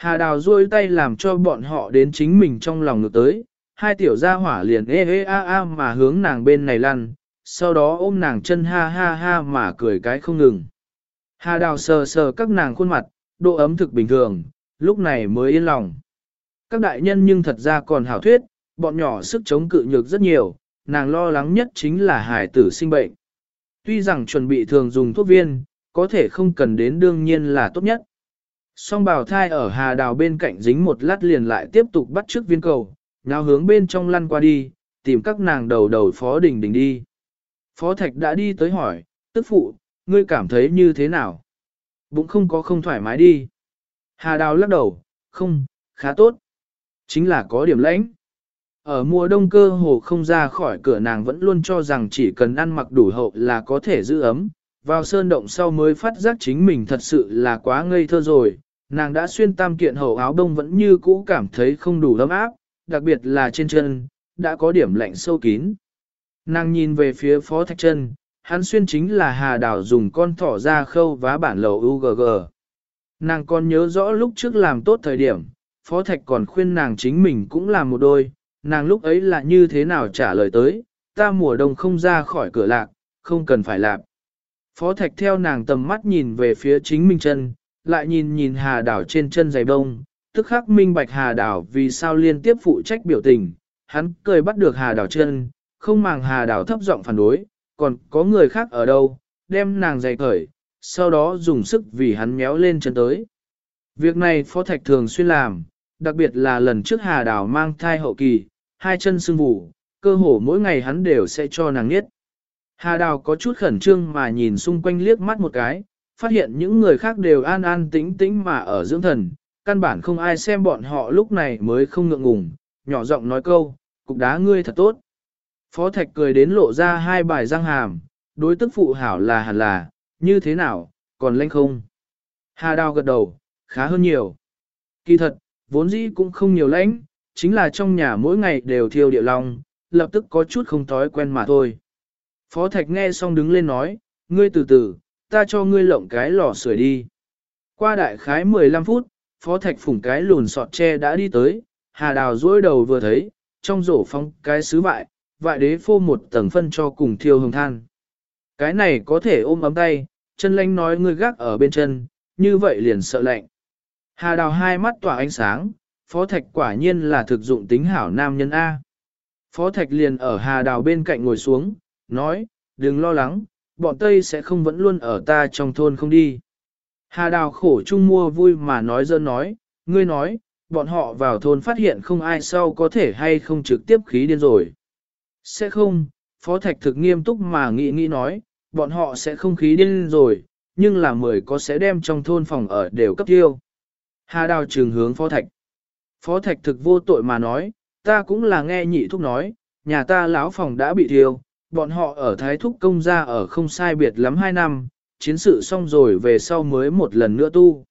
Hà đào duỗi tay làm cho bọn họ đến chính mình trong lòng ngược tới, hai tiểu gia hỏa liền ê ê a a mà hướng nàng bên này lăn, sau đó ôm nàng chân ha ha ha mà cười cái không ngừng. Hà đào sờ sờ các nàng khuôn mặt, độ ấm thực bình thường, lúc này mới yên lòng. Các đại nhân nhưng thật ra còn hảo thuyết, bọn nhỏ sức chống cự nhược rất nhiều, nàng lo lắng nhất chính là hải tử sinh bệnh. Tuy rằng chuẩn bị thường dùng thuốc viên, có thể không cần đến đương nhiên là tốt nhất. Song bào thai ở hà đào bên cạnh dính một lát liền lại tiếp tục bắt trước viên cầu, nhào hướng bên trong lăn qua đi, tìm các nàng đầu đầu phó đình đình đi. Phó thạch đã đi tới hỏi, tức phụ, ngươi cảm thấy như thế nào? Bụng không có không thoải mái đi. Hà đào lắc đầu, không, khá tốt. Chính là có điểm lãnh. Ở mùa đông cơ hồ không ra khỏi cửa nàng vẫn luôn cho rằng chỉ cần ăn mặc đủ hậu là có thể giữ ấm, vào sơn động sau mới phát giác chính mình thật sự là quá ngây thơ rồi, nàng đã xuyên tam kiện hậu áo đông vẫn như cũ cảm thấy không đủ ấm áp, đặc biệt là trên chân, đã có điểm lạnh sâu kín. Nàng nhìn về phía phó thạch chân, hắn xuyên chính là hà đảo dùng con thỏ ra khâu vá bản lầu UGG. Nàng còn nhớ rõ lúc trước làm tốt thời điểm, phó thạch còn khuyên nàng chính mình cũng làm một đôi, nàng lúc ấy là như thế nào trả lời tới, ta mùa đông không ra khỏi cửa lạc, không cần phải làm. Phó thạch theo nàng tầm mắt nhìn về phía chính mình chân, lại nhìn nhìn hà đảo trên chân giày bông, tức khắc minh bạch hà đảo vì sao liên tiếp phụ trách biểu tình, hắn cười bắt được hà đảo chân, không màng hà đảo thấp giọng phản đối, còn có người khác ở đâu, đem nàng giày cởi, sau đó dùng sức vì hắn méo lên chân tới. Việc này phó thạch thường xuyên làm, đặc biệt là lần trước hà đảo mang thai hậu kỳ, hai chân sưng vù, cơ hồ mỗi ngày hắn đều sẽ cho nàng nghiết. Hà đào có chút khẩn trương mà nhìn xung quanh liếc mắt một cái, phát hiện những người khác đều an an tĩnh tĩnh mà ở dưỡng thần, căn bản không ai xem bọn họ lúc này mới không ngượng ngùng, nhỏ giọng nói câu, cục đá ngươi thật tốt. Phó Thạch cười đến lộ ra hai bài răng hàm, đối tức phụ hảo là hẳn là, như thế nào, còn lanh không? Hà đào gật đầu, khá hơn nhiều. Kỳ thật, vốn dĩ cũng không nhiều lãnh, chính là trong nhà mỗi ngày đều thiêu địa long, lập tức có chút không thói quen mà thôi. Phó Thạch nghe xong đứng lên nói, ngươi từ từ, ta cho ngươi lộng cái lò sưởi đi. Qua đại khái 15 phút, Phó Thạch phủng cái lùn sọt tre đã đi tới, Hà Đào dối đầu vừa thấy, trong rổ phong cái sứ vại, vại đế phô một tầng phân cho cùng thiêu hồng than. Cái này có thể ôm ấm tay, chân lanh nói ngươi gác ở bên chân, như vậy liền sợ lạnh. Hà Đào hai mắt tỏa ánh sáng, Phó Thạch quả nhiên là thực dụng tính hảo nam nhân A. Phó Thạch liền ở Hà Đào bên cạnh ngồi xuống, nói, đừng lo lắng, bọn Tây sẽ không vẫn luôn ở ta trong thôn không đi. Hà Đào khổ chung mua vui mà nói dơ nói, ngươi nói, bọn họ vào thôn phát hiện không ai sau có thể hay không trực tiếp khí điên rồi. Sẽ không, Phó Thạch thực nghiêm túc mà nghĩ nghĩ nói, bọn họ sẽ không khí điên rồi, nhưng là mười có sẽ đem trong thôn phòng ở đều cấp tiêu. Hà Đào trường hướng Phó Thạch. Phó Thạch thực vô tội mà nói, ta cũng là nghe nhị thúc nói, nhà ta lão phòng đã bị thiêu, bọn họ ở Thái Thúc công gia ở không sai biệt lắm 2 năm, chiến sự xong rồi về sau mới một lần nữa tu.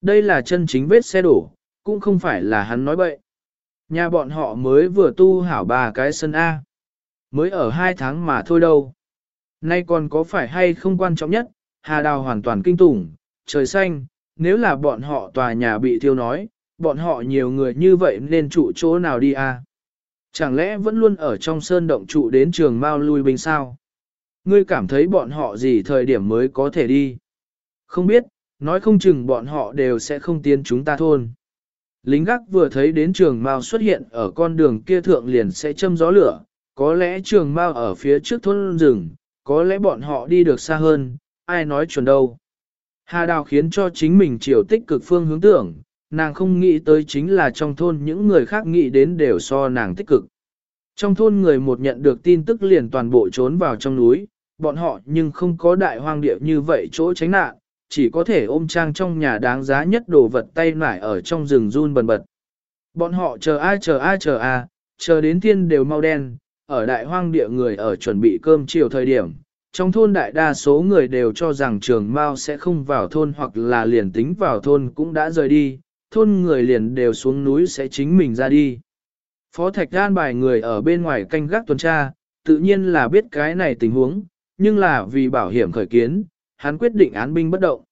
Đây là chân chính vết xe đổ, cũng không phải là hắn nói bậy. Nhà bọn họ mới vừa tu hảo ba cái sân A. Mới ở hai tháng mà thôi đâu. Nay còn có phải hay không quan trọng nhất, Hà Đào hoàn toàn kinh tủng, trời xanh, nếu là bọn họ tòa nhà bị thiêu nói, bọn họ nhiều người như vậy nên trụ chỗ nào đi a? Chẳng lẽ vẫn luôn ở trong sơn động trụ đến trường Mao lui binh sao? Ngươi cảm thấy bọn họ gì thời điểm mới có thể đi? Không biết, nói không chừng bọn họ đều sẽ không tiến chúng ta thôn. Lính gác vừa thấy đến trường Mao xuất hiện ở con đường kia thượng liền sẽ châm gió lửa, có lẽ trường Mao ở phía trước thôn rừng, có lẽ bọn họ đi được xa hơn, ai nói chuẩn đâu. Hà Đào khiến cho chính mình chiều tích cực phương hướng tưởng, nàng không nghĩ tới chính là trong thôn những người khác nghĩ đến đều so nàng tích cực. Trong thôn người một nhận được tin tức liền toàn bộ trốn vào trong núi, bọn họ nhưng không có đại hoang địa như vậy chỗ tránh nạn, chỉ có thể ôm trang trong nhà đáng giá nhất đồ vật tay nải ở trong rừng run bần bật. Bọn họ chờ ai chờ ai chờ a, chờ đến thiên đều mau đen, ở đại hoang địa người ở chuẩn bị cơm chiều thời điểm. Trong thôn đại đa số người đều cho rằng trường Mao sẽ không vào thôn hoặc là liền tính vào thôn cũng đã rời đi, thôn người liền đều xuống núi sẽ chính mình ra đi. Phó Thạch gan bài người ở bên ngoài canh gác tuần tra, tự nhiên là biết cái này tình huống, nhưng là vì bảo hiểm khởi kiến, hắn quyết định án binh bất động.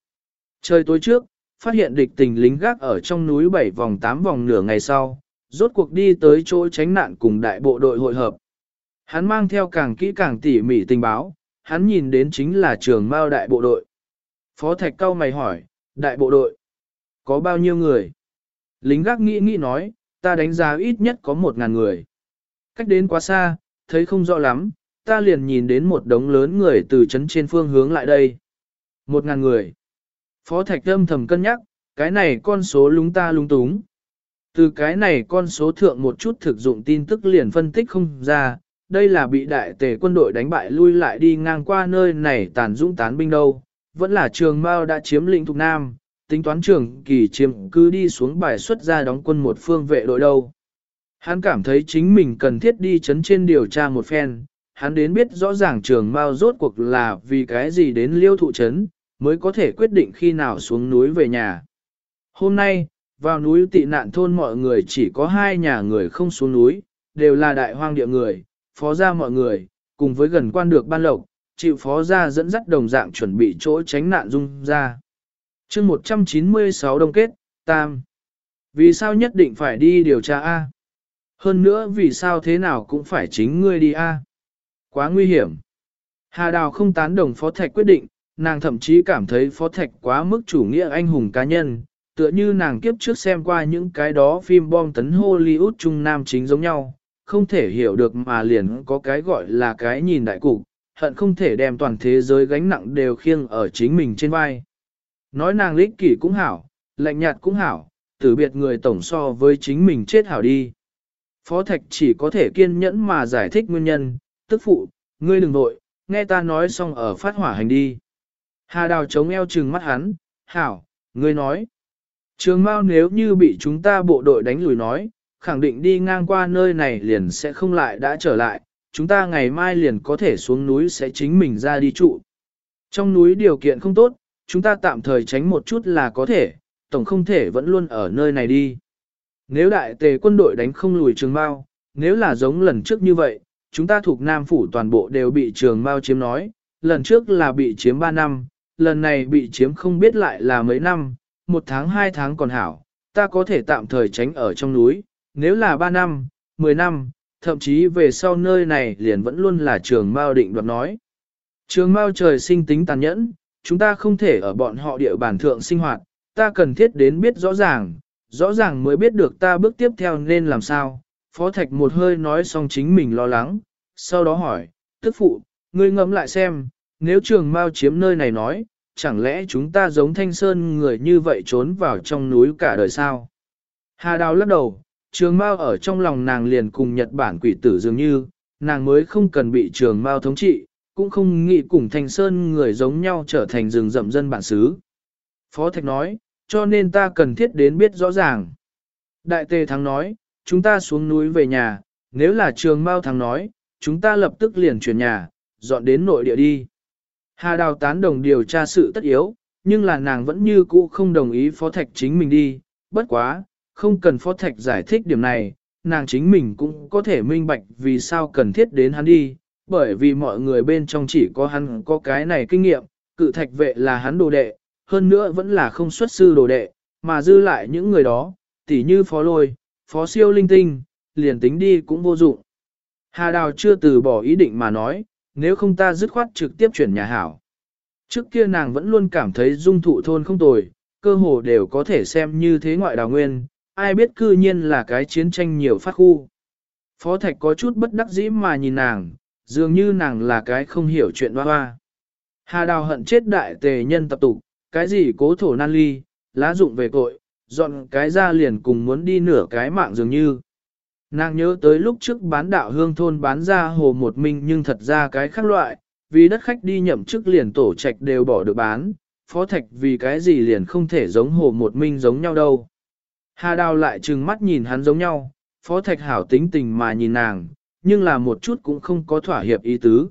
Trời tối trước, phát hiện địch tình lính gác ở trong núi bảy vòng tám vòng nửa ngày sau, rốt cuộc đi tới chỗ tránh nạn cùng đại bộ đội hội hợp. Hắn mang theo càng kỹ càng tỉ mỉ tình báo, hắn nhìn đến chính là trường mao đại bộ đội. Phó Thạch cao mày hỏi, đại bộ đội, có bao nhiêu người? Lính gác nghĩ nghĩ nói, ta đánh giá ít nhất có một ngàn người. Cách đến quá xa, thấy không rõ lắm, ta liền nhìn đến một đống lớn người từ trấn trên phương hướng lại đây. Một ngàn người. Phó Thạch âm thầm cân nhắc, cái này con số lúng ta lúng túng. Từ cái này con số thượng một chút thực dụng tin tức liền phân tích không ra, đây là bị đại tề quân đội đánh bại lui lại đi ngang qua nơi này tàn dũng tán binh đâu, vẫn là trường Mao đã chiếm lĩnh Thục Nam, tính toán trưởng kỳ chiếm cứ đi xuống bài xuất ra đóng quân một phương vệ đội đâu. Hắn cảm thấy chính mình cần thiết đi chấn trên điều tra một phen, hắn đến biết rõ ràng trường mao rốt cuộc là vì cái gì đến liêu thụ chấn, mới có thể quyết định khi nào xuống núi về nhà. Hôm nay, vào núi tị nạn thôn mọi người chỉ có hai nhà người không xuống núi, đều là đại hoang địa người, phó gia mọi người, cùng với gần quan được ban lộc, chịu phó gia dẫn dắt đồng dạng chuẩn bị chỗ tránh nạn dung ra chương 196 đông kết, tam. Vì sao nhất định phải đi điều tra A? Hơn nữa vì sao thế nào cũng phải chính ngươi đi A? Quá nguy hiểm. Hà Đào không tán đồng Phó Thạch quyết định, nàng thậm chí cảm thấy Phó Thạch quá mức chủ nghĩa anh hùng cá nhân, tựa như nàng kiếp trước xem qua những cái đó phim bom tấn Hollywood trung nam chính giống nhau, không thể hiểu được mà liền có cái gọi là cái nhìn đại cục, hận không thể đem toàn thế giới gánh nặng đều khiêng ở chính mình trên vai. Nói nàng lích kỷ cũng hảo, lạnh nhạt cũng hảo, tử biệt người tổng so với chính mình chết hảo đi. Phó Thạch chỉ có thể kiên nhẫn mà giải thích nguyên nhân, tức phụ, ngươi đừng nội, nghe ta nói xong ở phát hỏa hành đi. Hà đào chống eo trừng mắt hắn, hảo, ngươi nói. Trường Mao nếu như bị chúng ta bộ đội đánh lùi nói, khẳng định đi ngang qua nơi này liền sẽ không lại đã trở lại, chúng ta ngày mai liền có thể xuống núi sẽ chính mình ra đi trụ. Trong núi điều kiện không tốt, chúng ta tạm thời tránh một chút là có thể, tổng không thể vẫn luôn ở nơi này đi. Nếu đại tề quân đội đánh không lùi trường Mao, nếu là giống lần trước như vậy, chúng ta thuộc Nam Phủ toàn bộ đều bị trường Mao chiếm nói, lần trước là bị chiếm 3 năm, lần này bị chiếm không biết lại là mấy năm, một tháng hai tháng còn hảo, ta có thể tạm thời tránh ở trong núi, nếu là 3 năm, 10 năm, thậm chí về sau nơi này liền vẫn luôn là trường Mao định đoạt nói. Trường Mao trời sinh tính tàn nhẫn, chúng ta không thể ở bọn họ địa bàn thượng sinh hoạt, ta cần thiết đến biết rõ ràng, rõ ràng mới biết được ta bước tiếp theo nên làm sao. Phó Thạch một hơi nói xong chính mình lo lắng, sau đó hỏi, tức phụ, ngươi ngẫm lại xem, nếu trường Mao chiếm nơi này nói, chẳng lẽ chúng ta giống thanh sơn người như vậy trốn vào trong núi cả đời sao? Hà Đào lắc đầu, trường Mao ở trong lòng nàng liền cùng Nhật Bản quỷ tử dường như, nàng mới không cần bị trường Mao thống trị, cũng không nghĩ cùng thành sơn người giống nhau trở thành rừng rậm dân bản xứ. Phó Thạch nói, cho nên ta cần thiết đến biết rõ ràng. Đại tề thắng nói, chúng ta xuống núi về nhà, nếu là trường Mao thắng nói, chúng ta lập tức liền chuyển nhà, dọn đến nội địa đi. Hà Đào tán đồng điều tra sự tất yếu, nhưng là nàng vẫn như cũ không đồng ý Phó Thạch chính mình đi, bất quá, không cần Phó Thạch giải thích điểm này, nàng chính mình cũng có thể minh bạch vì sao cần thiết đến hắn đi, bởi vì mọi người bên trong chỉ có hắn có cái này kinh nghiệm, cự thạch vệ là hắn đồ đệ, hơn nữa vẫn là không xuất sư đồ đệ, mà dư lại những người đó, tỉ như Phó Lôi, Phó Siêu Linh Tinh, liền tính đi cũng vô dụng. Hà Đào chưa từ bỏ ý định mà nói, nếu không ta dứt khoát trực tiếp chuyển nhà hảo. Trước kia nàng vẫn luôn cảm thấy dung thụ thôn không tồi, cơ hồ đều có thể xem như thế ngoại đào nguyên, ai biết cư nhiên là cái chiến tranh nhiều phát khu. Phó Thạch có chút bất đắc dĩ mà nhìn nàng, dường như nàng là cái không hiểu chuyện hoa hoa. Hà đào hận chết đại tề nhân tập tục, cái gì cố thổ nan ly, lá dụng về cội, dọn cái ra liền cùng muốn đi nửa cái mạng dường như. Nàng nhớ tới lúc trước bán đạo hương thôn bán ra hồ một minh nhưng thật ra cái khác loại, vì đất khách đi nhậm chức liền tổ trạch đều bỏ được bán, phó thạch vì cái gì liền không thể giống hồ một minh giống nhau đâu. Hà đào lại trừng mắt nhìn hắn giống nhau, phó thạch hảo tính tình mà nhìn nàng, nhưng là một chút cũng không có thỏa hiệp ý tứ.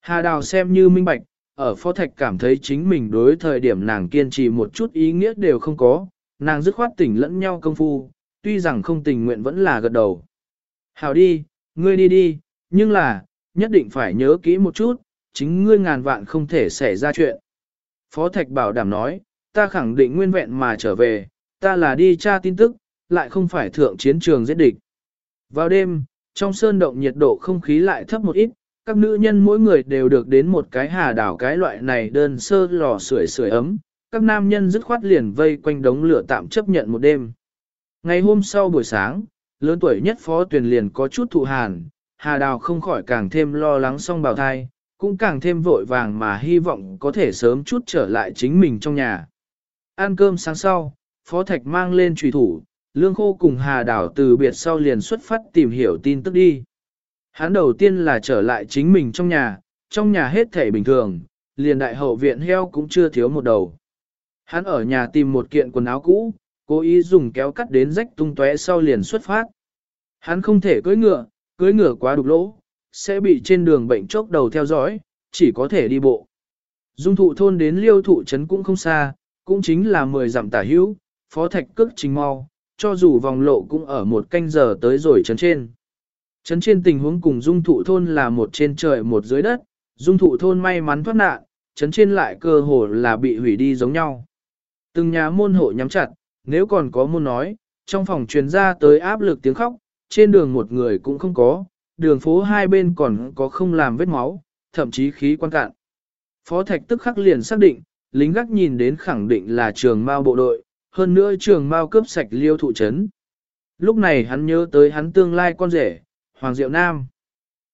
Hà đào xem như minh bạch, ở phó thạch cảm thấy chính mình đối thời điểm nàng kiên trì một chút ý nghĩa đều không có, nàng dứt khoát tỉnh lẫn nhau công phu, tuy rằng không tình nguyện vẫn là gật đầu. Hảo đi, ngươi đi đi, nhưng là, nhất định phải nhớ kỹ một chút, chính ngươi ngàn vạn không thể xảy ra chuyện. Phó Thạch bảo đảm nói, ta khẳng định nguyên vẹn mà trở về, ta là đi tra tin tức, lại không phải thượng chiến trường giết địch. Vào đêm, trong sơn động nhiệt độ không khí lại thấp một ít, các nữ nhân mỗi người đều được đến một cái hà đảo cái loại này đơn sơ lò sưởi sưởi ấm, các nam nhân dứt khoát liền vây quanh đống lửa tạm chấp nhận một đêm. Ngày hôm sau buổi sáng, lớn tuổi nhất phó tuyển liền có chút thụ hàn, hà đào không khỏi càng thêm lo lắng song bào thai, cũng càng thêm vội vàng mà hy vọng có thể sớm chút trở lại chính mình trong nhà. Ăn cơm sáng sau, phó thạch mang lên trùy thủ, lương khô cùng hà Đảo từ biệt sau liền xuất phát tìm hiểu tin tức đi. Hắn đầu tiên là trở lại chính mình trong nhà, trong nhà hết thể bình thường, liền đại hậu viện heo cũng chưa thiếu một đầu. Hắn ở nhà tìm một kiện quần áo cũ, cố ý dùng kéo cắt đến rách tung tóe sau liền xuất phát. Hắn không thể cưỡi ngựa, cưỡi ngựa quá đục lỗ, sẽ bị trên đường bệnh chốc đầu theo dõi, chỉ có thể đi bộ. Dung thụ thôn đến liêu thụ trấn cũng không xa, cũng chính là 10 dặm tả hữu, phó thạch cước trình mau, cho dù vòng lộ cũng ở một canh giờ tới rồi chấn trên. chấn trên tình huống cùng dung thụ thôn là một trên trời một dưới đất, dung thụ thôn may mắn thoát nạn, chấn trên lại cơ hồ là bị hủy đi giống nhau. Từng nhà môn hộ nhắm chặt, nếu còn có môn nói, trong phòng truyền ra tới áp lực tiếng khóc, trên đường một người cũng không có, đường phố hai bên còn có không làm vết máu, thậm chí khí quan cạn. Phó Thạch tức khắc liền xác định, lính gác nhìn đến khẳng định là trường mao bộ đội, hơn nữa trường mao cướp sạch liêu thụ trấn. Lúc này hắn nhớ tới hắn tương lai con rể, Hoàng Diệu Nam.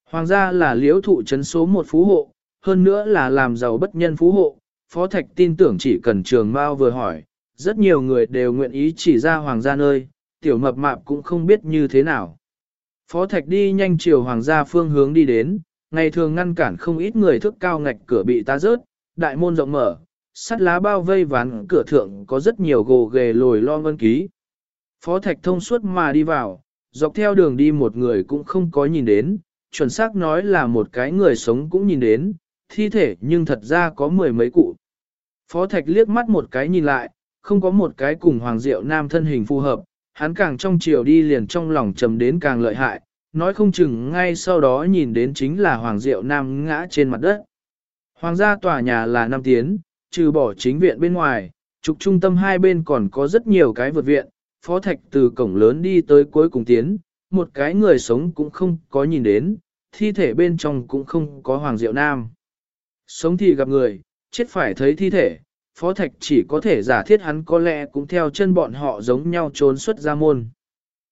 Hoàng gia là liễu thụ trấn số một phú hộ, hơn nữa là làm giàu bất nhân phú hộ. Phó Thạch tin tưởng chỉ cần trường mao vừa hỏi, rất nhiều người đều nguyện ý chỉ ra hoàng gia nơi, tiểu mập mạp cũng không biết như thế nào. Phó Thạch đi nhanh chiều hoàng gia phương hướng đi đến, ngày thường ngăn cản không ít người thức cao ngạch cửa bị ta rớt, đại môn rộng mở, sắt lá bao vây ván cửa thượng có rất nhiều gồ ghề lồi lo vân ký. Phó Thạch thông suốt mà đi vào, dọc theo đường đi một người cũng không có nhìn đến, chuẩn xác nói là một cái người sống cũng nhìn đến, thi thể nhưng thật ra có mười mấy cụ. Phó Thạch liếc mắt một cái nhìn lại, không có một cái cùng Hoàng Diệu Nam thân hình phù hợp, hắn càng trong chiều đi liền trong lòng trầm đến càng lợi hại, nói không chừng ngay sau đó nhìn đến chính là Hoàng Diệu Nam ngã trên mặt đất. Hoàng gia tòa nhà là năm tiến, trừ bỏ chính viện bên ngoài, trục trung tâm hai bên còn có rất nhiều cái vượt viện, phó thạch từ cổng lớn đi tới cuối cùng tiến, một cái người sống cũng không có nhìn đến, thi thể bên trong cũng không có Hoàng Diệu Nam. Sống thì gặp người, chết phải thấy thi thể, phó thạch chỉ có thể giả thiết hắn có lẽ cũng theo chân bọn họ giống nhau trốn xuất ra môn.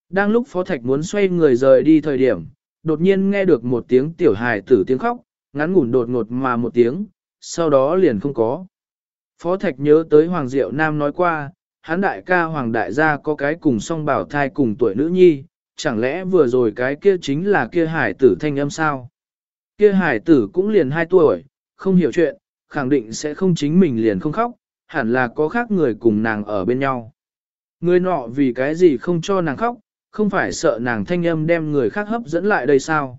Đang lúc Phó Thạch muốn xoay người rời đi thời điểm, đột nhiên nghe được một tiếng tiểu hài tử tiếng khóc, ngắn ngủn đột ngột mà một tiếng, sau đó liền không có. Phó Thạch nhớ tới Hoàng Diệu Nam nói qua, hắn đại ca Hoàng đại gia có cái cùng song bảo thai cùng tuổi nữ nhi, chẳng lẽ vừa rồi cái kia chính là kia hải tử thanh âm sao? Kia hải tử cũng liền 2 tuổi, không hiểu chuyện, khẳng định sẽ không chính mình liền không khóc, hẳn là có khác người cùng nàng ở bên nhau. Người nọ vì cái gì không cho nàng khóc, không phải sợ nàng thanh âm đem người khác hấp dẫn lại đây sao?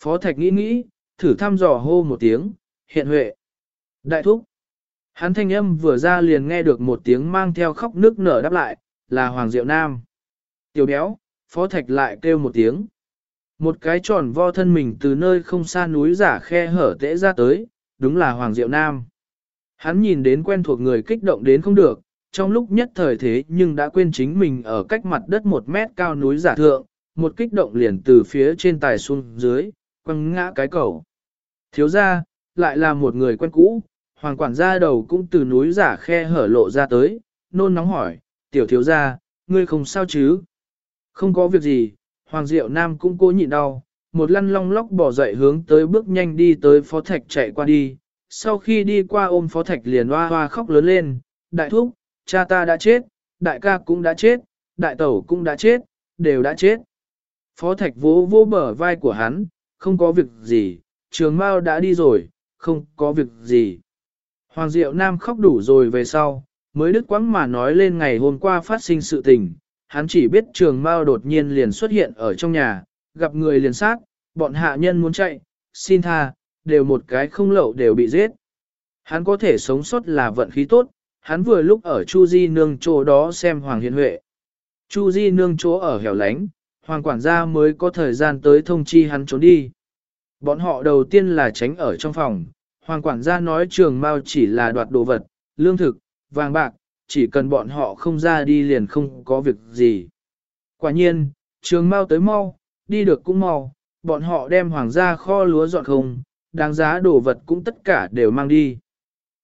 Phó Thạch nghĩ nghĩ, thử thăm dò hô một tiếng, hiện huệ. Đại thúc. Hắn thanh âm vừa ra liền nghe được một tiếng mang theo khóc nước nở đáp lại, là Hoàng Diệu Nam. Tiểu béo, Phó Thạch lại kêu một tiếng. Một cái tròn vo thân mình từ nơi không xa núi giả khe hở tễ ra tới, đúng là Hoàng Diệu Nam. Hắn nhìn đến quen thuộc người kích động đến không được, trong lúc nhất thời thế nhưng đã quên chính mình ở cách mặt đất một mét cao núi giả thượng, một kích động liền từ phía trên tài xuống dưới, quăng ngã cái cầu. Thiếu ra, lại là một người quen cũ, hoàng quản gia đầu cũng từ núi giả khe hở lộ ra tới, nôn nóng hỏi, tiểu thiếu gia, ngươi không sao chứ? Không có việc gì, hoàng diệu nam cũng cố nhịn đau, một lăn long lóc bỏ dậy hướng tới bước nhanh đi tới phó thạch chạy qua đi, sau khi đi qua ôm phó thạch liền hoa hoa khóc lớn lên, đại thúc, cha ta đã chết, đại ca cũng đã chết, đại tẩu cũng đã chết, đều đã chết. Phó Thạch vỗ vỗ bờ vai của hắn, không có việc gì, trường Mao đã đi rồi, không có việc gì. Hoàng Diệu Nam khóc đủ rồi về sau, mới đứt quãng mà nói lên ngày hôm qua phát sinh sự tình, hắn chỉ biết trường Mao đột nhiên liền xuất hiện ở trong nhà, gặp người liền sát, bọn hạ nhân muốn chạy, xin tha, đều một cái không lậu đều bị giết. Hắn có thể sống sót là vận khí tốt, hắn vừa lúc ở Chu Di Nương chỗ đó xem Hoàng Hiền Huệ. Chu Di Nương chỗ ở hẻo lánh, Hoàng quản gia mới có thời gian tới thông chi hắn trốn đi. Bọn họ đầu tiên là tránh ở trong phòng, Hoàng quản gia nói trường mao chỉ là đoạt đồ vật, lương thực, vàng bạc, chỉ cần bọn họ không ra đi liền không có việc gì. Quả nhiên, trường mao tới mau, đi được cũng mau, bọn họ đem hoàng gia kho lúa dọn không, đáng giá đồ vật cũng tất cả đều mang đi.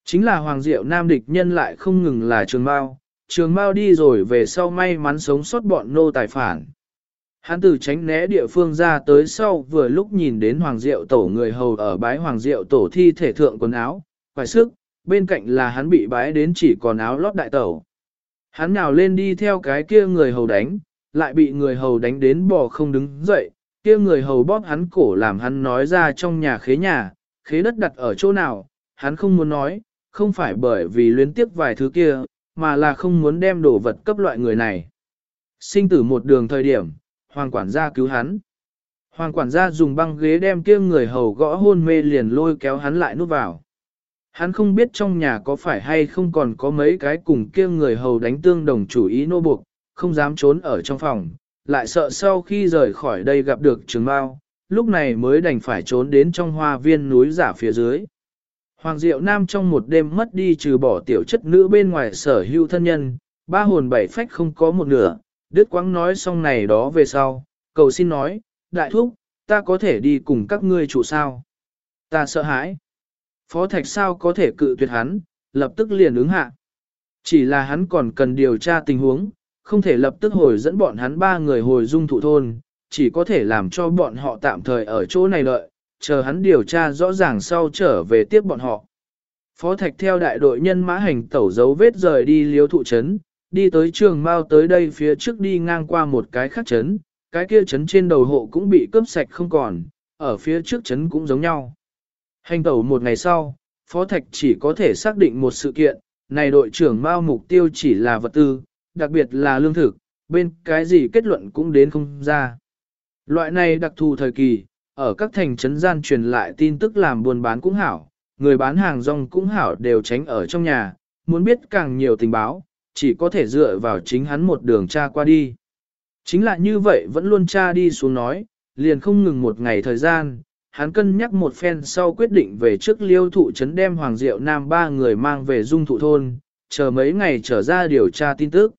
Chính là Hoàng Diệu Nam địch nhân lại không ngừng là Trường Mao, Trường Mao đi rồi về sau may mắn sống sót bọn nô tài phản. Hắn từ tránh né địa phương ra tới sau vừa lúc nhìn đến Hoàng Diệu tổ người hầu ở bái Hoàng Diệu tổ thi thể thượng quần áo, quài sức, bên cạnh là hắn bị bái đến chỉ còn áo lót đại tẩu. Hắn nhào lên đi theo cái kia người hầu đánh, lại bị người hầu đánh đến bò không đứng dậy, kia người hầu bóp hắn cổ làm hắn nói ra trong nhà khế nhà, khế đất đặt ở chỗ nào, hắn không muốn nói, không phải bởi vì luyến tiếc vài thứ kia, mà là không muốn đem đồ vật cấp loại người này. Sinh tử một đường thời điểm, hoàng quản gia cứu hắn. Hoàng quản gia dùng băng ghế đem kia người hầu gõ hôn mê liền lôi kéo hắn lại nút vào. Hắn không biết trong nhà có phải hay không còn có mấy cái cùng kia người hầu đánh tương đồng chủ ý nô buộc, không dám trốn ở trong phòng, lại sợ sau khi rời khỏi đây gặp được trường bao, lúc này mới đành phải trốn đến trong hoa viên núi giả phía dưới. Hoàng Diệu Nam trong một đêm mất đi trừ bỏ tiểu chất nữ bên ngoài sở hữu thân nhân, ba hồn bảy phách không có một nửa, Đức Quang nói xong này đó về sau, cầu xin nói, đại thúc, ta có thể đi cùng các ngươi trụ sao? Ta sợ hãi. Phó Thạch sao có thể cự tuyệt hắn, lập tức liền ứng hạ. Chỉ là hắn còn cần điều tra tình huống, không thể lập tức hồi dẫn bọn hắn ba người hồi dung thụ thôn, chỉ có thể làm cho bọn họ tạm thời ở chỗ này lợi, chờ hắn điều tra rõ ràng sau trở về tiếp bọn họ. Phó Thạch theo đại đội nhân mã hành tẩu dấu vết rời đi liếu thụ trấn, đi tới trường mau tới đây phía trước đi ngang qua một cái khác chấn, cái kia chấn trên đầu hộ cũng bị cướp sạch không còn, ở phía trước chấn cũng giống nhau. Hành tẩu một ngày sau, Phó Thạch chỉ có thể xác định một sự kiện, này đội trưởng Mao mục tiêu chỉ là vật tư, đặc biệt là lương thực, bên cái gì kết luận cũng đến không ra. Loại này đặc thù thời kỳ, ở các thành trấn gian truyền lại tin tức làm buôn bán cũng hảo, người bán hàng rong cũng hảo đều tránh ở trong nhà, muốn biết càng nhiều tình báo, chỉ có thể dựa vào chính hắn một đường tra qua đi. Chính là như vậy vẫn luôn tra đi xuống nói, liền không ngừng một ngày thời gian, hắn cân nhắc một phen sau quyết định về trước liêu thụ trấn đem Hoàng Diệu Nam ba người mang về dung thụ thôn, chờ mấy ngày trở ra điều tra tin tức.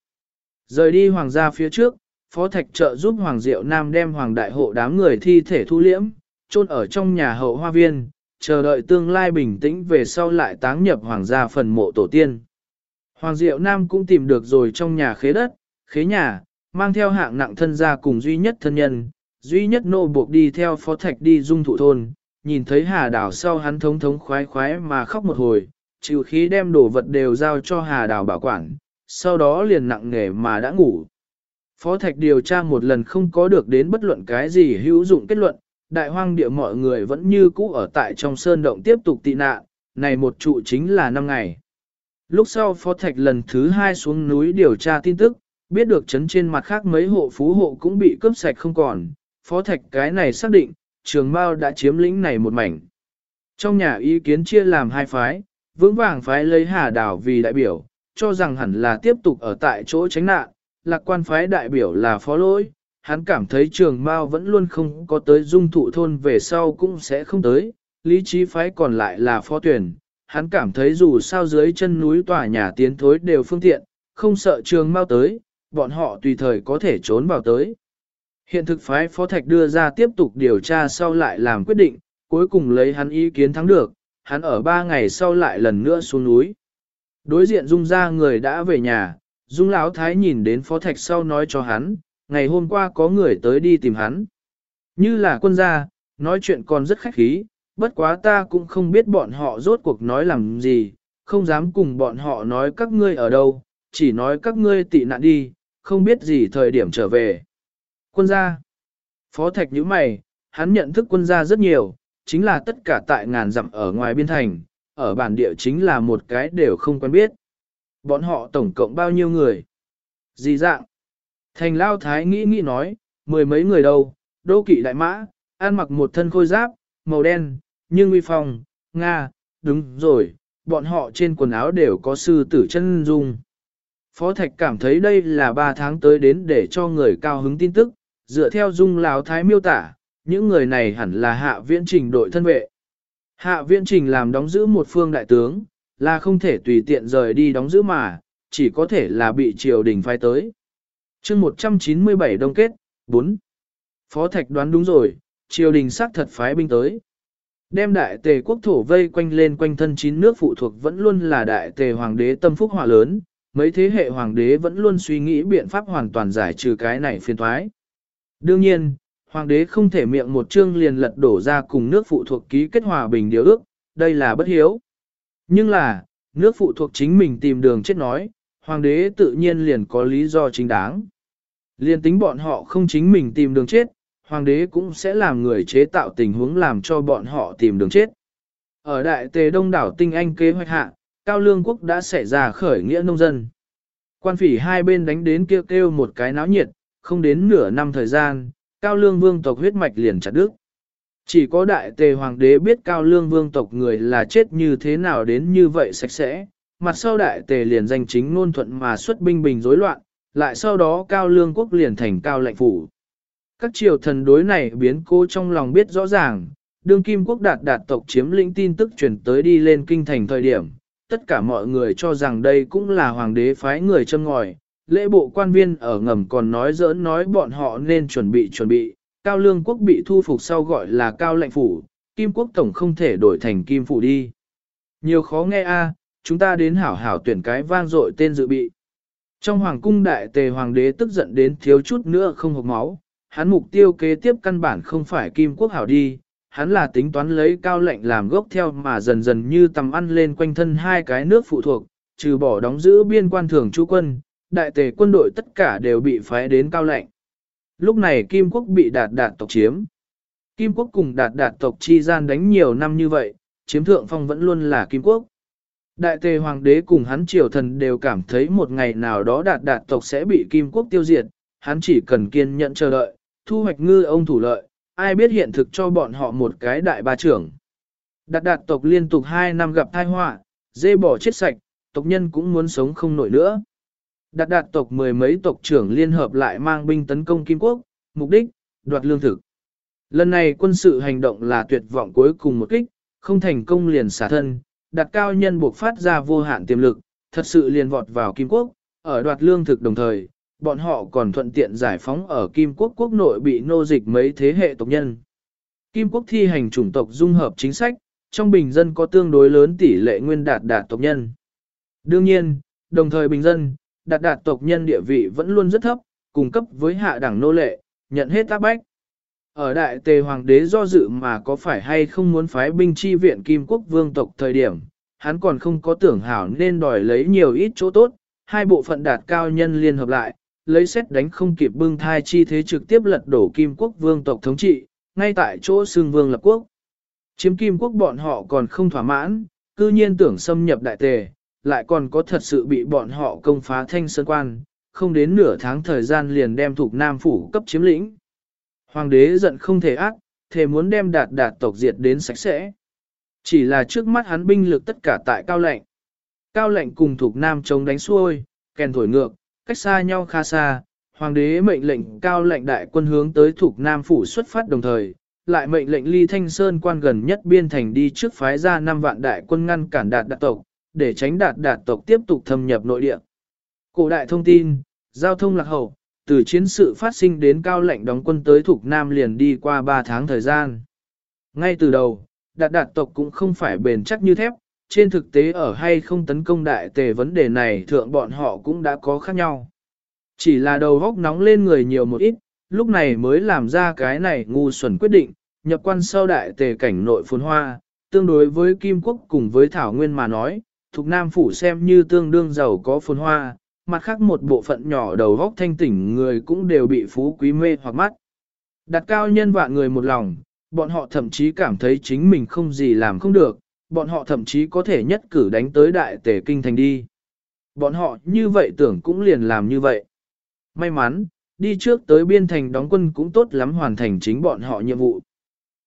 Rời đi Hoàng gia phía trước, Phó Thạch trợ giúp Hoàng Diệu Nam đem Hoàng Đại Hộ đám người thi thể thu liễm, chôn ở trong nhà hậu hoa viên, chờ đợi tương lai bình tĩnh về sau lại táng nhập Hoàng gia phần mộ tổ tiên. Hoàng Diệu Nam cũng tìm được rồi trong nhà khế đất, khế nhà, mang theo hạng nặng thân gia cùng duy nhất thân nhân, duy nhất nô buộc đi theo phó thạch đi dung thụ thôn, nhìn thấy hà đảo sau hắn thống thống khoái khoái mà khóc một hồi, chịu khí đem đồ vật đều giao cho hà đảo bảo quản, sau đó liền nặng nghề mà đã ngủ. Phó thạch điều tra một lần không có được đến bất luận cái gì hữu dụng kết luận, đại hoang địa mọi người vẫn như cũ ở tại trong sơn động tiếp tục tị nạn, này một trụ chính là năm ngày. Lúc sau Phó Thạch lần thứ hai xuống núi điều tra tin tức, biết được chấn trên mặt khác mấy hộ phú hộ cũng bị cướp sạch không còn, Phó Thạch cái này xác định, trường Mao đã chiếm lĩnh này một mảnh. Trong nhà ý kiến chia làm hai phái, vững vàng phái lấy Hà Đảo vì đại biểu, cho rằng hẳn là tiếp tục ở tại chỗ tránh nạn, lạc quan phái đại biểu là phó lỗi, hắn cảm thấy trường Mao vẫn luôn không có tới dung thụ thôn về sau cũng sẽ không tới, lý trí phái còn lại là phó tuyển, hắn cảm thấy dù sao dưới chân núi tòa nhà tiến thối đều phương tiện, không sợ trường mau tới, bọn họ tùy thời có thể trốn vào tới. Hiện thực phái phó thạch đưa ra tiếp tục điều tra sau lại làm quyết định, cuối cùng lấy hắn ý kiến thắng được, hắn ở ba ngày sau lại lần nữa xuống núi. Đối diện Dung ra người đã về nhà, Dung Lão Thái nhìn đến phó thạch sau nói cho hắn, ngày hôm qua có người tới đi tìm hắn. Như là quân gia, nói chuyện còn rất khách khí, bất quá ta cũng không biết bọn họ rốt cuộc nói làm gì, không dám cùng bọn họ nói các ngươi ở đâu, chỉ nói các ngươi tị nạn đi, không biết gì thời điểm trở về. Quân gia. Phó Thạch nhíu mày, hắn nhận thức quân gia rất nhiều, chính là tất cả tại ngàn dặm ở ngoài biên thành, ở bản địa chính là một cái đều không quen biết. Bọn họ tổng cộng bao nhiêu người? Gì dạng? Thành Lao Thái nghĩ nghĩ nói, mười mấy người đâu, đô kỵ đại mã, ăn mặc một thân khôi giáp, màu đen, nhưng uy phong, Nga, đúng rồi, bọn họ trên quần áo đều có sư tử chân dung. Phó Thạch cảm thấy đây là ba tháng tới đến để cho người cao hứng tin tức, dựa theo dung lão thái miêu tả, những người này hẳn là hạ viễn trình đội thân vệ. Hạ viễn trình làm đóng giữ một phương đại tướng, là không thể tùy tiện rời đi đóng giữ mà, chỉ có thể là bị triều đình phái tới. chương 197 đông kết, 4. Phó Thạch đoán đúng rồi, triều đình xác thật phái binh tới. Đem đại tề quốc thổ vây quanh lên quanh thân chín nước phụ thuộc vẫn luôn là đại tề hoàng đế tâm phúc hòa lớn, mấy thế hệ hoàng đế vẫn luôn suy nghĩ biện pháp hoàn toàn giải trừ cái này phiền thoái. Đương nhiên, hoàng đế không thể miệng một chương liền lật đổ ra cùng nước phụ thuộc ký kết hòa bình điều ước, đây là bất hiếu. Nhưng là, nước phụ thuộc chính mình tìm đường chết nói, hoàng đế tự nhiên liền có lý do chính đáng. liền tính bọn họ không chính mình tìm đường chết, hoàng đế cũng sẽ làm người chế tạo tình huống làm cho bọn họ tìm đường chết. Ở đại tề đông đảo tinh anh kế hoạch hạ, Cao Lương Quốc đã xảy ra khởi nghĩa nông dân. Quan phỉ hai bên đánh đến kêu kêu một cái náo nhiệt, không đến nửa năm thời gian, cao lương vương tộc huyết mạch liền chặt đứt. Chỉ có đại tề hoàng đế biết cao lương vương tộc người là chết như thế nào đến như vậy sạch sẽ, mặt sau đại tề liền danh chính ngôn thuận mà xuất binh bình rối loạn, lại sau đó cao lương quốc liền thành cao lệnh phủ. Các triều thần đối này biến cô trong lòng biết rõ ràng, đương kim quốc đạt đạt tộc chiếm lĩnh tin tức truyền tới đi lên kinh thành thời điểm, tất cả mọi người cho rằng đây cũng là hoàng đế phái người châm ngòi, lễ bộ quan viên ở ngầm còn nói giỡn nói bọn họ nên chuẩn bị chuẩn bị, cao lương quốc bị thu phục sau gọi là cao lệnh phủ, kim quốc tổng không thể đổi thành kim phủ đi. Nhiều khó nghe a, chúng ta đến hảo hảo tuyển cái vang dội tên dự bị. Trong hoàng cung đại tề hoàng đế tức giận đến thiếu chút nữa không hộp máu, hắn mục tiêu kế tiếp căn bản không phải kim quốc hảo đi, hắn là tính toán lấy cao lệnh làm gốc theo mà dần dần như tầm ăn lên quanh thân hai cái nước phụ thuộc, trừ bỏ đóng giữ biên quan thường chú quân, đại tề quân đội tất cả đều bị phái đến cao lệnh. Lúc này Kim quốc bị đạt đạt tộc chiếm. Kim quốc cùng đạt đạt tộc chi gian đánh nhiều năm như vậy, chiếm thượng phong vẫn luôn là Kim quốc. Đại tề hoàng đế cùng hắn triều thần đều cảm thấy một ngày nào đó đạt đạt tộc sẽ bị Kim quốc tiêu diệt, hắn chỉ cần kiên nhẫn chờ đợi, thu hoạch ngư ông thủ lợi, ai biết hiện thực cho bọn họ một cái đại ba trưởng. Đạt đạt tộc liên tục 2 năm gặp tai họa, dê bỏ chết sạch, tộc nhân cũng muốn sống không nổi nữa. Đạt đạt tộc mười mấy tộc trưởng liên hợp lại mang binh tấn công Kim Quốc, mục đích, đoạt lương thực. Lần này quân sự hành động là tuyệt vọng cuối cùng một kích, không thành công liền xả thân, đạt cao nhân buộc phát ra vô hạn tiềm lực, thật sự liền vọt vào Kim Quốc, ở đoạt lương thực đồng thời, bọn họ còn thuận tiện giải phóng ở Kim Quốc quốc nội bị nô dịch mấy thế hệ tộc nhân. Kim Quốc thi hành chủng tộc dung hợp chính sách, trong bình dân có tương đối lớn tỷ lệ nguyên đạt đạt tộc nhân. Đương nhiên, đồng thời bình dân, đạt đạt tộc nhân địa vị vẫn luôn rất thấp, cung cấp với hạ đẳng nô lệ, nhận hết tác bách. Ở đại tề hoàng đế do dự mà có phải hay không muốn phái binh chi viện kim quốc vương tộc thời điểm, hắn còn không có tưởng hảo nên đòi lấy nhiều ít chỗ tốt, hai bộ phận đạt cao nhân liên hợp lại, lấy xét đánh không kịp bưng thai chi thế trực tiếp lật đổ kim quốc vương tộc thống trị, ngay tại chỗ xương vương lập quốc. Chiếm kim quốc bọn họ còn không thỏa mãn, cư nhiên tưởng xâm nhập đại tề, lại còn có thật sự bị bọn họ công phá thanh sơn quan, không đến nửa tháng thời gian liền đem thuộc Nam Phủ cấp chiếm lĩnh. Hoàng đế giận không thể ác, thề muốn đem đạt đạt tộc diệt đến sạch sẽ. Chỉ là trước mắt hắn binh lực tất cả tại cao lệnh. Cao lệnh cùng thuộc Nam chống đánh xuôi, kèn thổi ngược, cách xa nhau khá xa. Hoàng đế mệnh lệnh cao lệnh đại quân hướng tới thuộc Nam Phủ xuất phát đồng thời, lại mệnh lệnh ly thanh sơn quan gần nhất biên thành đi trước phái ra 5 vạn đại quân ngăn cản đạt đạt tộc, để tránh đạt đạt tộc tiếp tục thâm nhập nội địa. Cổ đại thông tin, giao thông lạc hậu, từ chiến sự phát sinh đến cao lệnh đóng quân tới thuộc Nam liền đi qua 3 tháng thời gian. Ngay từ đầu, đạt đạt tộc cũng không phải bền chắc như thép, trên thực tế ở hay không tấn công đại tề vấn đề này thượng bọn họ cũng đã có khác nhau. Chỉ là đầu góc nóng lên người nhiều một ít, lúc này mới làm ra cái này ngu xuẩn quyết định, nhập quan sau đại tề cảnh nội phồn hoa, tương đối với Kim Quốc cùng với Thảo Nguyên mà nói, thuộc Nam Phủ xem như tương đương giàu có phồn hoa, mặt khác một bộ phận nhỏ đầu góc thanh tỉnh người cũng đều bị phú quý mê hoặc mắt. Đặt cao nhân vạn người một lòng, bọn họ thậm chí cảm thấy chính mình không gì làm không được, bọn họ thậm chí có thể nhất cử đánh tới đại tể kinh thành đi. Bọn họ như vậy tưởng cũng liền làm như vậy. May mắn, đi trước tới biên thành đóng quân cũng tốt lắm hoàn thành chính bọn họ nhiệm vụ.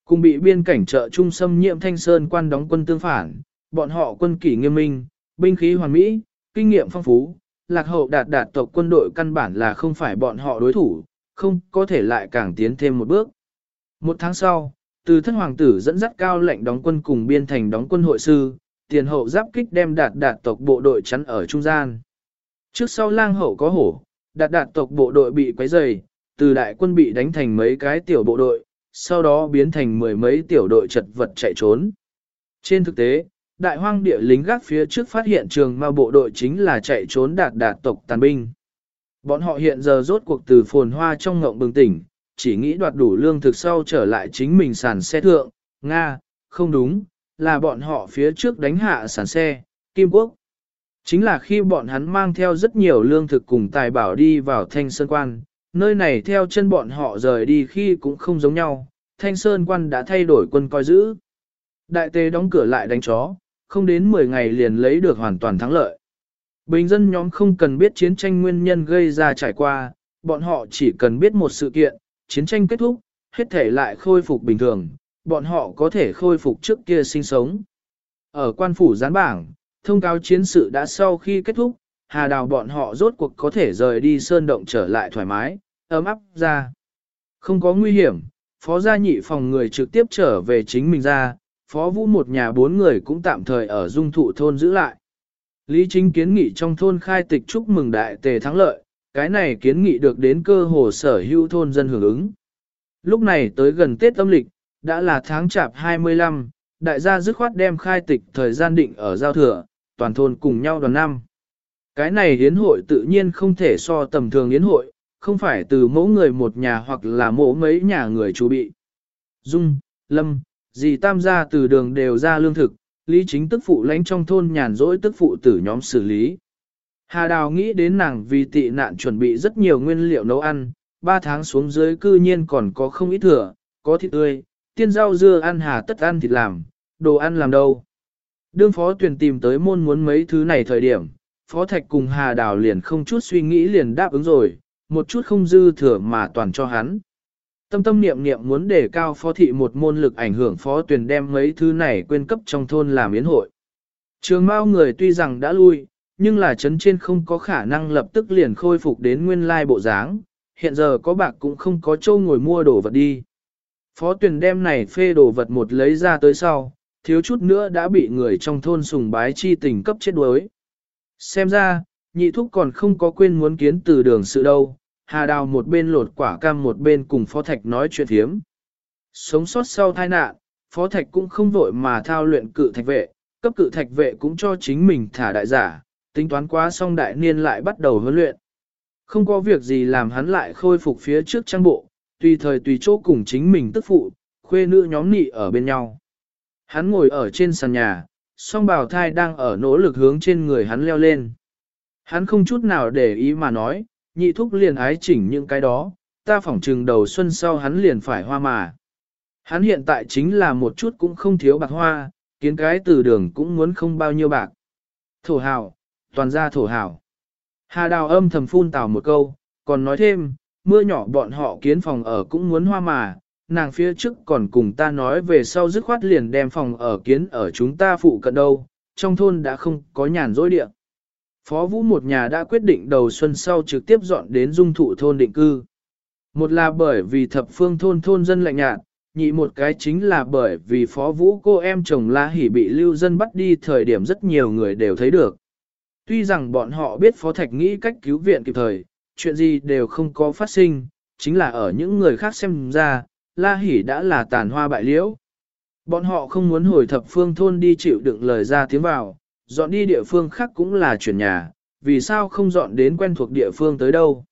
Cùng bị biên cảnh trợ trung xâm nhiễm thanh sơn quan đóng quân tương phản, bọn họ quân kỷ nghiêm minh, binh khí hoàn mỹ, kinh nghiệm phong phú, lạc hậu đạt đạt tộc quân đội căn bản là không phải bọn họ đối thủ, không có thể lại càng tiến thêm một bước. Một tháng sau, từ thân hoàng tử dẫn dắt cao lệnh đóng quân cùng biên thành đóng quân hội sư, tiền hậu giáp kích đem đạt đạt tộc bộ đội chắn ở trung gian. Trước sau lang hậu có hổ, đạt đạt tộc bộ đội bị quấy rầy, từ đại quân bị đánh thành mấy cái tiểu bộ đội, sau đó biến thành mười mấy tiểu đội chật vật chạy trốn. Trên thực tế, đại hoang địa lính gác phía trước phát hiện trường mà bộ đội chính là chạy trốn đạt đạt tộc tàn binh. Bọn họ hiện giờ rốt cuộc từ phồn hoa trong ngộng bừng tỉnh, chỉ nghĩ đoạt đủ lương thực sau trở lại chính mình sàn xe thượng, Nga, không đúng, là bọn họ phía trước đánh hạ sàn xe, Kim Quốc. Chính là khi bọn hắn mang theo rất nhiều lương thực cùng tài bảo đi vào Thanh Sơn Quan, nơi này theo chân bọn họ rời đi khi cũng không giống nhau, Thanh Sơn Quan đã thay đổi quân coi giữ. Đại tế đóng cửa lại đánh chó, không đến 10 ngày liền lấy được hoàn toàn thắng lợi. Bình dân nhóm không cần biết chiến tranh nguyên nhân gây ra trải qua, bọn họ chỉ cần biết một sự kiện, chiến tranh kết thúc, hết thể lại khôi phục bình thường, bọn họ có thể khôi phục trước kia sinh sống. Ở quan phủ gián bảng, thông cáo chiến sự đã sau khi kết thúc, hà đào bọn họ rốt cuộc có thể rời đi sơn động trở lại thoải mái, ấm áp ra. Không có nguy hiểm, phó gia nhị phòng người trực tiếp trở về chính mình ra, phó vũ một nhà bốn người cũng tạm thời ở dung thụ thôn giữ lại. Lý chính kiến nghị trong thôn khai tịch chúc mừng đại tề thắng lợi, cái này kiến nghị được đến cơ hồ sở hữu thôn dân hưởng ứng. Lúc này tới gần Tết âm lịch, đã là tháng chạp 25, đại gia dứt khoát đem khai tịch thời gian định ở giao thừa, toàn thôn cùng nhau đoàn năm. Cái này hiến hội tự nhiên không thể so tầm thường hiến hội, không phải từ mỗi người một nhà hoặc là mỗi mấy nhà người chủ bị. Dung, Lâm, dì tam gia từ đường đều ra lương thực, lý chính tức phụ lãnh trong thôn nhàn rỗi tức phụ tử nhóm xử lý. Hà Đào nghĩ đến nàng vì tị nạn chuẩn bị rất nhiều nguyên liệu nấu ăn, ba tháng xuống dưới cư nhiên còn có không ít thừa, có thịt tươi, tiên rau dưa ăn hà tất ăn thịt làm, đồ ăn làm đâu. Đương phó tuyển tìm tới môn muốn mấy thứ này thời điểm, phó thạch cùng Hà Đào liền không chút suy nghĩ liền đáp ứng rồi, một chút không dư thừa mà toàn cho hắn. Tâm tâm niệm niệm muốn đề cao phó thị một môn lực ảnh hưởng phó tuyển đem mấy thứ này quên cấp trong thôn làm yến hội. Trường mao người tuy rằng đã lui, nhưng là chấn trên không có khả năng lập tức liền khôi phục đến nguyên lai bộ dáng, hiện giờ có bạc cũng không có châu ngồi mua đồ vật đi. Phó tuyển đem này phê đồ vật một lấy ra tới sau, thiếu chút nữa đã bị người trong thôn sùng bái chi tình cấp chết đuối. Xem ra, nhị thúc còn không có quên muốn kiến từ đường sự đâu, hà đào một bên lột quả cam một bên cùng phó thạch nói chuyện thiếm. Sống sót sau tai nạn, phó thạch cũng không vội mà thao luyện cự thạch vệ, cấp cự thạch vệ cũng cho chính mình thả đại giả, tính toán quá xong đại niên lại bắt đầu huấn luyện. Không có việc gì làm hắn lại khôi phục phía trước trang bộ, tùy thời tùy chỗ cùng chính mình tức phụ, khuê nữ nhóm nị ở bên nhau. Hắn ngồi ở trên sàn nhà, song bào thai đang ở nỗ lực hướng trên người hắn leo lên. Hắn không chút nào để ý mà nói, nhị thúc liền ái chỉnh những cái đó, ta phỏng trừng đầu xuân sau hắn liền phải hoa mà. Hắn hiện tại chính là một chút cũng không thiếu bạc hoa, kiến cái từ đường cũng muốn không bao nhiêu bạc. Thổ hào, toàn ra thổ hảo Hà đào âm thầm phun tào một câu, còn nói thêm, mưa nhỏ bọn họ kiến phòng ở cũng muốn hoa mà, nàng phía trước còn cùng ta nói về sau dứt khoát liền đem phòng ở kiến ở chúng ta phụ cận đâu, trong thôn đã không có nhàn rỗi địa. Phó Vũ một nhà đã quyết định đầu xuân sau trực tiếp dọn đến dung thụ thôn định cư. Một là bởi vì thập phương thôn thôn dân lạnh nhạt, nhị một cái chính là bởi vì Phó Vũ cô em chồng La Hỷ bị lưu dân bắt đi thời điểm rất nhiều người đều thấy được. Tuy rằng bọn họ biết Phó Thạch nghĩ cách cứu viện kịp thời, chuyện gì đều không có phát sinh, chính là ở những người khác xem ra, La Hỷ đã là tàn hoa bại liễu. Bọn họ không muốn hồi thập phương thôn đi chịu đựng lời ra tiếng vào, dọn đi địa phương khác cũng là chuyển nhà, vì sao không dọn đến quen thuộc địa phương tới đâu.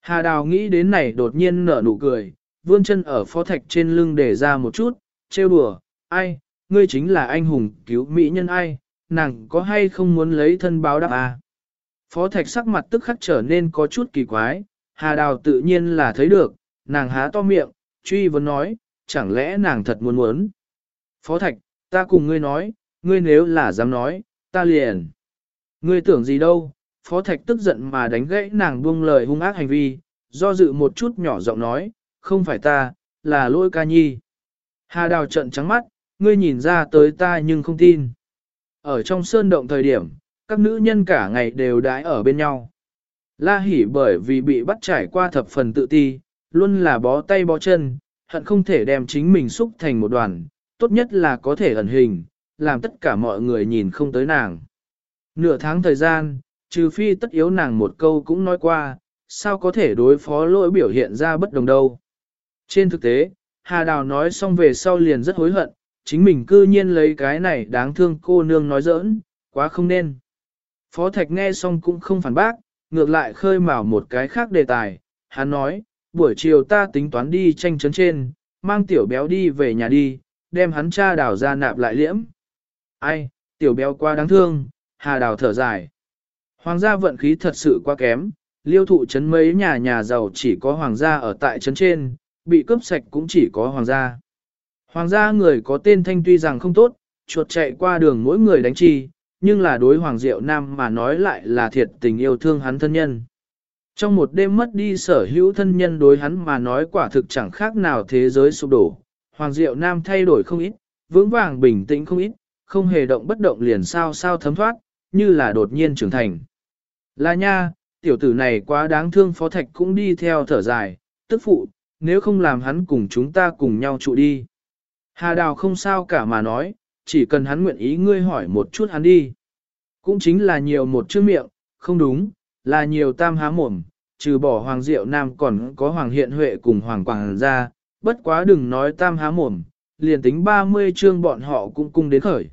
Hà Đào nghĩ đến này đột nhiên nở nụ cười, vươn chân ở phó thạch trên lưng để ra một chút, trêu đùa, ai, ngươi chính là anh hùng cứu mỹ nhân ai, nàng có hay không muốn lấy thân báo đáp à? Phó thạch sắc mặt tức khắc trở nên có chút kỳ quái, Hà Đào tự nhiên là thấy được, nàng há to miệng, truy vấn nói, chẳng lẽ nàng thật muốn muốn. Phó Thạch, ta cùng ngươi nói, ngươi nếu là dám nói, ta liền. Ngươi tưởng gì đâu, Phó Thạch tức giận mà đánh gãy nàng buông lời hung ác hành vi, do dự một chút nhỏ giọng nói, không phải ta, là lôi ca nhi. Hà đào trận trắng mắt, ngươi nhìn ra tới ta nhưng không tin. Ở trong sơn động thời điểm, các nữ nhân cả ngày đều đãi ở bên nhau. La hỉ bởi vì bị bắt trải qua thập phần tự ti, luôn là bó tay bó chân, hận không thể đem chính mình xúc thành một đoàn, tốt nhất là có thể ẩn hình, làm tất cả mọi người nhìn không tới nàng. Nửa tháng thời gian, trừ phi tất yếu nàng một câu cũng nói qua, sao có thể đối phó lỗi biểu hiện ra bất đồng đâu. Trên thực tế, Hà Đào nói xong về sau liền rất hối hận, chính mình cư nhiên lấy cái này đáng thương cô nương nói giỡn, quá không nên. Phó Thạch nghe xong cũng không phản bác, ngược lại khơi mào một cái khác đề tài, hắn nói, buổi chiều ta tính toán đi tranh chấn trên, mang tiểu béo đi về nhà đi, đem hắn cha đào ra nạp lại liễm. Ai, tiểu béo quá đáng thương, hà đào thở dài. Hoàng gia vận khí thật sự quá kém, liêu thụ chấn mấy nhà nhà giàu chỉ có hoàng gia ở tại chấn trên, bị cướp sạch cũng chỉ có hoàng gia. Hoàng gia người có tên thanh tuy rằng không tốt, chuột chạy qua đường mỗi người đánh chi, nhưng là đối hoàng diệu nam mà nói lại là thiệt tình yêu thương hắn thân nhân. Trong một đêm mất đi sở hữu thân nhân đối hắn mà nói quả thực chẳng khác nào thế giới sụp đổ, Hoàng Diệu Nam thay đổi không ít, vững vàng bình tĩnh không ít, không hề động bất động liền sao sao thấm thoát, như là đột nhiên trưởng thành. Là nha, tiểu tử này quá đáng thương phó thạch cũng đi theo thở dài, tức phụ, nếu không làm hắn cùng chúng ta cùng nhau trụ đi. Hà Đào không sao cả mà nói, chỉ cần hắn nguyện ý ngươi hỏi một chút hắn đi. Cũng chính là nhiều một chữ miệng, không đúng, là nhiều tam há mồm, trừ bỏ Hoàng Diệu Nam còn có Hoàng Hiện Huệ cùng Hoàng Quảng ra, bất quá đừng nói tam há mồm, liền tính 30 chương bọn họ cũng cung đến khởi.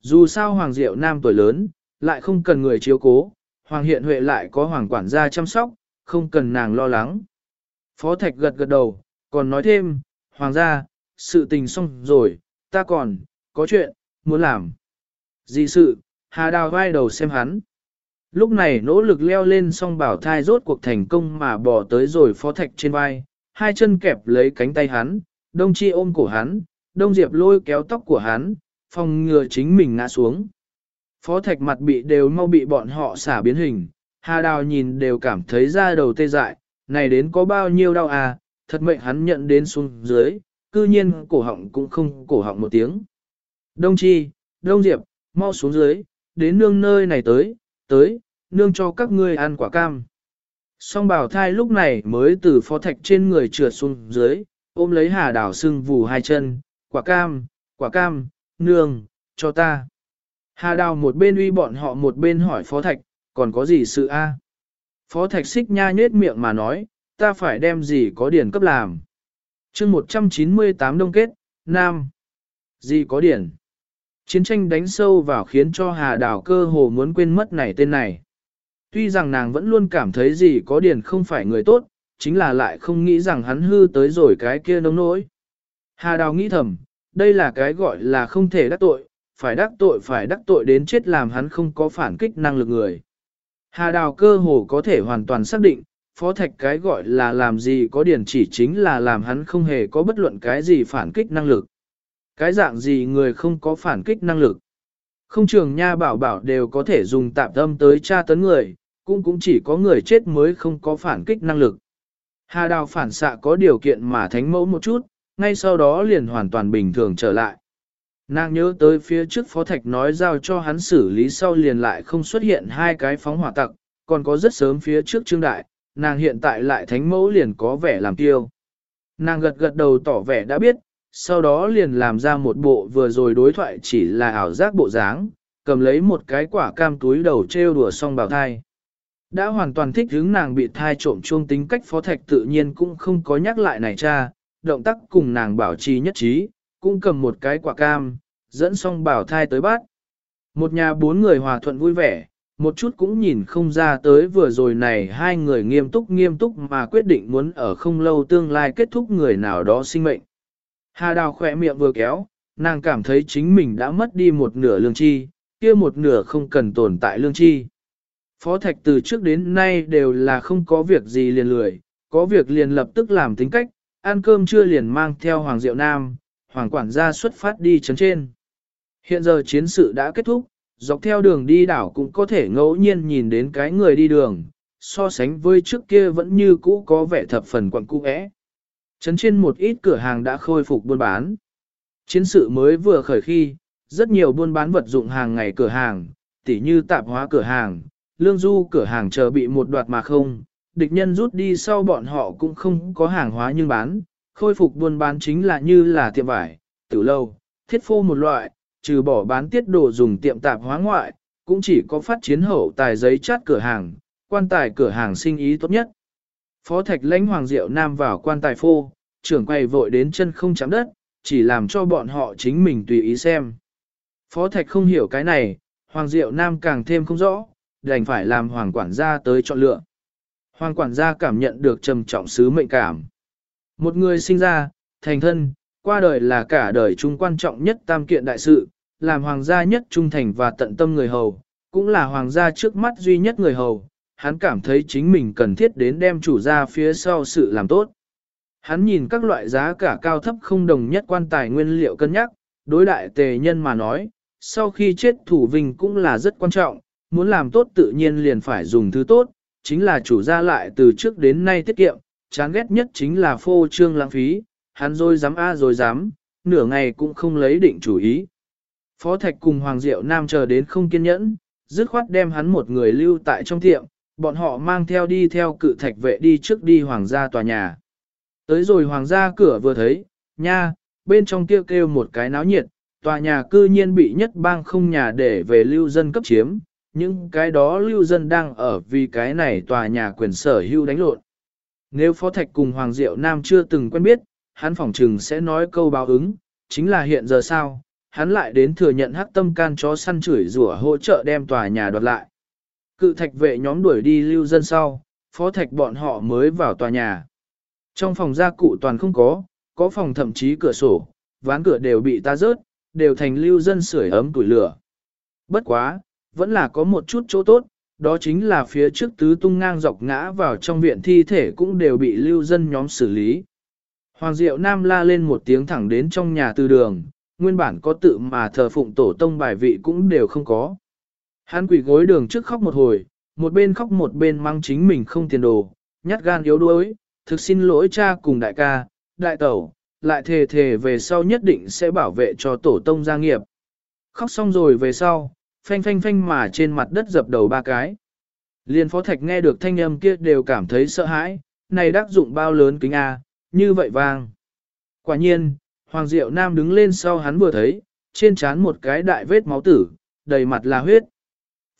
Dù sao Hoàng Diệu Nam tuổi lớn, lại không cần người chiếu cố, Hoàng Hiện Huệ lại có Hoàng Quản gia chăm sóc, không cần nàng lo lắng. Phó Thạch gật gật đầu, còn nói thêm, Hoàng gia, sự tình xong rồi, ta còn, có chuyện, muốn làm. Gì sự, Hà Đào vai đầu xem hắn. Lúc này nỗ lực leo lên song bảo thai rốt cuộc thành công mà bỏ tới rồi Phó Thạch trên vai, hai chân kẹp lấy cánh tay hắn, Đông Chi ôm cổ hắn, Đông Diệp lôi kéo tóc của hắn, phòng ngừa chính mình ngã xuống. Phó thạch mặt bị đều mau bị bọn họ xả biến hình, Hà Đào nhìn đều cảm thấy da đầu tê dại, này đến có bao nhiêu đau à, thật mệnh hắn nhận đến xuống dưới, cư nhiên cổ họng cũng không cổ họng một tiếng. Đông Chi, Đông Diệp, mau xuống dưới, đến nương nơi này tới, tới, nương cho các ngươi ăn quả cam. Song bảo thai lúc này mới từ phó thạch trên người trượt xuống dưới, ôm lấy hà đảo sưng vù hai chân, quả cam, quả cam, nương, cho ta. Hà đào một bên uy bọn họ một bên hỏi phó thạch, còn có gì sự a? Phó thạch xích nha nhết miệng mà nói, ta phải đem gì có điển cấp làm chương 198 đông kết, Nam. Gì có điển. Chiến tranh đánh sâu vào khiến cho Hà Đào cơ hồ muốn quên mất này tên này. Tuy rằng nàng vẫn luôn cảm thấy gì có điển không phải người tốt, chính là lại không nghĩ rằng hắn hư tới rồi cái kia nông nỗi. Hà Đào nghĩ thầm, đây là cái gọi là không thể đắc tội, phải đắc tội phải đắc tội đến chết làm hắn không có phản kích năng lực người. Hà Đào cơ hồ có thể hoàn toàn xác định, phó thạch cái gọi là làm gì có điển chỉ chính là làm hắn không hề có bất luận cái gì phản kích năng lực. Cái dạng gì người không có phản kích năng lực. Không trường nha bảo bảo đều có thể dùng tạm tâm tới tra tấn người, cũng cũng chỉ có người chết mới không có phản kích năng lực. Hà đào phản xạ có điều kiện mà thánh mẫu một chút, ngay sau đó liền hoàn toàn bình thường trở lại. Nàng nhớ tới phía trước phó thạch nói giao cho hắn xử lý sau liền lại không xuất hiện hai cái phóng hỏa tặc, còn có rất sớm phía trước trương đại, nàng hiện tại lại thánh mẫu liền có vẻ làm tiêu. Nàng gật gật đầu tỏ vẻ đã biết, sau đó liền làm ra một bộ vừa rồi đối thoại chỉ là ảo giác bộ dáng, cầm lấy một cái quả cam túi đầu trêu đùa xong bảo thai. Đã hoàn toàn thích hướng nàng bị thai trộm chuông tính cách phó thạch tự nhiên cũng không có nhắc lại này cha, động tác cùng nàng bảo trì nhất trí, cũng cầm một cái quả cam, dẫn xong bảo thai tới bát. Một nhà bốn người hòa thuận vui vẻ, một chút cũng nhìn không ra tới vừa rồi này hai người nghiêm túc nghiêm túc mà quyết định muốn ở không lâu tương lai kết thúc người nào đó sinh mệnh. Hà đào khỏe miệng vừa kéo, nàng cảm thấy chính mình đã mất đi một nửa lương chi, kia một nửa không cần tồn tại lương chi. Phó Thạch từ trước đến nay đều là không có việc gì liền lười, có việc liền lập tức làm tính cách, ăn cơm trưa liền mang theo Hoàng Diệu Nam, Hoàng quản gia xuất phát đi chấn trên. Hiện giờ chiến sự đã kết thúc, dọc theo đường đi đảo cũng có thể ngẫu nhiên nhìn đến cái người đi đường, so sánh với trước kia vẫn như cũ có vẻ thập phần quặng cũ ẽ. trấn trên một ít cửa hàng đã khôi phục buôn bán. Chiến sự mới vừa khởi khi, rất nhiều buôn bán vật dụng hàng ngày cửa hàng, tỉ như tạp hóa cửa hàng, lương du cửa hàng chờ bị một đoạt mà không, địch nhân rút đi sau bọn họ cũng không có hàng hóa nhưng bán, khôi phục buôn bán chính là như là tiệm vải, tử lâu, thiết phô một loại, trừ bỏ bán tiết đồ dùng tiệm tạp hóa ngoại, cũng chỉ có phát chiến hậu tài giấy chát cửa hàng, quan tài cửa hàng sinh ý tốt nhất. Phó Thạch lãnh Hoàng Diệu Nam vào quan tài phô, trưởng quay vội đến chân không chạm đất, chỉ làm cho bọn họ chính mình tùy ý xem. Phó Thạch không hiểu cái này, Hoàng Diệu Nam càng thêm không rõ, đành phải làm Hoàng quản gia tới chọn lựa. Hoàng quản gia cảm nhận được trầm trọng sứ mệnh cảm. Một người sinh ra, thành thân, qua đời là cả đời chung quan trọng nhất tam kiện đại sự, làm hoàng gia nhất trung thành và tận tâm người hầu, cũng là hoàng gia trước mắt duy nhất người hầu, hắn cảm thấy chính mình cần thiết đến đem chủ gia phía sau sự làm tốt. Hắn nhìn các loại giá cả cao thấp không đồng nhất quan tài nguyên liệu cân nhắc, đối đại tề nhân mà nói, sau khi chết thủ vinh cũng là rất quan trọng, muốn làm tốt tự nhiên liền phải dùng thứ tốt, chính là chủ gia lại từ trước đến nay tiết kiệm, chán ghét nhất chính là phô trương lãng phí, hắn rồi dám a rồi dám, nửa ngày cũng không lấy định chủ ý. Phó Thạch cùng Hoàng Diệu Nam chờ đến không kiên nhẫn, dứt khoát đem hắn một người lưu tại trong tiệm, bọn họ mang theo đi theo cự thạch vệ đi trước đi hoàng gia tòa nhà. Tới rồi hoàng gia cửa vừa thấy, nha, bên trong kia kêu, kêu một cái náo nhiệt, tòa nhà cư nhiên bị nhất bang không nhà để về lưu dân cấp chiếm, những cái đó lưu dân đang ở vì cái này tòa nhà quyền sở hữu đánh lộn. Nếu Phó Thạch cùng Hoàng Diệu Nam chưa từng quen biết, hắn phỏng trừng sẽ nói câu báo ứng, chính là hiện giờ sao, hắn lại đến thừa nhận hắc tâm can chó săn chửi rủa hỗ trợ đem tòa nhà đoạt lại. Cự thạch vệ nhóm đuổi đi lưu dân sau, phó thạch bọn họ mới vào tòa nhà. Trong phòng gia cụ toàn không có, có phòng thậm chí cửa sổ, ván cửa đều bị ta rớt, đều thành lưu dân sưởi ấm tuổi lửa. Bất quá, vẫn là có một chút chỗ tốt, đó chính là phía trước tứ tung ngang dọc ngã vào trong viện thi thể cũng đều bị lưu dân nhóm xử lý. Hoàng Diệu Nam la lên một tiếng thẳng đến trong nhà tư đường, nguyên bản có tự mà thờ phụng tổ tông bài vị cũng đều không có. Hắn quỷ gối đường trước khóc một hồi, một bên khóc một bên mang chính mình không tiền đồ, nhát gan yếu đuối, thực xin lỗi cha cùng đại ca, đại tẩu, lại thề thề về sau nhất định sẽ bảo vệ cho tổ tông gia nghiệp. Khóc xong rồi về sau, phanh phanh phanh mà trên mặt đất dập đầu ba cái. Liên phó thạch nghe được thanh âm kia đều cảm thấy sợ hãi, này đắc dụng bao lớn kính A, như vậy vang. Quả nhiên, Hoàng Diệu Nam đứng lên sau hắn vừa thấy, trên trán một cái đại vết máu tử, đầy mặt là huyết.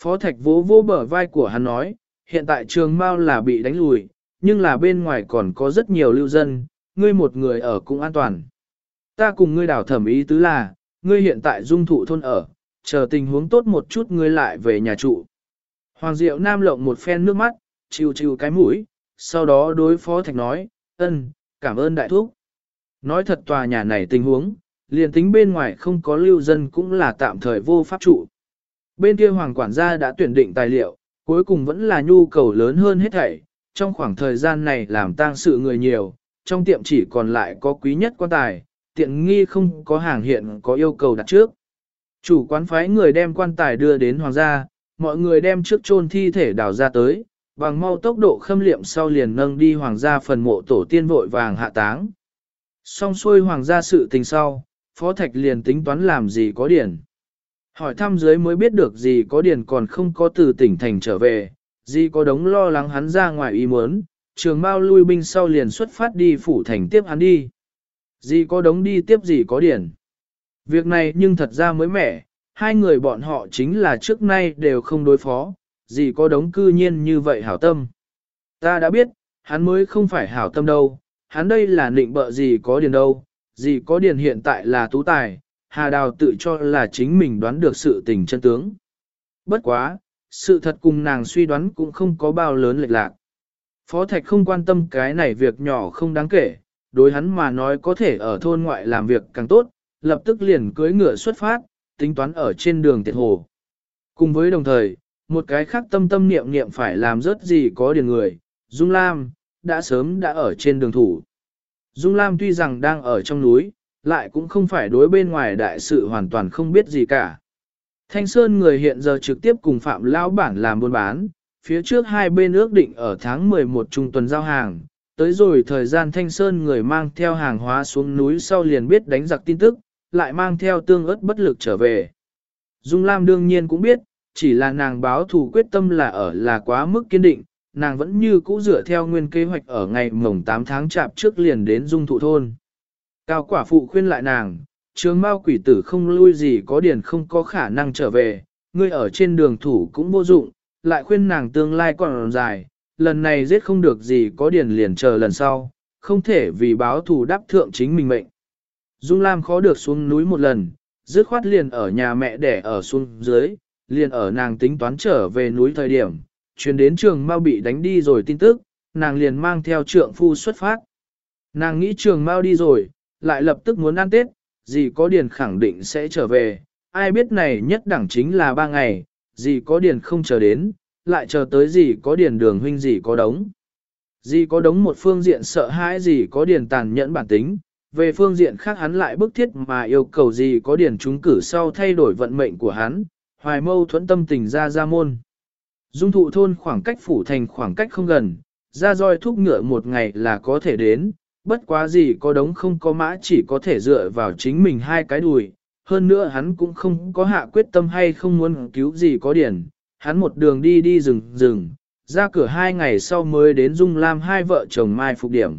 Phó Thạch vỗ vỗ bờ vai của hắn nói, hiện tại trường Mao là bị đánh lùi, nhưng là bên ngoài còn có rất nhiều lưu dân, ngươi một người ở cũng an toàn. Ta cùng ngươi đảo thẩm ý tứ là, ngươi hiện tại dung thụ thôn ở, chờ tình huống tốt một chút ngươi lại về nhà trụ. Hoàng Diệu Nam lộng một phen nước mắt, chiều chiều cái mũi, sau đó đối phó Thạch nói, ân, cảm ơn đại thúc. Nói thật tòa nhà này tình huống, liền tính bên ngoài không có lưu dân cũng là tạm thời vô pháp trụ. Bên kia hoàng quản gia đã tuyển định tài liệu, cuối cùng vẫn là nhu cầu lớn hơn hết thảy. Trong khoảng thời gian này làm tang sự người nhiều, trong tiệm chỉ còn lại có quý nhất quan tài, tiện nghi không có hàng hiện có yêu cầu đặt trước. Chủ quán phái người đem quan tài đưa đến hoàng gia, mọi người đem trước chôn thi thể đào ra tới, bằng mau tốc độ khâm liệm sau liền nâng đi hoàng gia phần mộ tổ tiên vội vàng hạ táng. Xong xuôi hoàng gia sự tình sau, phó thạch liền tính toán làm gì có điển. Hỏi thăm dưới mới biết được gì có điển còn không có từ tỉnh thành trở về, gì có đống lo lắng hắn ra ngoài ý muốn, trường bao lui binh sau liền xuất phát đi phủ thành tiếp hắn đi. Gì có đống đi tiếp gì có điển. Việc này nhưng thật ra mới mẻ, hai người bọn họ chính là trước nay đều không đối phó, gì có đống cư nhiên như vậy hảo tâm. Ta đã biết, hắn mới không phải hảo tâm đâu, hắn đây là nịnh bợ gì có điền đâu, gì có điền hiện tại là tú tài, Hà Đào tự cho là chính mình đoán được sự tình chân tướng. Bất quá, sự thật cùng nàng suy đoán cũng không có bao lớn lệch lạc. Phó Thạch không quan tâm cái này việc nhỏ không đáng kể, đối hắn mà nói có thể ở thôn ngoại làm việc càng tốt, lập tức liền cưới ngựa xuất phát, tính toán ở trên đường tiệt hồ. Cùng với đồng thời, một cái khác tâm tâm niệm niệm phải làm rớt gì có điền người, Dung Lam, đã sớm đã ở trên đường thủ. Dung Lam tuy rằng đang ở trong núi, lại cũng không phải đối bên ngoài đại sự hoàn toàn không biết gì cả. Thanh Sơn người hiện giờ trực tiếp cùng Phạm Lão Bản làm buôn bán, phía trước hai bên ước định ở tháng 11 trung tuần giao hàng, tới rồi thời gian Thanh Sơn người mang theo hàng hóa xuống núi sau liền biết đánh giặc tin tức, lại mang theo tương ớt bất lực trở về. Dung Lam đương nhiên cũng biết, chỉ là nàng báo thù quyết tâm là ở là quá mức kiên định, nàng vẫn như cũ dựa theo nguyên kế hoạch ở ngày mồng 8 tháng chạp trước liền đến dung thụ thôn. Cao quả phụ khuyên lại nàng, trường mao quỷ tử không lui gì có điển không có khả năng trở về, ngươi ở trên đường thủ cũng vô dụng, lại khuyên nàng tương lai còn dài, lần này giết không được gì có điển liền chờ lần sau, không thể vì báo thù đáp thượng chính mình mệnh. Dung Lam khó được xuống núi một lần, dứt khoát liền ở nhà mẹ đẻ ở xuống dưới, liền ở nàng tính toán trở về núi thời điểm, Chuyển đến trường mau bị đánh đi rồi tin tức, nàng liền mang theo trượng phu xuất phát. Nàng nghĩ trường mau đi rồi, lại lập tức muốn ăn Tết, gì có điền khẳng định sẽ trở về, ai biết này nhất đẳng chính là ba ngày, gì có điền không chờ đến, lại chờ tới gì có điền đường huynh gì có đống. Gì có đống một phương diện sợ hãi gì có điền tàn nhẫn bản tính, về phương diện khác hắn lại bức thiết mà yêu cầu gì có điền trúng cử sau thay đổi vận mệnh của hắn, hoài mâu thuẫn tâm tình ra ra môn. Dung thụ thôn khoảng cách phủ thành khoảng cách không gần, ra roi thúc ngựa một ngày là có thể đến, bất quá gì có đống không có mã chỉ có thể dựa vào chính mình hai cái đùi. Hơn nữa hắn cũng không có hạ quyết tâm hay không muốn cứu gì có điển, hắn một đường đi đi rừng rừng, ra cửa hai ngày sau mới đến Dung Lam hai vợ chồng mai phục điểm.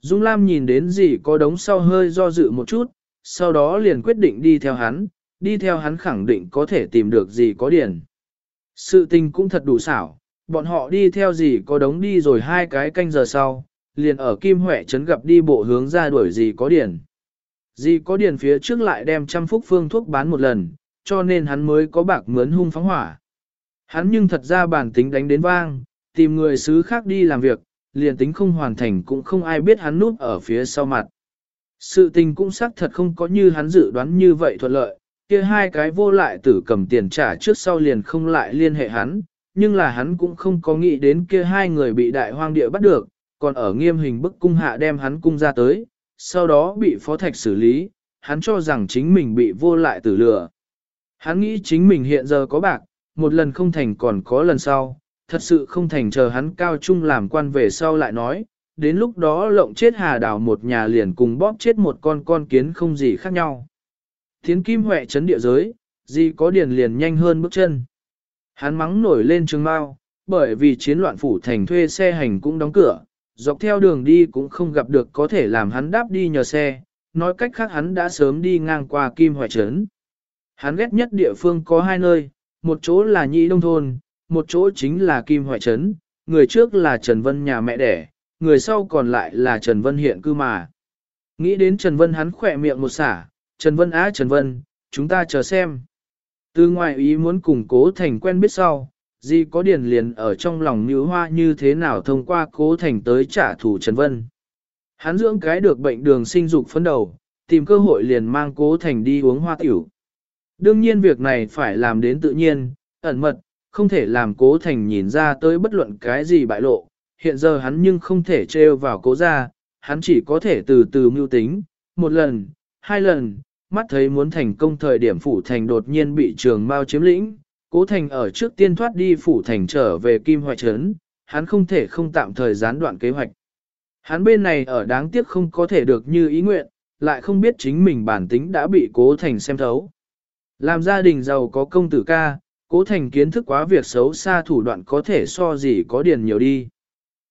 Dung Lam nhìn đến gì có đống sau hơi do dự một chút, sau đó liền quyết định đi theo hắn, đi theo hắn khẳng định có thể tìm được gì có điển. Sự tình cũng thật đủ xảo, bọn họ đi theo gì có đống đi rồi hai cái canh giờ sau, liền ở Kim Huệ trấn gặp đi bộ hướng ra đuổi gì có điển. Gì có điển phía trước lại đem trăm phúc phương thuốc bán một lần, cho nên hắn mới có bạc mướn hung phóng hỏa. Hắn nhưng thật ra bản tính đánh đến vang, tìm người xứ khác đi làm việc, liền tính không hoàn thành cũng không ai biết hắn núp ở phía sau mặt. Sự tình cũng xác thật không có như hắn dự đoán như vậy thuận lợi, kia hai cái vô lại tử cầm tiền trả trước sau liền không lại liên hệ hắn, nhưng là hắn cũng không có nghĩ đến kia hai người bị đại hoang địa bắt được, còn ở nghiêm hình bức cung hạ đem hắn cung ra tới, sau đó bị phó thạch xử lý, hắn cho rằng chính mình bị vô lại tử lừa. Hắn nghĩ chính mình hiện giờ có bạc, một lần không thành còn có lần sau, thật sự không thành chờ hắn cao trung làm quan về sau lại nói, đến lúc đó lộng chết hà đảo một nhà liền cùng bóp chết một con con kiến không gì khác nhau. Thiến kim huệ chấn địa giới, gì có điền liền nhanh hơn bước chân. Hắn mắng nổi lên trường mau, bởi vì chiến loạn phủ thành thuê xe hành cũng đóng cửa, dọc theo đường đi cũng không gặp được có thể làm hắn đáp đi nhờ xe, nói cách khác hắn đã sớm đi ngang qua kim hoại trấn. Hắn ghét nhất địa phương có hai nơi, một chỗ là nhị đông thôn, một chỗ chính là kim hoại trấn, người trước là Trần Vân nhà mẹ đẻ, người sau còn lại là Trần Vân hiện cư mà. Nghĩ đến Trần Vân hắn khỏe miệng một xả, Trần Vân á Trần Vân, chúng ta chờ xem. Từ ngoài ý muốn củng cố thành quen biết sau, Di có điền liền ở trong lòng như hoa như thế nào thông qua cố thành tới trả thù Trần Vân. Hắn dưỡng cái được bệnh đường sinh dục phấn đầu, tìm cơ hội liền mang cố thành đi uống hoa tiểu. Đương nhiên việc này phải làm đến tự nhiên, ẩn mật, không thể làm cố thành nhìn ra tới bất luận cái gì bại lộ. Hiện giờ hắn nhưng không thể trêu vào cố ra, hắn chỉ có thể từ từ mưu tính, một lần, hai lần, mắt thấy muốn thành công thời điểm phủ thành đột nhiên bị trường mao chiếm lĩnh, cố thành ở trước tiên thoát đi phủ thành trở về kim hoại trấn, hắn không thể không tạm thời gián đoạn kế hoạch. Hắn bên này ở đáng tiếc không có thể được như ý nguyện, lại không biết chính mình bản tính đã bị cố thành xem thấu. Làm gia đình giàu có công tử ca, cố thành kiến thức quá việc xấu xa thủ đoạn có thể so gì có điền nhiều đi.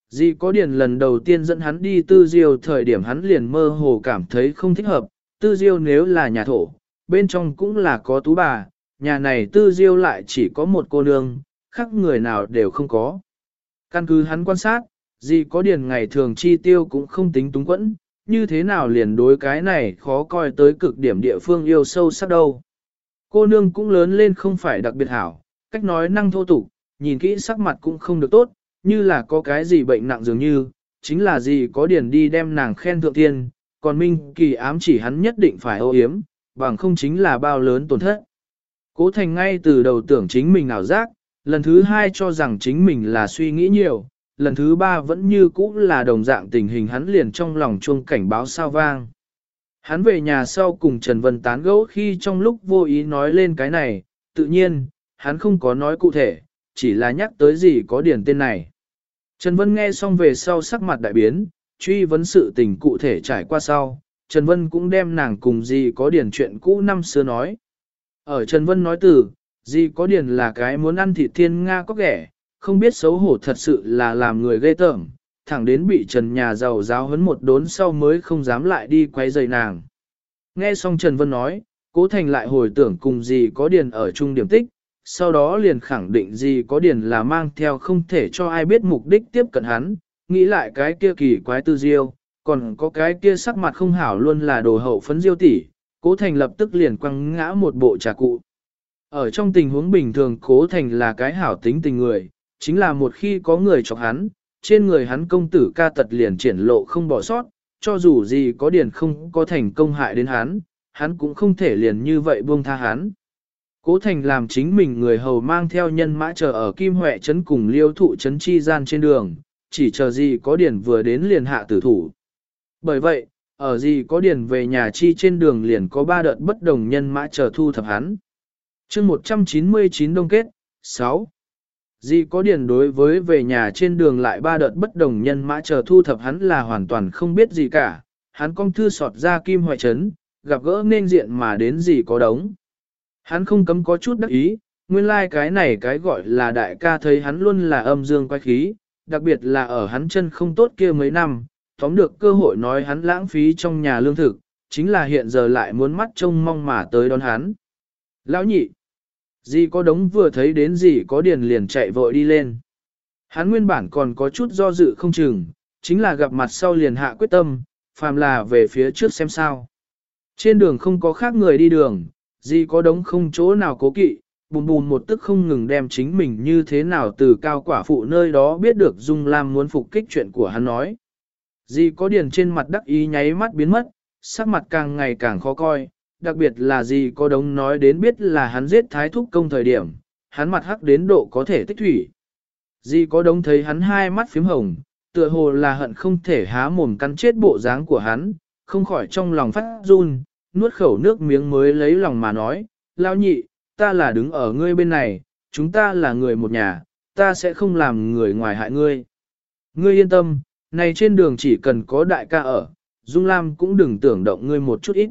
Dì có điền lần đầu tiên dẫn hắn đi tư diêu thời điểm hắn liền mơ hồ cảm thấy không thích hợp, tư diêu nếu là nhà thổ, bên trong cũng là có tú bà, nhà này tư diêu lại chỉ có một cô nương, khác người nào đều không có. Căn cứ hắn quan sát, gì có điền ngày thường chi tiêu cũng không tính túng quẫn, như thế nào liền đối cái này khó coi tới cực điểm địa phương yêu sâu sắc đâu. Cô nương cũng lớn lên không phải đặc biệt hảo, cách nói năng thô tục, nhìn kỹ sắc mặt cũng không được tốt, như là có cái gì bệnh nặng dường như, chính là gì có điền đi đem nàng khen thượng tiên, còn Minh Kỳ ám chỉ hắn nhất định phải ô yếm, bằng không chính là bao lớn tổn thất. Cố Thành ngay từ đầu tưởng chính mình ảo giác, lần thứ hai cho rằng chính mình là suy nghĩ nhiều, lần thứ ba vẫn như cũ là đồng dạng tình hình hắn liền trong lòng chuông cảnh báo sao vang. Hắn về nhà sau cùng Trần Vân tán gẫu khi trong lúc vô ý nói lên cái này, tự nhiên, hắn không có nói cụ thể, chỉ là nhắc tới gì có điển tên này. Trần Vân nghe xong về sau sắc mặt đại biến, truy vấn sự tình cụ thể trải qua sau, Trần Vân cũng đem nàng cùng gì có điển chuyện cũ năm xưa nói. Ở Trần Vân nói từ, gì có điển là cái muốn ăn thịt thiên Nga có ghẻ, không biết xấu hổ thật sự là làm người ghê tởm, thẳng đến bị Trần nhà giàu giáo hấn một đốn sau mới không dám lại đi quay giày nàng. Nghe xong Trần Vân nói, Cố Thành lại hồi tưởng cùng gì có điền ở chung điểm tích, sau đó liền khẳng định gì có điền là mang theo không thể cho ai biết mục đích tiếp cận hắn, nghĩ lại cái kia kỳ quái tư diêu, còn có cái kia sắc mặt không hảo luôn là đồ hậu phấn diêu tỷ, Cố Thành lập tức liền quăng ngã một bộ trà cụ. Ở trong tình huống bình thường Cố Thành là cái hảo tính tình người, chính là một khi có người chọc hắn, trên người hắn công tử ca tật liền triển lộ không bỏ sót, cho dù gì có điển không có thành công hại đến hắn, hắn cũng không thể liền như vậy buông tha hắn. Cố thành làm chính mình người hầu mang theo nhân mã chờ ở Kim Huệ trấn cùng liêu thụ trấn chi gian trên đường, chỉ chờ gì có điền vừa đến liền hạ tử thủ. Bởi vậy, ở gì có điền về nhà chi trên đường liền có ba đợt bất đồng nhân mã chờ thu thập hắn. chương 199 đông kết, 6. Gì có điển đối với về nhà trên đường lại ba đợt bất đồng nhân mã chờ thu thập hắn là hoàn toàn không biết gì cả, hắn cong thư sọt ra kim hoại trấn, gặp gỡ nên diện mà đến gì có đống. Hắn không cấm có chút đắc ý, nguyên lai like cái này cái gọi là đại ca thấy hắn luôn là âm dương quay khí, đặc biệt là ở hắn chân không tốt kia mấy năm, tóm được cơ hội nói hắn lãng phí trong nhà lương thực, chính là hiện giờ lại muốn mắt trông mong mà tới đón hắn. Lão nhị, gì có đống vừa thấy đến gì có điền liền chạy vội đi lên. Hắn nguyên bản còn có chút do dự không chừng, chính là gặp mặt sau liền hạ quyết tâm, phàm là về phía trước xem sao. Trên đường không có khác người đi đường, gì có đống không chỗ nào cố kỵ, bùn bùn một tức không ngừng đem chính mình như thế nào từ cao quả phụ nơi đó biết được Dung Lam muốn phục kích chuyện của hắn nói. Dì có điền trên mặt đắc ý nháy mắt biến mất, sắc mặt càng ngày càng khó coi, đặc biệt là Dì có đống nói đến biết là hắn giết thái thúc công thời điểm, hắn mặt hắc đến độ có thể tích thủy. Dì có đống thấy hắn hai mắt phím hồng, tựa hồ là hận không thể há mồm cắn chết bộ dáng của hắn, không khỏi trong lòng phát run, nuốt khẩu nước miếng mới lấy lòng mà nói, lao nhị, ta là đứng ở ngươi bên này, chúng ta là người một nhà, ta sẽ không làm người ngoài hại ngươi. Ngươi yên tâm, này trên đường chỉ cần có đại ca ở, Dung Lam cũng đừng tưởng động ngươi một chút ít.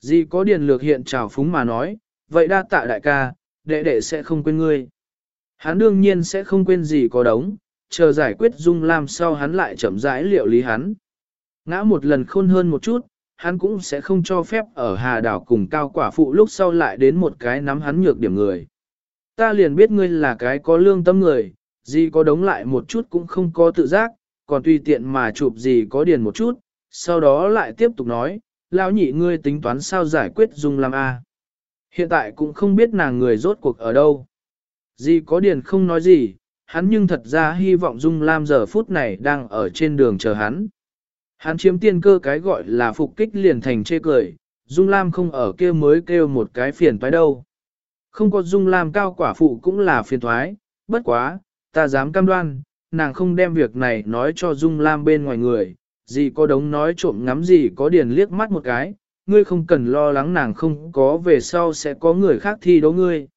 Gì có điền lược hiện trào phúng mà nói, vậy đa tạ đại ca, đệ đệ sẽ không quên ngươi. Hắn đương nhiên sẽ không quên gì có đống, chờ giải quyết Dung Lam sau hắn lại chậm rãi liệu lý hắn. Ngã một lần khôn hơn một chút, hắn cũng sẽ không cho phép ở Hà Đảo cùng cao quả phụ lúc sau lại đến một cái nắm hắn nhược điểm người. Ta liền biết ngươi là cái có lương tâm người, gì có đống lại một chút cũng không có tự giác, còn tùy tiện mà chụp gì có điền một chút, sau đó lại tiếp tục nói, lão nhị ngươi tính toán sao giải quyết Dung Lam A. Hiện tại cũng không biết nàng người rốt cuộc ở đâu. Gì có điền không nói gì, hắn nhưng thật ra hy vọng Dung Lam giờ phút này đang ở trên đường chờ hắn. Hắn chiếm tiên cơ cái gọi là phục kích liền thành chê cười, Dung Lam không ở kia mới kêu một cái phiền toái đâu. Không có Dung Lam cao quả phụ cũng là phiền toái, bất quá, ta dám cam đoan, nàng không đem việc này nói cho Dung Lam bên ngoài người, gì có đống nói trộm ngắm gì có điền liếc mắt một cái, ngươi không cần lo lắng nàng không có về sau sẽ có người khác thi đấu ngươi.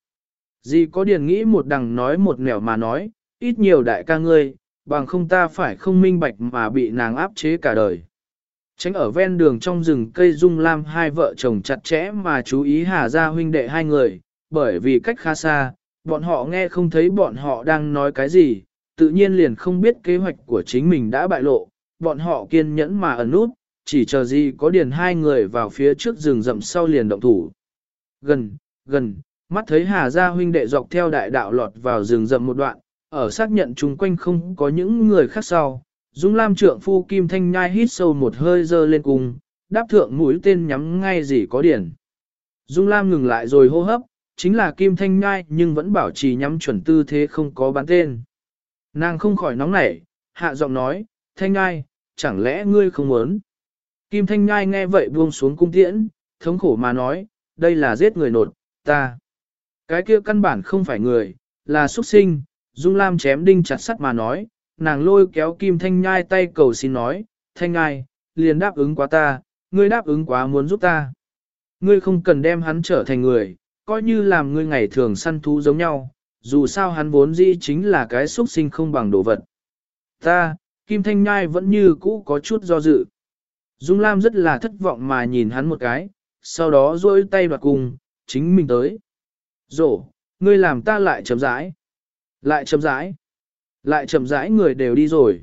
dì có điền nghĩ một đằng nói một nẻo mà nói, ít nhiều đại ca ngươi, bằng không ta phải không minh bạch mà bị nàng áp chế cả đời. Tránh ở ven đường trong rừng cây dung lam hai vợ chồng chặt chẽ mà chú ý hà ra huynh đệ hai người, bởi vì cách khá xa, bọn họ nghe không thấy bọn họ đang nói cái gì, tự nhiên liền không biết kế hoạch của chính mình đã bại lộ, bọn họ kiên nhẫn mà ẩn nút, chỉ chờ gì có điền hai người vào phía trước rừng rậm sau liền động thủ. Gần, gần, mắt thấy hà ra huynh đệ dọc theo đại đạo lọt vào rừng rậm một đoạn, ở xác nhận chung quanh không có những người khác sau, Dung Lam trượng phu Kim Thanh Nhai hít sâu một hơi dơ lên cùng, đáp thượng mũi tên nhắm ngay gì có điển. Dung Lam ngừng lại rồi hô hấp, chính là Kim Thanh Nhai nhưng vẫn bảo trì nhắm chuẩn tư thế không có bắn tên. Nàng không khỏi nóng nảy, hạ giọng nói, Thanh Nhai, chẳng lẽ ngươi không muốn? Kim Thanh Nhai nghe vậy buông xuống cung tiễn, thống khổ mà nói, đây là giết người nột, ta. Cái kia căn bản không phải người, là xuất sinh, Dung Lam chém đinh chặt sắt mà nói, nàng lôi kéo Kim Thanh Nhai tay cầu xin nói, Thanh Nhai, liền đáp ứng quá ta, ngươi đáp ứng quá muốn giúp ta. Ngươi không cần đem hắn trở thành người, coi như làm ngươi ngày thường săn thú giống nhau, dù sao hắn vốn dĩ chính là cái xuất sinh không bằng đồ vật. Ta, Kim Thanh Nhai vẫn như cũ có chút do dự. Dung Lam rất là thất vọng mà nhìn hắn một cái, sau đó duỗi tay đoạt cùng, chính mình tới. Rổ, ngươi làm ta lại chấm rãi. Lại chậm rãi. Lại chậm rãi người đều đi rồi.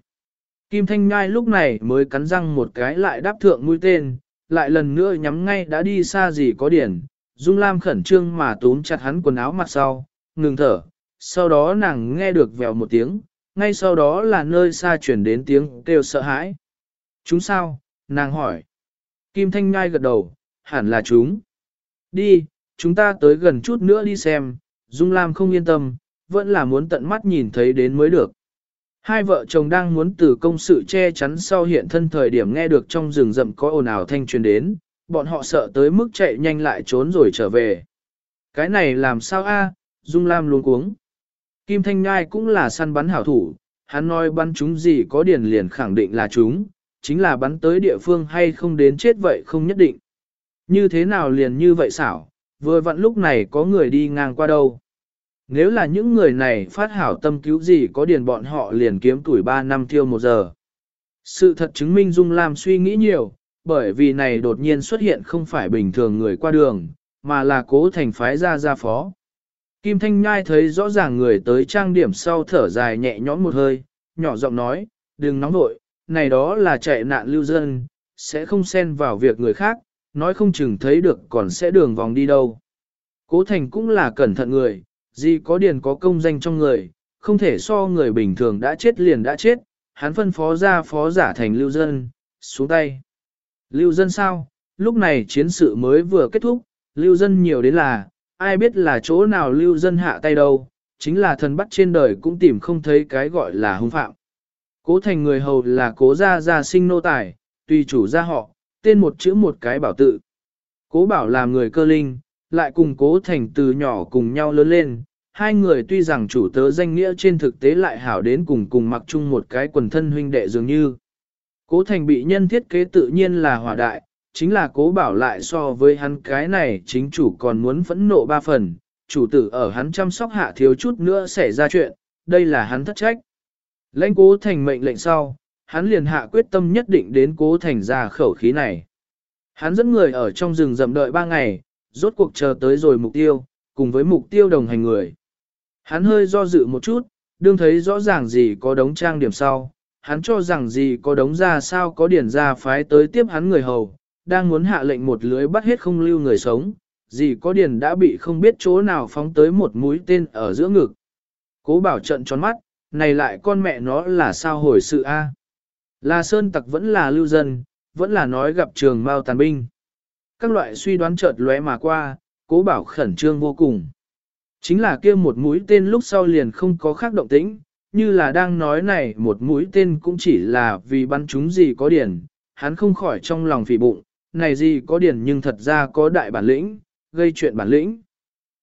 Kim Thanh Nhai lúc này mới cắn răng một cái lại đáp thượng mũi tên, lại lần nữa nhắm ngay đã đi xa gì có điển. Dung Lam khẩn trương mà túm chặt hắn quần áo mặt sau, ngừng thở. Sau đó nàng nghe được vèo một tiếng, ngay sau đó là nơi xa chuyển đến tiếng kêu sợ hãi. Chúng sao? Nàng hỏi. Kim Thanh Nhai gật đầu, hẳn là chúng. Đi, chúng ta tới gần chút nữa đi xem. Dung Lam không yên tâm, vẫn là muốn tận mắt nhìn thấy đến mới được. Hai vợ chồng đang muốn từ công sự che chắn sau hiện thân thời điểm nghe được trong rừng rậm có ồn ào thanh truyền đến, bọn họ sợ tới mức chạy nhanh lại trốn rồi trở về. Cái này làm sao a? Dung Lam luôn cuống. Kim Thanh Ngai cũng là săn bắn hảo thủ, hắn nói bắn chúng gì có điển liền khẳng định là chúng, chính là bắn tới địa phương hay không đến chết vậy không nhất định. Như thế nào liền như vậy xảo, vừa vặn lúc này có người đi ngang qua đâu. Nếu là những người này phát hảo tâm cứu gì có điền bọn họ liền kiếm tuổi 3 năm tiêu một giờ. Sự thật chứng minh Dung Lam suy nghĩ nhiều, bởi vì này đột nhiên xuất hiện không phải bình thường người qua đường, mà là cố thành phái ra gia phó. Kim Thanh Nhai thấy rõ ràng người tới trang điểm sau thở dài nhẹ nhõm một hơi, nhỏ giọng nói, đừng nóng nội, này đó là chạy nạn lưu dân, sẽ không xen vào việc người khác, nói không chừng thấy được còn sẽ đường vòng đi đâu. Cố Thành cũng là cẩn thận người, gì có điền có công danh trong người, không thể so người bình thường đã chết liền đã chết, hắn phân phó ra phó giả thành lưu dân, xuống tay. Lưu dân sao? Lúc này chiến sự mới vừa kết thúc, lưu dân nhiều đến là, ai biết là chỗ nào lưu dân hạ tay đâu, chính là thần bắt trên đời cũng tìm không thấy cái gọi là hung phạm. Cố thành người hầu là cố gia gia sinh nô tài, tùy chủ gia họ, tên một chữ một cái bảo tự. Cố bảo làm người cơ linh, lại cùng cố thành từ nhỏ cùng nhau lớn lên. Hai người tuy rằng chủ tớ danh nghĩa trên thực tế lại hảo đến cùng cùng mặc chung một cái quần thân huynh đệ dường như. Cố thành bị nhân thiết kế tự nhiên là hỏa đại, chính là cố bảo lại so với hắn cái này chính chủ còn muốn phẫn nộ ba phần, chủ tử ở hắn chăm sóc hạ thiếu chút nữa xảy ra chuyện, đây là hắn thất trách. Lãnh cố thành mệnh lệnh sau, hắn liền hạ quyết tâm nhất định đến cố thành ra khẩu khí này. Hắn dẫn người ở trong rừng rậm đợi ba ngày, rốt cuộc chờ tới rồi mục tiêu, cùng với mục tiêu đồng hành người. Hắn hơi do dự một chút, đương thấy rõ ràng gì có đống trang điểm sau, hắn cho rằng gì có đống ra sao có điển ra phái tới tiếp hắn người hầu, đang muốn hạ lệnh một lưới bắt hết không lưu người sống, gì có điển đã bị không biết chỗ nào phóng tới một mũi tên ở giữa ngực. Cố bảo trận tròn mắt, này lại con mẹ nó là sao hồi sự a? Là sơn tặc vẫn là lưu dân, vẫn là nói gặp trường mao tàn binh. Các loại suy đoán chợt lóe mà qua, cố bảo khẩn trương vô cùng. Chính là kia một mũi tên lúc sau liền không có khác động tĩnh, như là đang nói này một mũi tên cũng chỉ là vì bắn chúng gì có điển, hắn không khỏi trong lòng phỉ bụng, này gì có điển nhưng thật ra có đại bản lĩnh, gây chuyện bản lĩnh.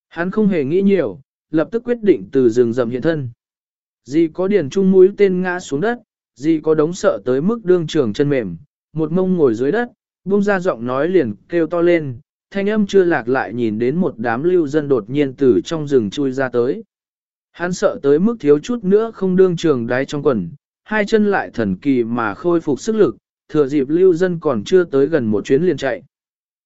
Hắn không hề nghĩ nhiều, lập tức quyết định từ rừng rầm hiện thân. Gì có điển chung mũi tên ngã xuống đất, gì có đống sợ tới mức đương trường chân mềm, một mông ngồi dưới đất, buông ra giọng nói liền kêu to lên, thanh âm chưa lạc lại nhìn đến một đám lưu dân đột nhiên từ trong rừng chui ra tới. Hắn sợ tới mức thiếu chút nữa không đương trường đáy trong quần, hai chân lại thần kỳ mà khôi phục sức lực, thừa dịp lưu dân còn chưa tới gần một chuyến liền chạy.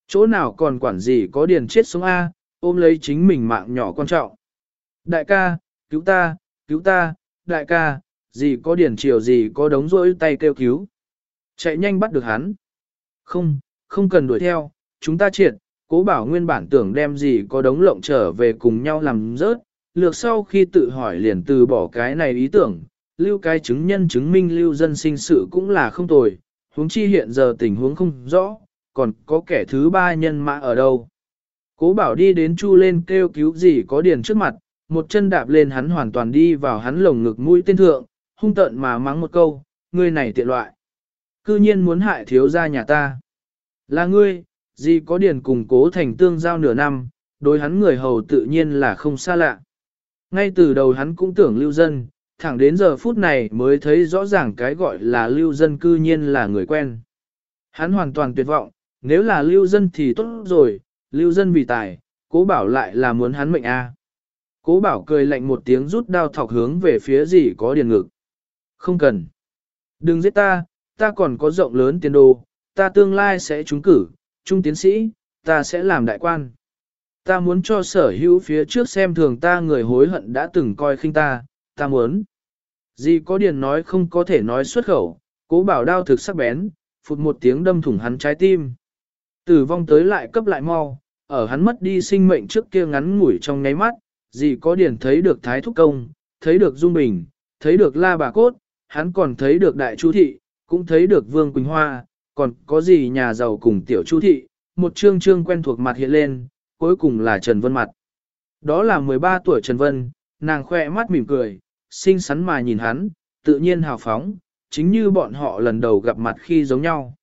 Chỗ nào còn quản gì có điền chết sống A, ôm lấy chính mình mạng nhỏ quan trọng. Đại ca, cứu ta, cứu ta, đại ca, gì có điển chiều gì có đống rỗi tay kêu cứu. Chạy nhanh bắt được hắn. Không, không cần đuổi theo, chúng ta triệt, cố bảo nguyên bản tưởng đem gì có đống lộng trở về cùng nhau làm rớt, lược sau khi tự hỏi liền từ bỏ cái này ý tưởng, lưu cái chứng nhân chứng minh lưu dân sinh sự cũng là không tồi, huống chi hiện giờ tình huống không rõ, còn có kẻ thứ ba nhân mã ở đâu. Cố bảo đi đến chu lên kêu cứu gì có điền trước mặt, một chân đạp lên hắn hoàn toàn đi vào hắn lồng ngực mũi tên thượng, hung tận mà mắng một câu, ngươi này tiện loại. Cư nhiên muốn hại thiếu gia nhà ta. Là ngươi, gì có điền cùng cố thành tương giao nửa năm, đối hắn người hầu tự nhiên là không xa lạ. Ngay từ đầu hắn cũng tưởng lưu dân, thẳng đến giờ phút này mới thấy rõ ràng cái gọi là lưu dân cư nhiên là người quen. Hắn hoàn toàn tuyệt vọng, nếu là lưu dân thì tốt rồi, lưu dân vì tài, cố bảo lại là muốn hắn mệnh a. Cố bảo cười lạnh một tiếng rút đao thọc hướng về phía gì có điền ngực. Không cần. Đừng giết ta, ta còn có rộng lớn tiền đồ, ta tương lai sẽ trúng cử, trung tiến sĩ, ta sẽ làm đại quan. Ta muốn cho sở hữu phía trước xem thường ta người hối hận đã từng coi khinh ta, ta muốn. Gì có điền nói không có thể nói xuất khẩu, cố bảo đao thực sắc bén, phụt một tiếng đâm thủng hắn trái tim. Tử vong tới lại cấp lại mau, ở hắn mất đi sinh mệnh trước kia ngắn ngủi trong ngáy mắt, gì có điền thấy được thái thúc công, thấy được dung bình, thấy được la bà cốt, hắn còn thấy được đại chu thị, cũng thấy được vương Quỳnh Hoa, còn có gì nhà giàu cùng tiểu chu thị, một trương trương quen thuộc mặt hiện lên, cuối cùng là Trần Vân mặt. Đó là 13 tuổi Trần Vân, nàng khoe mắt mỉm cười, xinh xắn mà nhìn hắn, tự nhiên hào phóng, chính như bọn họ lần đầu gặp mặt khi giống nhau.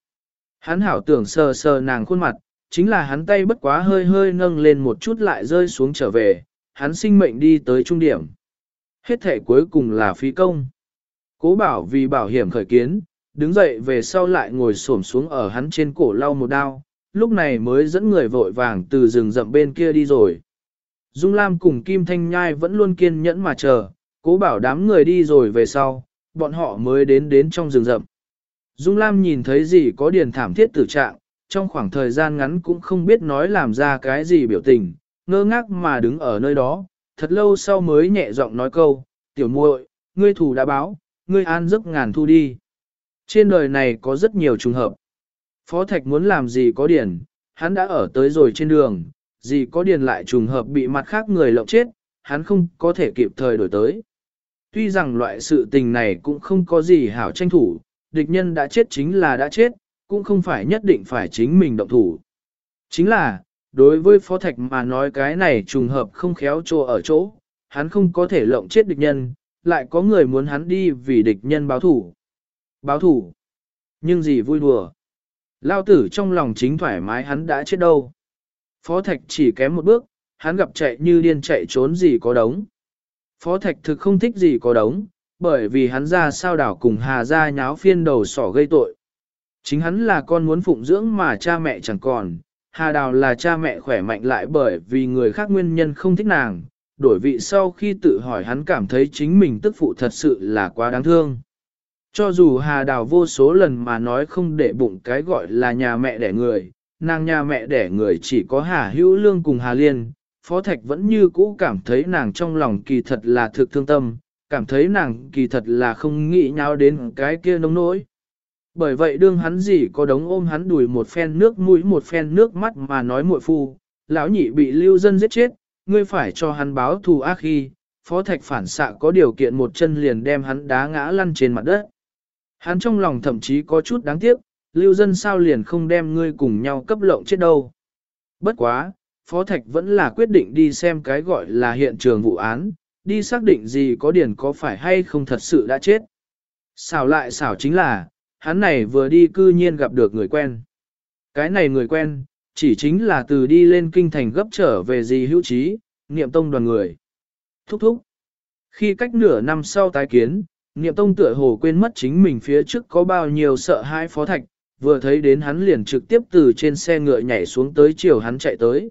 Hắn hảo tưởng sờ sờ nàng khuôn mặt, chính là hắn tay bất quá hơi hơi nâng lên một chút lại rơi xuống trở về, hắn sinh mệnh đi tới trung điểm. Hết thể cuối cùng là phí công. Cố bảo vì bảo hiểm khởi kiến, đứng dậy về sau lại ngồi xổm xuống ở hắn trên cổ lau một đao, lúc này mới dẫn người vội vàng từ rừng rậm bên kia đi rồi. Dung Lam cùng Kim Thanh Nhai vẫn luôn kiên nhẫn mà chờ, cố bảo đám người đi rồi về sau, bọn họ mới đến đến trong rừng rậm. Dung Lam nhìn thấy gì có điền thảm thiết tử trạng, trong khoảng thời gian ngắn cũng không biết nói làm ra cái gì biểu tình, ngơ ngác mà đứng ở nơi đó, thật lâu sau mới nhẹ giọng nói câu, tiểu muội, ngươi thủ đã báo, ngươi an giấc ngàn thu đi. Trên đời này có rất nhiều trùng hợp. Phó Thạch muốn làm gì có điển, hắn đã ở tới rồi trên đường, gì có điền lại trùng hợp bị mặt khác người lộng chết, hắn không có thể kịp thời đổi tới. Tuy rằng loại sự tình này cũng không có gì hảo tranh thủ, địch nhân đã chết chính là đã chết, cũng không phải nhất định phải chính mình động thủ. Chính là, đối với Phó Thạch mà nói cái này trùng hợp không khéo chỗ ở chỗ, hắn không có thể lộng chết địch nhân, lại có người muốn hắn đi vì địch nhân báo thủ. Báo thủ. Nhưng gì vui đùa. Lao tử trong lòng chính thoải mái hắn đã chết đâu. Phó Thạch chỉ kém một bước, hắn gặp chạy như điên chạy trốn gì có đống. Phó Thạch thực không thích gì có đống, bởi vì hắn ra sao đảo cùng Hà ra nháo phiên đầu sỏ gây tội. Chính hắn là con muốn phụng dưỡng mà cha mẹ chẳng còn, Hà Đào là cha mẹ khỏe mạnh lại bởi vì người khác nguyên nhân không thích nàng, đổi vị sau khi tự hỏi hắn cảm thấy chính mình tức phụ thật sự là quá đáng thương. Cho dù Hà Đào vô số lần mà nói không để bụng cái gọi là nhà mẹ đẻ người, nàng nhà mẹ đẻ người chỉ có Hà Hữu Lương cùng Hà Liên, Phó Thạch vẫn như cũ cảm thấy nàng trong lòng kỳ thật là thực thương tâm, cảm thấy nàng kỳ thật là không nghĩ nhau đến cái kia nông nỗi. Bởi vậy đương hắn gì có đống ôm hắn đùi một phen nước mũi một phen nước mắt mà nói muội phu, lão nhị bị lưu dân giết chết, ngươi phải cho hắn báo thù ác khi, phó thạch phản xạ có điều kiện một chân liền đem hắn đá ngã lăn trên mặt đất. Hắn trong lòng thậm chí có chút đáng tiếc, lưu dân sao liền không đem ngươi cùng nhau cấp lộng chết đâu. Bất quá, phó thạch vẫn là quyết định đi xem cái gọi là hiện trường vụ án, đi xác định gì có điển có phải hay không thật sự đã chết. Xảo lại xảo chính là, hắn này vừa đi cư nhiên gặp được người quen. Cái này người quen, chỉ chính là từ đi lên kinh thành gấp trở về gì hữu trí, niệm tông đoàn người. Thúc thúc. Khi cách nửa năm sau tái kiến, niệm tông tựa hồ quên mất chính mình phía trước có bao nhiêu sợ hãi phó thạch, vừa thấy đến hắn liền trực tiếp từ trên xe ngựa nhảy xuống tới chiều hắn chạy tới.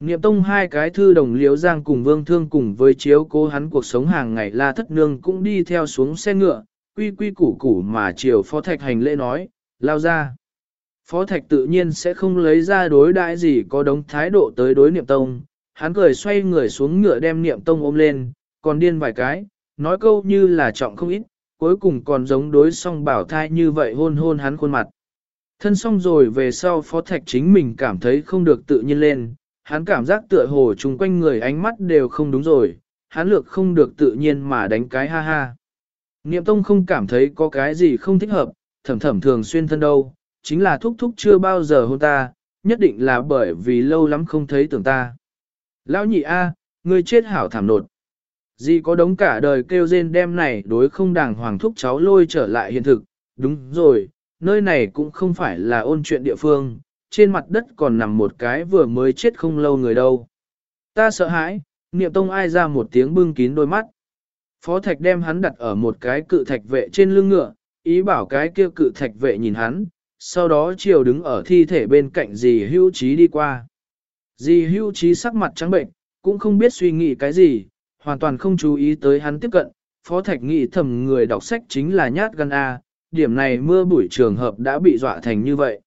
Niệm tông hai cái thư đồng liếu giang cùng vương thương cùng với chiếu cố hắn cuộc sống hàng ngày la thất nương cũng đi theo xuống xe ngựa, quy quy củ củ mà chiều phó thạch hành lễ nói, lao ra. Phó thạch tự nhiên sẽ không lấy ra đối đãi gì có đống thái độ tới đối niệm tông, hắn cười xoay người xuống ngựa đem niệm tông ôm lên, còn điên vài cái, nói câu như là trọng không ít, cuối cùng còn giống đối song bảo thai như vậy hôn hôn hắn khuôn mặt. Thân xong rồi về sau phó thạch chính mình cảm thấy không được tự nhiên lên, hắn cảm giác tựa hồ chung quanh người ánh mắt đều không đúng rồi, hắn lược không được tự nhiên mà đánh cái ha ha. Niệm tông không cảm thấy có cái gì không thích hợp, thầm thầm thường xuyên thân đâu, chính là thúc thúc chưa bao giờ hôn ta, nhất định là bởi vì lâu lắm không thấy tưởng ta. Lão nhị A, ngươi chết hảo thảm nột. Gì có đống cả đời kêu rên đem này đối không đàng hoàng thúc cháu lôi trở lại hiện thực, đúng rồi, nơi này cũng không phải là ôn chuyện địa phương, trên mặt đất còn nằm một cái vừa mới chết không lâu người đâu. Ta sợ hãi, niệm tông ai ra một tiếng bưng kín đôi mắt. Phó thạch đem hắn đặt ở một cái cự thạch vệ trên lưng ngựa, ý bảo cái kia cự thạch vệ nhìn hắn, sau đó chiều đứng ở thi thể bên cạnh dì hưu trí đi qua. Dì hưu trí sắc mặt trắng bệnh, cũng không biết suy nghĩ cái gì, hoàn toàn không chú ý tới hắn tiếp cận, phó thạch nghĩ thầm người đọc sách chính là nhát gan A, điểm này mưa buổi trường hợp đã bị dọa thành như vậy.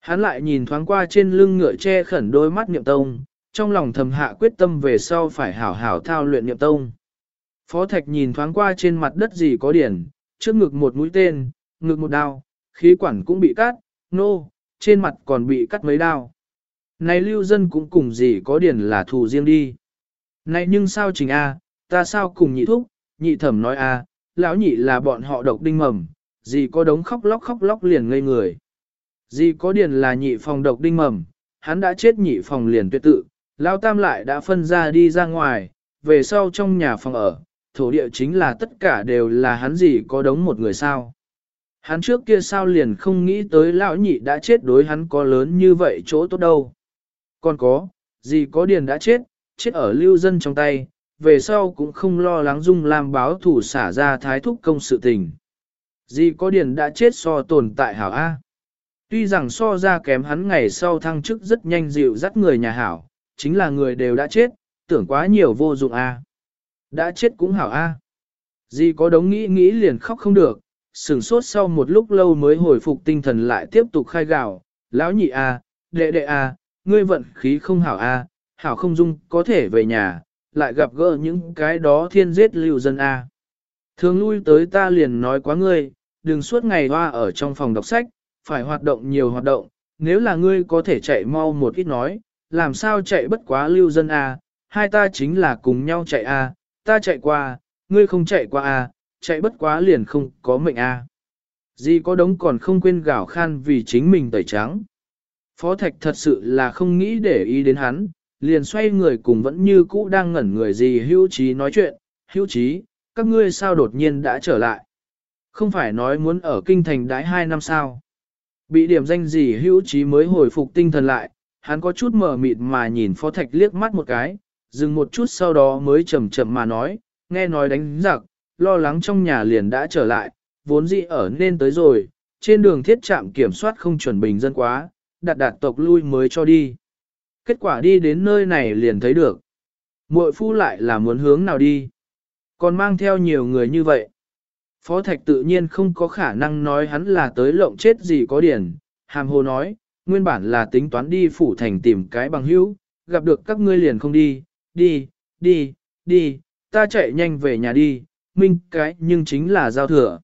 Hắn lại nhìn thoáng qua trên lưng ngựa che khẩn đôi mắt niệm tông, trong lòng thầm hạ quyết tâm về sau phải hảo hảo thao luyện niệm tông. Phó Thạch nhìn thoáng qua trên mặt đất gì có điển, trước ngực một mũi tên, ngực một đao, khí quản cũng bị cắt, nô, no, trên mặt còn bị cắt mấy đao. Này lưu dân cũng cùng gì có điển là thù riêng đi. Này nhưng sao trình A, ta sao cùng nhị thúc, nhị thẩm nói A, lão nhị là bọn họ độc đinh mầm, gì có đống khóc lóc khóc lóc liền ngây người. Gì có điển là nhị phòng độc đinh mầm, hắn đã chết nhị phòng liền tuyệt tự, lão tam lại đã phân ra đi ra ngoài, về sau trong nhà phòng ở, thổ địa chính là tất cả đều là hắn gì có đống một người sao. Hắn trước kia sao liền không nghĩ tới lão nhị đã chết đối hắn có lớn như vậy chỗ tốt đâu. Còn có, gì có điền đã chết, chết ở lưu dân trong tay, về sau cũng không lo lắng dung làm báo thủ xả ra thái thúc công sự tình. Gì có điền đã chết so tồn tại hảo A. Tuy rằng so ra kém hắn ngày sau thăng chức rất nhanh dịu dắt người nhà hảo, chính là người đều đã chết, tưởng quá nhiều vô dụng a. Đã chết cũng hảo a. Di có đống nghĩ nghĩ liền khóc không được, sửng sốt sau một lúc lâu mới hồi phục tinh thần lại tiếp tục khai gạo, lão nhị a, đệ đệ a, ngươi vận khí không hảo a, hảo không dung có thể về nhà, lại gặp gỡ những cái đó thiên giết lưu dân a. Thường lui tới ta liền nói quá ngươi, đừng suốt ngày hoa ở trong phòng đọc sách, phải hoạt động nhiều hoạt động, nếu là ngươi có thể chạy mau một ít nói, làm sao chạy bất quá lưu dân a, hai ta chính là cùng nhau chạy a, ta chạy qua, ngươi không chạy qua a, chạy bất quá liền không có mệnh a. Di có đống còn không quên gào khan vì chính mình tẩy trắng. Phó Thạch thật sự là không nghĩ để ý đến hắn, liền xoay người cùng vẫn như cũ đang ngẩn người gì hữu trí nói chuyện, hữu trí, các ngươi sao đột nhiên đã trở lại. Không phải nói muốn ở kinh thành đái hai năm sao. Bị điểm danh gì hữu trí mới hồi phục tinh thần lại, hắn có chút mờ mịt mà nhìn Phó Thạch liếc mắt một cái, dừng một chút sau đó mới chậm chậm mà nói, nghe nói đánh giặc, lo lắng trong nhà liền đã trở lại, vốn dĩ ở nên tới rồi, trên đường thiết trạm kiểm soát không chuẩn bình dân quá, đặt đạt tộc lui mới cho đi. Kết quả đi đến nơi này liền thấy được. Muội phu lại là muốn hướng nào đi. Còn mang theo nhiều người như vậy. Phó Thạch tự nhiên không có khả năng nói hắn là tới lộng chết gì có điển. Hàm hồ nói, nguyên bản là tính toán đi phủ thành tìm cái bằng hữu, gặp được các ngươi liền không đi, đi, đi, đi, ta chạy nhanh về nhà đi, minh cái nhưng chính là giao thừa.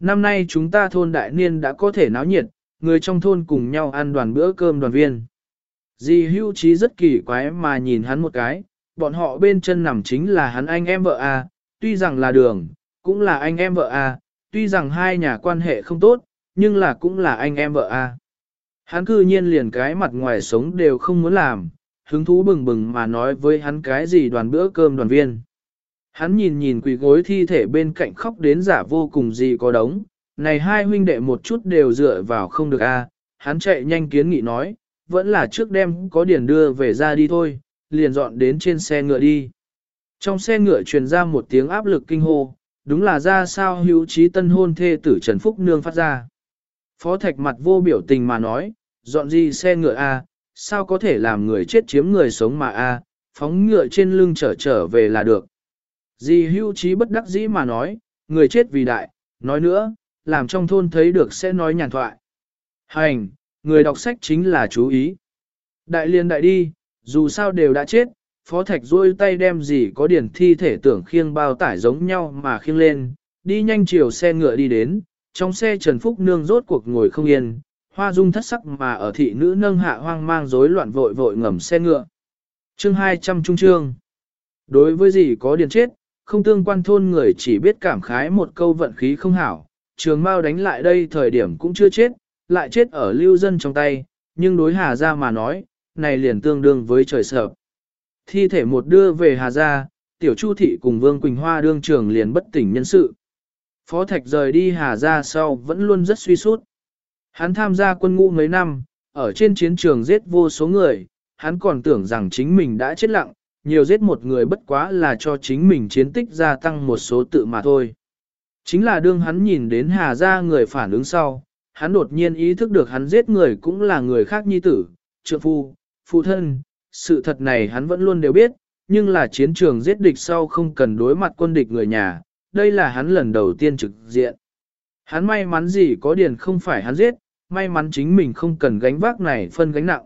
Năm nay chúng ta thôn đại niên đã có thể náo nhiệt, người trong thôn cùng nhau ăn đoàn bữa cơm đoàn viên. Dì hưu trí rất kỳ quái mà nhìn hắn một cái, bọn họ bên chân nằm chính là hắn anh em vợ a, tuy rằng là đường, cũng là anh em vợ a, tuy rằng hai nhà quan hệ không tốt, nhưng là cũng là anh em vợ a. Hắn cư nhiên liền cái mặt ngoài sống đều không muốn làm, hứng thú bừng bừng mà nói với hắn cái gì đoàn bữa cơm đoàn viên. Hắn nhìn nhìn quỷ gối thi thể bên cạnh khóc đến giả vô cùng gì có đống, này hai huynh đệ một chút đều dựa vào không được a. hắn chạy nhanh kiến nghị nói, vẫn là trước đêm có điển đưa về ra đi thôi, liền dọn đến trên xe ngựa đi. Trong xe ngựa truyền ra một tiếng áp lực kinh hô, đúng là ra sao hữu trí tân hôn thê tử Trần Phúc Nương phát ra. Phó Thạch mặt vô biểu tình mà nói, dọn gì xe ngựa a, sao có thể làm người chết chiếm người sống mà a, phóng ngựa trên lưng trở trở về là được. Di hưu trí bất đắc dĩ mà nói, người chết vì đại, nói nữa, làm trong thôn thấy được sẽ nói nhàn thoại. Hành, người đọc sách chính là chú ý. Đại liên đại đi, dù sao đều đã chết, phó thạch duỗi tay đem gì có điển thi thể tưởng khiêng bao tải giống nhau mà khiêng lên, đi nhanh chiều xe ngựa đi đến, trong xe Trần Phúc Nương rốt cuộc ngồi không yên, hoa dung thất sắc mà ở thị nữ nâng hạ hoang mang rối loạn vội vội ngầm xe ngựa. Chương 200 Trung Trương Đối với gì có điển chết, không tương quan thôn người chỉ biết cảm khái một câu vận khí không hảo, trường mao đánh lại đây thời điểm cũng chưa chết, lại chết ở lưu dân trong tay, nhưng đối Hà Gia mà nói, này liền tương đương với trời sợ. Thi thể một đưa về Hà Gia, tiểu chu thị cùng Vương Quỳnh Hoa đương trường liền bất tỉnh nhân sự. Phó Thạch rời đi Hà Gia sau vẫn luôn rất suy sút. Hắn tham gia quân ngũ mấy năm, ở trên chiến trường giết vô số người, hắn còn tưởng rằng chính mình đã chết lặng, nhiều giết một người bất quá là cho chính mình chiến tích gia tăng một số tự mà thôi. Chính là đương hắn nhìn đến Hà Gia người phản ứng sau, hắn đột nhiên ý thức được hắn giết người cũng là người khác nhi tử, trượng phu, phụ thân, sự thật này hắn vẫn luôn đều biết, nhưng là chiến trường giết địch sau không cần đối mặt quân địch người nhà, đây là hắn lần đầu tiên trực diện. Hắn may mắn gì có điền không phải hắn giết, may mắn chính mình không cần gánh vác này phân gánh nặng.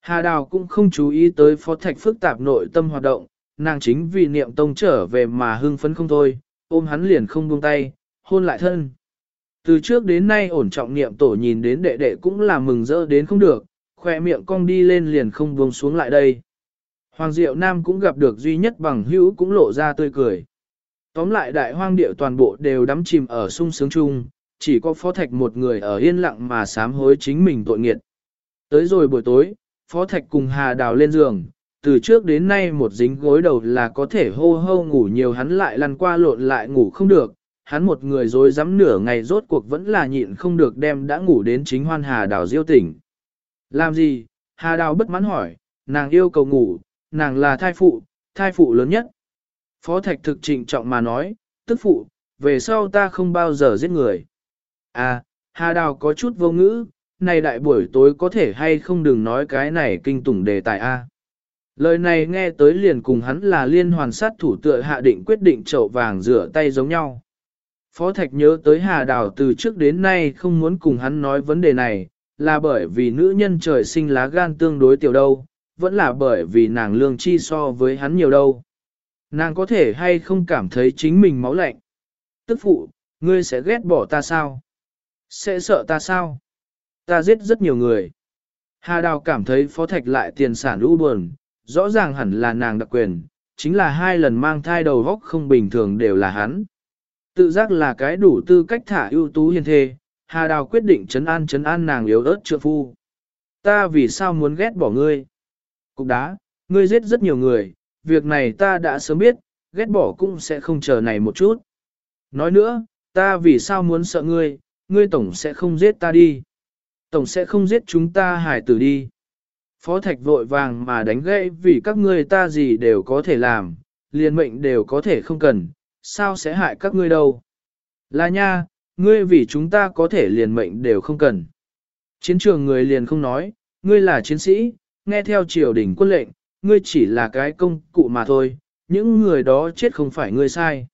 Hà Đào cũng không chú ý tới phó thạch phức tạp nội tâm hoạt động, nàng chính vì niệm tông trở về mà hưng phấn không thôi, ôm hắn liền không buông tay, hôn lại thân. Từ trước đến nay ổn trọng niệm tổ nhìn đến đệ đệ cũng là mừng rỡ đến không được, khoe miệng cong đi lên liền không buông xuống lại đây. Hoàng Diệu Nam cũng gặp được duy nhất bằng hữu cũng lộ ra tươi cười. Tóm lại đại hoang điệu toàn bộ đều đắm chìm ở sung sướng chung, chỉ có phó thạch một người ở yên lặng mà sám hối chính mình tội nghiệt. Tới rồi buổi tối, phó thạch cùng Hà Đào lên giường, từ trước đến nay một dính gối đầu là có thể hô hô ngủ nhiều hắn lại lăn qua lộn lại ngủ không được, hắn một người dối dám nửa ngày rốt cuộc vẫn là nhịn không được đem đã ngủ đến chính hoan Hà Đào diêu tỉnh. Làm gì? Hà Đào bất mãn hỏi, nàng yêu cầu ngủ, nàng là thai phụ, thai phụ lớn nhất. Phó Thạch thực trịnh trọng mà nói, tức phụ, về sau ta không bao giờ giết người. À, Hà Đào có chút vô ngữ, này đại buổi tối có thể hay không đừng nói cái này kinh tủng đề tài a. Lời này nghe tới liền cùng hắn là liên hoàn sát thủ tựa hạ định quyết định chậu vàng rửa tay giống nhau. Phó Thạch nhớ tới Hà Đào từ trước đến nay không muốn cùng hắn nói vấn đề này, là bởi vì nữ nhân trời sinh lá gan tương đối tiểu đâu, vẫn là bởi vì nàng lương chi so với hắn nhiều đâu. Nàng có thể hay không cảm thấy chính mình máu lạnh. Tức phụ, ngươi sẽ ghét bỏ ta sao? Sẽ sợ ta sao? Ta giết rất nhiều người. Hà Đào cảm thấy Phó Thạch lại tiền sản u buồn, rõ ràng hẳn là nàng đặc quyền, chính là hai lần mang thai đầu góc không bình thường đều là hắn. Tự giác là cái đủ tư cách thả ưu tú hiền thê, Hà Đào quyết định chấn an chấn an nàng yếu ớt trượng phu. Ta vì sao muốn ghét bỏ ngươi? Cục đá, ngươi giết rất nhiều người, việc này ta đã sớm biết, ghét bỏ cũng sẽ không chờ này một chút. Nói nữa, ta vì sao muốn sợ ngươi, ngươi tổng sẽ không giết ta đi. Tổng sẽ không giết chúng ta hải tử đi. Phó thạch vội vàng mà đánh gãy vì các ngươi ta gì đều có thể làm, liền mệnh đều có thể không cần, sao sẽ hại các ngươi đâu. Là nha, ngươi vì chúng ta có thể liền mệnh đều không cần. Chiến trường người liền không nói, ngươi là chiến sĩ, nghe theo triều đình quân lệnh, ngươi chỉ là cái công cụ mà thôi, những người đó chết không phải ngươi sai.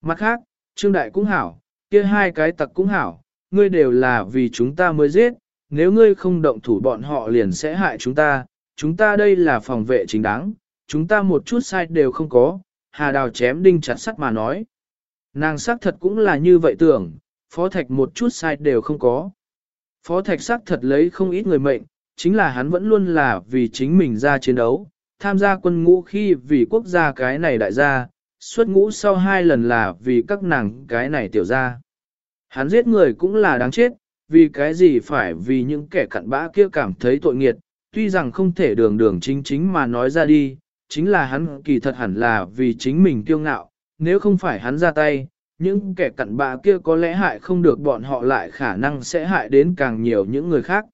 Mặt khác, Trương Đại cũng hảo, kia hai cái tặc cũng hảo, ngươi đều là vì chúng ta mới giết, nếu ngươi không động thủ bọn họ liền sẽ hại chúng ta, chúng ta đây là phòng vệ chính đáng, chúng ta một chút sai đều không có, Hà Đào chém đinh chặt sắt mà nói. Nàng xác thật cũng là như vậy tưởng, Phó Thạch một chút sai đều không có. Phó Thạch xác thật lấy không ít người mệnh, chính là hắn vẫn luôn là vì chính mình ra chiến đấu, tham gia quân ngũ khi vì quốc gia cái này đại gia, xuất ngũ sau hai lần là vì các nàng cái này tiểu gia. Hắn giết người cũng là đáng chết, vì cái gì phải vì những kẻ cặn bã kia cảm thấy tội nghiệt, tuy rằng không thể đường đường chính chính mà nói ra đi, chính là hắn kỳ thật hẳn là vì chính mình kiêu ngạo, nếu không phải hắn ra tay, những kẻ cặn bã kia có lẽ hại không được bọn họ lại khả năng sẽ hại đến càng nhiều những người khác.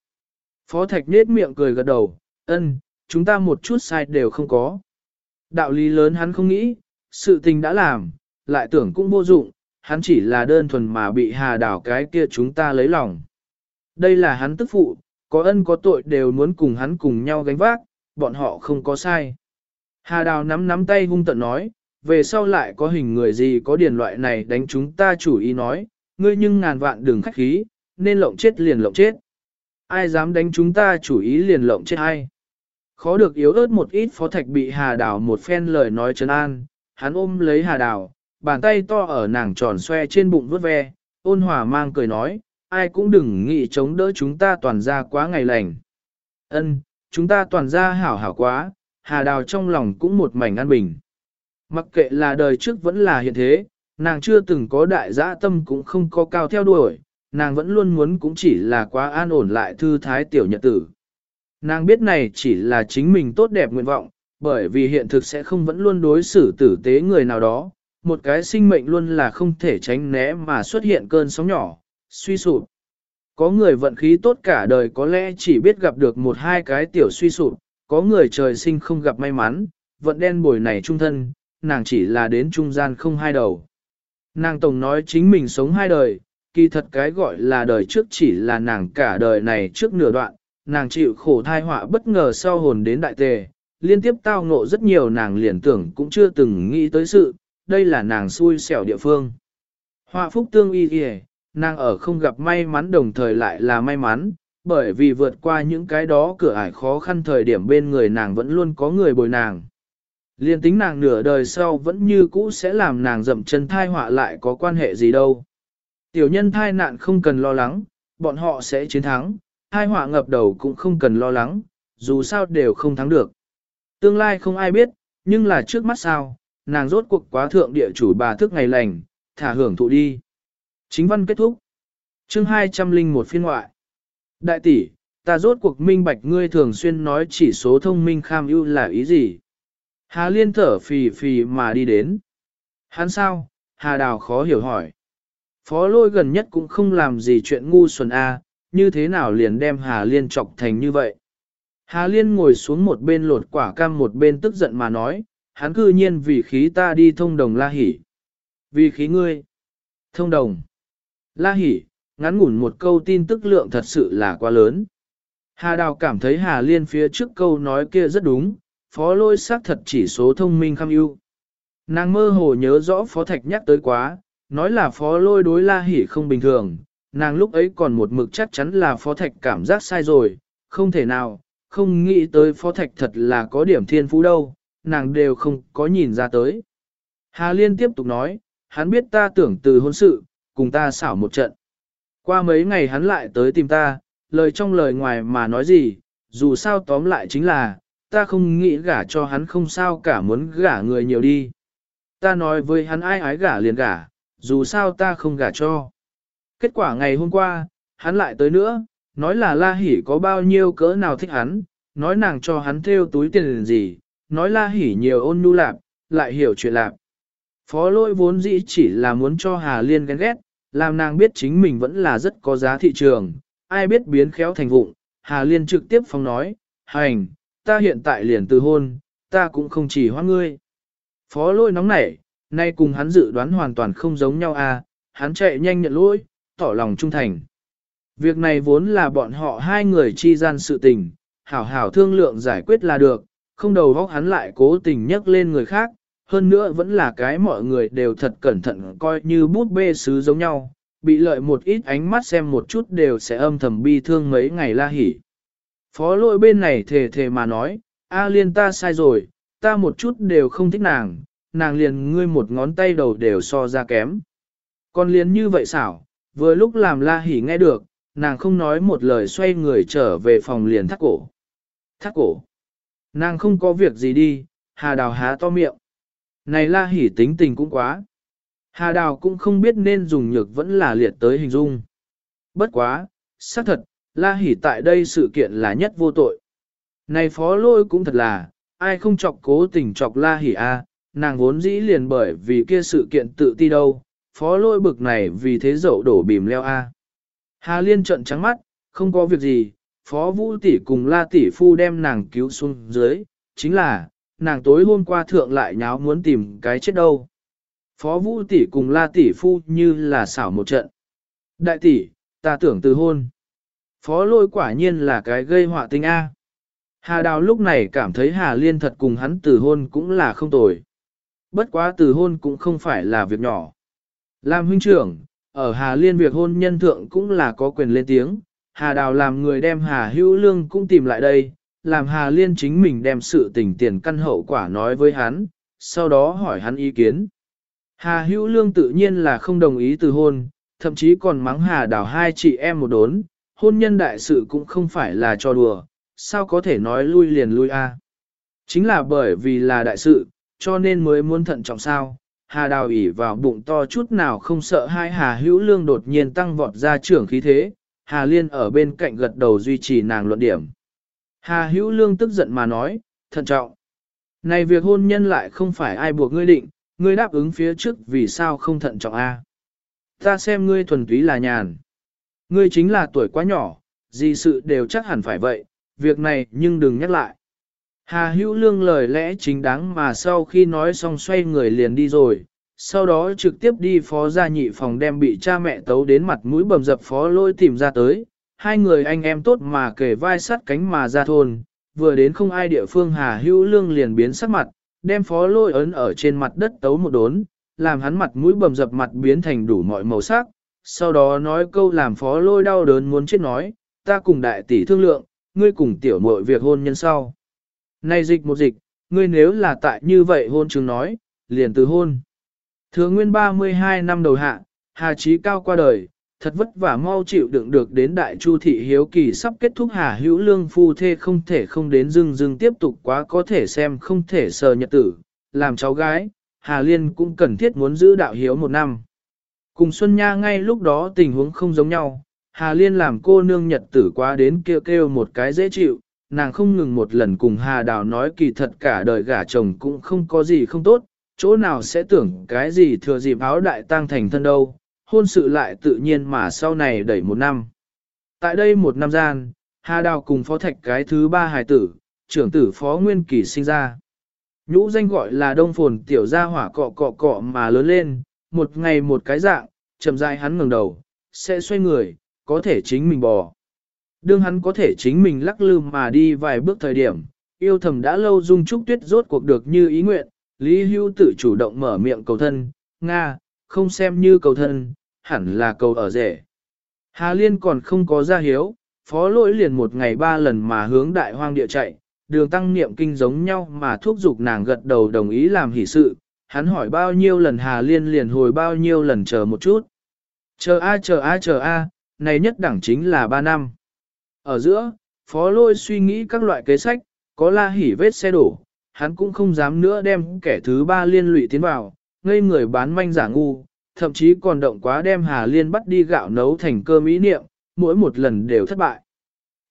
Phó Thạch nết miệng cười gật đầu, ân, chúng ta một chút sai đều không có. Đạo lý lớn hắn không nghĩ, sự tình đã làm, lại tưởng cũng vô dụng, hắn chỉ là đơn thuần mà bị hà đảo cái kia chúng ta lấy lòng. Đây là hắn tức phụ, có ân có tội đều muốn cùng hắn cùng nhau gánh vác, bọn họ không có sai. Hà đào nắm nắm tay hung tận nói, về sau lại có hình người gì có điển loại này đánh chúng ta chủ ý nói, ngươi nhưng ngàn vạn đừng khách khí, nên lộng chết liền lộng chết. Ai dám đánh chúng ta chủ ý liền lộng chết ai. Khó được yếu ớt một ít phó thạch bị hà đào một phen lời nói trấn an, hắn ôm lấy hà đào, bàn tay to ở nàng tròn xoe trên bụng vuốt ve, ôn hòa mang cười nói, ai cũng đừng nghĩ chống đỡ chúng ta toàn ra quá ngày lành. Ân, chúng ta toàn ra hảo hảo quá, hà đào trong lòng cũng một mảnh an bình. Mặc kệ là đời trước vẫn là hiện thế, nàng chưa từng có đại dã tâm cũng không có cao theo đuổi, nàng vẫn luôn muốn cũng chỉ là quá an ổn lại thư thái tiểu nhật tử. Nàng biết này chỉ là chính mình tốt đẹp nguyện vọng, bởi vì hiện thực sẽ không vẫn luôn đối xử tử tế người nào đó, một cái sinh mệnh luôn là không thể tránh né mà xuất hiện cơn sóng nhỏ, suy sụp. Có người vận khí tốt cả đời có lẽ chỉ biết gặp được một hai cái tiểu suy sụp, có người trời sinh không gặp may mắn, vận đen bồi này trung thân, nàng chỉ là đến trung gian không hai đầu. Nàng tổng nói chính mình sống hai đời, kỳ thật cái gọi là đời trước chỉ là nàng cả đời này trước nửa đoạn, nàng chịu khổ thai họa bất ngờ sau hồn đến đại tề, liên tiếp tao ngộ rất nhiều nàng liền tưởng cũng chưa từng nghĩ tới sự, đây là nàng xui xẻo địa phương. Họa phúc tương y kìa, nàng ở không gặp may mắn đồng thời lại là may mắn, bởi vì vượt qua những cái đó cửa ải khó khăn thời điểm bên người nàng vẫn luôn có người bồi nàng. Liên tính nàng nửa đời sau vẫn như cũ sẽ làm nàng dậm chân thai họa lại có quan hệ gì đâu. Tiểu nhân thai nạn không cần lo lắng, bọn họ sẽ chiến thắng, thai họa ngập đầu cũng không cần lo lắng, dù sao đều không thắng được. Tương lai không ai biết, nhưng là trước mắt sao, nàng rốt cuộc quá thượng địa chủ bà thức ngày lành, thả hưởng thụ đi. Chính văn kết thúc. chương 201 phiên ngoại. Đại tỷ, ta rốt cuộc minh bạch ngươi thường xuyên nói chỉ số thông minh kham ưu là ý gì? Hà Liên thở phì phì mà đi đến. Hắn sao? Hà Đào khó hiểu hỏi. Phó lôi gần nhất cũng không làm gì chuyện ngu xuẩn a, như thế nào liền đem Hà Liên chọc thành như vậy? Hà Liên ngồi xuống một bên lột quả cam một bên tức giận mà nói, hắn cư nhiên vì khí ta đi thông đồng la hỉ. Vì khí ngươi. Thông đồng. La hỉ, ngắn ngủn một câu tin tức lượng thật sự là quá lớn. Hà Đào cảm thấy Hà Liên phía trước câu nói kia rất đúng, phó lôi xác thật chỉ số thông minh kham ưu. Nàng mơ hồ nhớ rõ phó thạch nhắc tới quá, nói là phó lôi đối la hỉ không bình thường, nàng lúc ấy còn một mực chắc chắn là phó thạch cảm giác sai rồi, không thể nào, không nghĩ tới phó thạch thật là có điểm thiên phú đâu, nàng đều không có nhìn ra tới. Hà Liên tiếp tục nói, hắn biết ta tưởng từ hôn sự, cùng ta xảo một trận. Qua mấy ngày hắn lại tới tìm ta, lời trong lời ngoài mà nói gì, dù sao tóm lại chính là, ta không nghĩ gả cho hắn không sao cả muốn gả người nhiều đi. Ta nói với hắn ai ái gả liền gả, dù sao ta không gả cho. Kết quả ngày hôm qua, hắn lại tới nữa, nói là La Hỷ có bao nhiêu cỡ nào thích hắn, nói nàng cho hắn theo túi tiền gì, nói La Hỷ nhiều ôn nhu lạp, lại hiểu chuyện lạp. Phó lôi vốn dĩ chỉ là muốn cho Hà Liên ghen ghét, làm nàng biết chính mình vẫn là rất có giá thị trường, ai biết biến khéo thành vụng. Hà Liên trực tiếp phong nói, hành, ta hiện tại liền từ hôn, ta cũng không chỉ hoa ngươi. Phó lôi nóng nảy, nay cùng hắn dự đoán hoàn toàn không giống nhau à, hắn chạy nhanh nhận lỗi, tỏ lòng trung thành. Việc này vốn là bọn họ hai người chi gian sự tình, hảo hảo thương lượng giải quyết là được, không đầu góc hắn lại cố tình nhắc lên người khác, hơn nữa vẫn là cái mọi người đều thật cẩn thận coi như bút bê sứ giống nhau, bị lợi một ít ánh mắt xem một chút đều sẽ âm thầm bi thương mấy ngày la hỉ. Phó lỗi bên này thề thề mà nói, A liên ta sai rồi, ta một chút đều không thích nàng, nàng liền ngươi một ngón tay đầu đều so ra kém. Còn liền như vậy xảo, vừa lúc làm la hỉ nghe được, nàng không nói một lời xoay người trở về phòng liền thắt cổ. Thắt cổ. Nàng không có việc gì đi, hà đào há to miệng. Này la hỉ tính tình cũng quá. Hà đào cũng không biết nên dùng nhược vẫn là liệt tới hình dung. Bất quá, xác thật, la hỉ tại đây sự kiện là nhất vô tội. Này phó lôi cũng thật là, ai không chọc cố tình chọc la hỉ a, nàng vốn dĩ liền bởi vì kia sự kiện tự ti đâu, phó lôi bực này vì thế dậu đổ bìm leo a. Hà liên trận trắng mắt, không có việc gì, phó vũ tỷ cùng la tỷ phu đem nàng cứu xuống dưới, chính là, nàng tối hôm qua thượng lại nháo muốn tìm cái chết đâu. Phó vũ tỷ cùng la tỷ phu như là xảo một trận. Đại tỷ, ta tưởng từ hôn. Phó lôi quả nhiên là cái gây họa tinh A. Hà Đào lúc này cảm thấy Hà Liên thật cùng hắn từ hôn cũng là không tồi. Bất quá từ hôn cũng không phải là việc nhỏ. Làm huynh trưởng, ở Hà Liên việc hôn nhân thượng cũng là có quyền lên tiếng. Hà Đào làm người đem Hà Hữu Lương cũng tìm lại đây, làm Hà Liên chính mình đem sự tình tiền căn hậu quả nói với hắn, sau đó hỏi hắn ý kiến. Hà Hữu Lương tự nhiên là không đồng ý từ hôn, thậm chí còn mắng Hà Đào hai chị em một đốn, hôn nhân đại sự cũng không phải là cho đùa, sao có thể nói lui liền lui a? Chính là bởi vì là đại sự, cho nên mới muốn thận trọng sao. Hà đào ỉ vào bụng to chút nào không sợ hai Hà hữu lương đột nhiên tăng vọt ra trưởng khí thế, Hà liên ở bên cạnh gật đầu duy trì nàng luận điểm. Hà hữu lương tức giận mà nói, thận trọng. Này việc hôn nhân lại không phải ai buộc ngươi định, ngươi đáp ứng phía trước vì sao không thận trọng a? Ta xem ngươi thuần túy là nhàn. Ngươi chính là tuổi quá nhỏ, gì sự đều chắc hẳn phải vậy, việc này nhưng đừng nhắc lại. Hà hữu lương lời lẽ chính đáng mà sau khi nói xong xoay người liền đi rồi, sau đó trực tiếp đi phó gia nhị phòng đem bị cha mẹ tấu đến mặt mũi bầm dập phó lôi tìm ra tới, hai người anh em tốt mà kể vai sát cánh mà ra thôn, vừa đến không ai địa phương Hà hữu lương liền biến sắc mặt, đem phó lôi ấn ở trên mặt đất tấu một đốn, làm hắn mặt mũi bầm dập mặt biến thành đủ mọi màu sắc, sau đó nói câu làm phó lôi đau đớn muốn chết nói, ta cùng đại tỷ thương lượng, ngươi cùng tiểu muội việc hôn nhân sau. Này dịch một dịch, ngươi nếu là tại như vậy hôn chứng nói, liền từ hôn. Thừa nguyên 32 năm đầu hạ, Hà Chí Cao qua đời, thật vất vả mau chịu đựng được đến đại chu thị hiếu kỳ sắp kết thúc Hà Hữu Lương phu thê không thể không đến dưng dưng tiếp tục quá có thể xem không thể sờ nhật tử, làm cháu gái, Hà Liên cũng cần thiết muốn giữ đạo hiếu một năm. Cùng Xuân Nha ngay lúc đó tình huống không giống nhau, Hà Liên làm cô nương nhật tử quá đến kêu kêu một cái dễ chịu, nàng không ngừng một lần cùng Hà Đào nói kỳ thật cả đời gả chồng cũng không có gì không tốt, chỗ nào sẽ tưởng cái gì thừa dịp áo đại tang thành thân đâu, hôn sự lại tự nhiên mà sau này đẩy một năm. Tại đây một năm gian, Hà Đào cùng phó thạch cái thứ ba hài tử, trưởng tử phó Nguyên Kỳ sinh ra. Nhũ danh gọi là đông phồn tiểu gia hỏa cọ cọ cọ mà lớn lên, một ngày một cái dạng, chậm rãi hắn ngẩng đầu, sẽ xoay người, có thể chính mình bò. Đương hắn có thể chính mình lắc lư mà đi vài bước thời điểm, yêu thầm đã lâu dung trúc tuyết rốt cuộc được như ý nguyện, Lý Hưu tự chủ động mở miệng cầu thân, Nga, không xem như cầu thân, hẳn là cầu ở rể. Hà Liên còn không có ra hiếu, phó lỗi liền một ngày ba lần mà hướng đại hoang địa chạy, đường tăng niệm kinh giống nhau mà thúc giục nàng gật đầu đồng ý làm hỷ sự, hắn hỏi bao nhiêu lần Hà Liên liền hồi bao nhiêu lần chờ một chút. Chờ a chờ a chờ a, này nhất đẳng chính là ba năm. Ở giữa, phó lôi suy nghĩ các loại kế sách, có la hỉ vết xe đổ, hắn cũng không dám nữa đem kẻ thứ ba liên lụy tiến vào, ngây người bán manh giả ngu, thậm chí còn động quá đem Hà Liên bắt đi gạo nấu thành cơm ý niệm, mỗi một lần đều thất bại.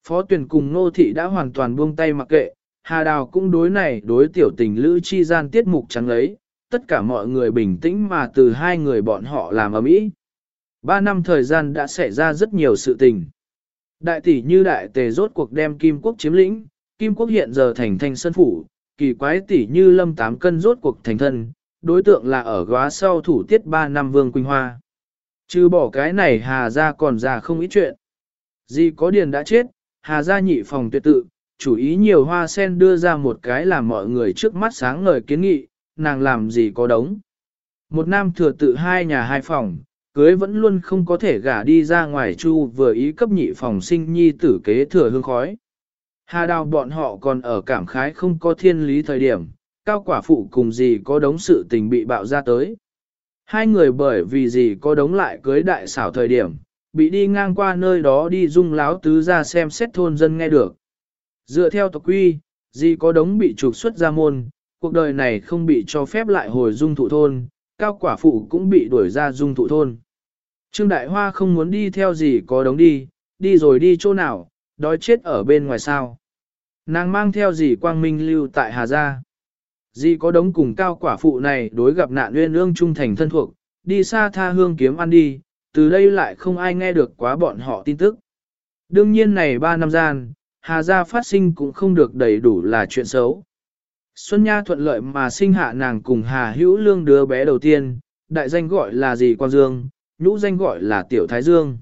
Phó tuyển cùng nô thị đã hoàn toàn buông tay mặc kệ, Hà Đào cũng đối này đối tiểu tình lữ chi gian tiết mục trắng ấy, tất cả mọi người bình tĩnh mà từ hai người bọn họ làm ở mỹ. Ba năm thời gian đã xảy ra rất nhiều sự tình. Đại tỷ như đại tề rốt cuộc đem Kim Quốc chiếm lĩnh, Kim Quốc hiện giờ thành thanh sân phủ, kỳ quái tỷ như lâm tám cân rốt cuộc thành thân, đối tượng là ở góa sau thủ tiết ba năm Vương Quỳnh Hoa. Chứ bỏ cái này Hà ra còn ra không ít chuyện. Gì có điền đã chết, Hà ra nhị phòng tuyệt tự, chủ ý nhiều hoa sen đưa ra một cái làm mọi người trước mắt sáng ngời kiến nghị, nàng làm gì có đống. Một nam thừa tự hai nhà hai phòng, cưới vẫn luôn không có thể gả đi ra ngoài chu vừa ý cấp nhị phòng sinh nhi tử kế thừa hương khói. Hà đào bọn họ còn ở cảm khái không có thiên lý thời điểm, cao quả phụ cùng gì có đống sự tình bị bạo ra tới. Hai người bởi vì gì có đống lại cưới đại xảo thời điểm, bị đi ngang qua nơi đó đi dung láo tứ ra xem xét thôn dân nghe được. Dựa theo tộc quy, gì có đống bị trục xuất ra môn, cuộc đời này không bị cho phép lại hồi dung thụ thôn, cao quả phụ cũng bị đuổi ra dung thụ thôn. Trương Đại Hoa không muốn đi theo gì có đống đi, đi rồi đi chỗ nào, đói chết ở bên ngoài sao. Nàng mang theo gì quang minh lưu tại Hà Gia. Di có đống cùng cao quả phụ này đối gặp nạn nguyên ương trung thành thân thuộc, đi xa tha hương kiếm ăn đi, từ đây lại không ai nghe được quá bọn họ tin tức. Đương nhiên này ba năm gian, Hà Gia phát sinh cũng không được đầy đủ là chuyện xấu. Xuân Nha thuận lợi mà sinh hạ nàng cùng Hà Hữu Lương đứa bé đầu tiên, đại danh gọi là gì Quang Dương, nhũ danh gọi là Tiểu Thái Dương.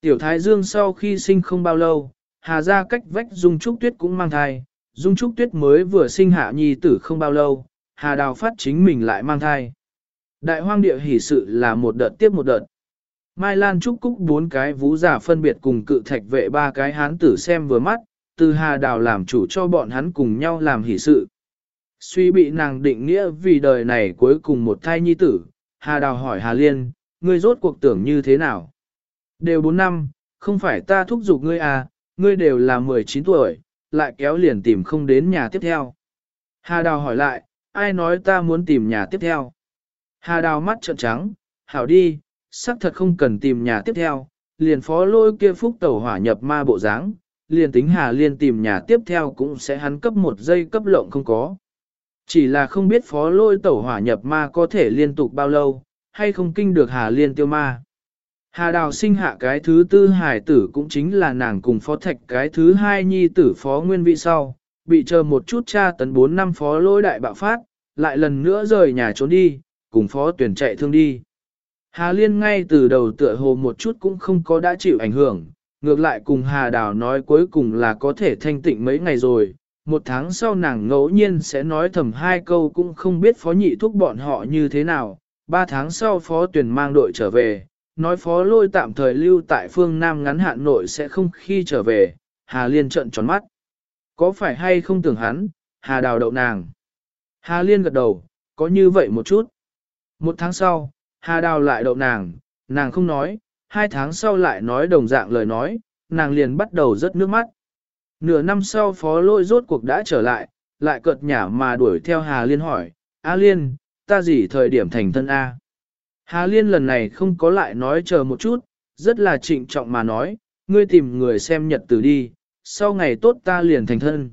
Tiểu Thái Dương sau khi sinh không bao lâu, Hà Gia cách vách Dung Trúc Tuyết cũng mang thai, Dung Trúc Tuyết mới vừa sinh hạ nhi tử không bao lâu, Hà Đào phát chính mình lại mang thai. Đại hoang địa hỷ sự là một đợt tiếp một đợt. Mai Lan Trúc Cúc bốn cái vũ giả phân biệt cùng cự thạch vệ ba cái hán tử xem vừa mắt, từ Hà Đào làm chủ cho bọn hắn cùng nhau làm hỷ sự. Suy bị nàng định nghĩa vì đời này cuối cùng một thai nhi tử, Hà Đào hỏi Hà Liên, ngươi rốt cuộc tưởng như thế nào? Đều bốn năm, không phải ta thúc giục ngươi à, ngươi đều là 19 tuổi, lại kéo liền tìm không đến nhà tiếp theo. Hà Đào hỏi lại, ai nói ta muốn tìm nhà tiếp theo? Hà Đào mắt trợn trắng, hảo đi, xác thật không cần tìm nhà tiếp theo, liền phó lôi kia phúc tẩu hỏa nhập ma bộ dáng, liền tính Hà Liên tìm nhà tiếp theo cũng sẽ hắn cấp một giây cấp lộng không có. Chỉ là không biết phó lôi tẩu hỏa nhập ma có thể liên tục bao lâu, hay không kinh được Hà Liên tiêu ma. Hà Đào sinh hạ cái thứ tư hải tử cũng chính là nàng cùng phó thạch cái thứ hai nhi tử phó nguyên vị sau, bị chờ một chút cha tấn 4 năm phó lôi đại bạo phát, lại lần nữa rời nhà trốn đi, cùng phó tuyển chạy thương đi. Hà Liên ngay từ đầu tựa hồ một chút cũng không có đã chịu ảnh hưởng, ngược lại cùng Hà Đào nói cuối cùng là có thể thanh tịnh mấy ngày rồi, một tháng sau nàng ngẫu nhiên sẽ nói thầm hai câu cũng không biết phó nhị thúc bọn họ như thế nào, ba tháng sau phó tuyển mang đội trở về, nói phó lôi tạm thời lưu tại phương Nam ngắn hạn nội sẽ không khi trở về, Hà Liên trợn tròn mắt. Có phải hay không tưởng hắn, Hà đào đậu nàng. Hà Liên gật đầu, có như vậy một chút. Một tháng sau, Hà đào lại đậu nàng, nàng không nói, hai tháng sau lại nói đồng dạng lời nói, nàng liền bắt đầu rớt nước mắt. Nửa năm sau phó lôi rốt cuộc đã trở lại, lại cợt nhả mà đuổi theo Hà Liên hỏi, A Liên, ta gì thời điểm thành thân A? Hà Liên lần này không có lại nói chờ một chút, rất là trịnh trọng mà nói, ngươi tìm người xem nhật tử đi, sau ngày tốt ta liền thành thân.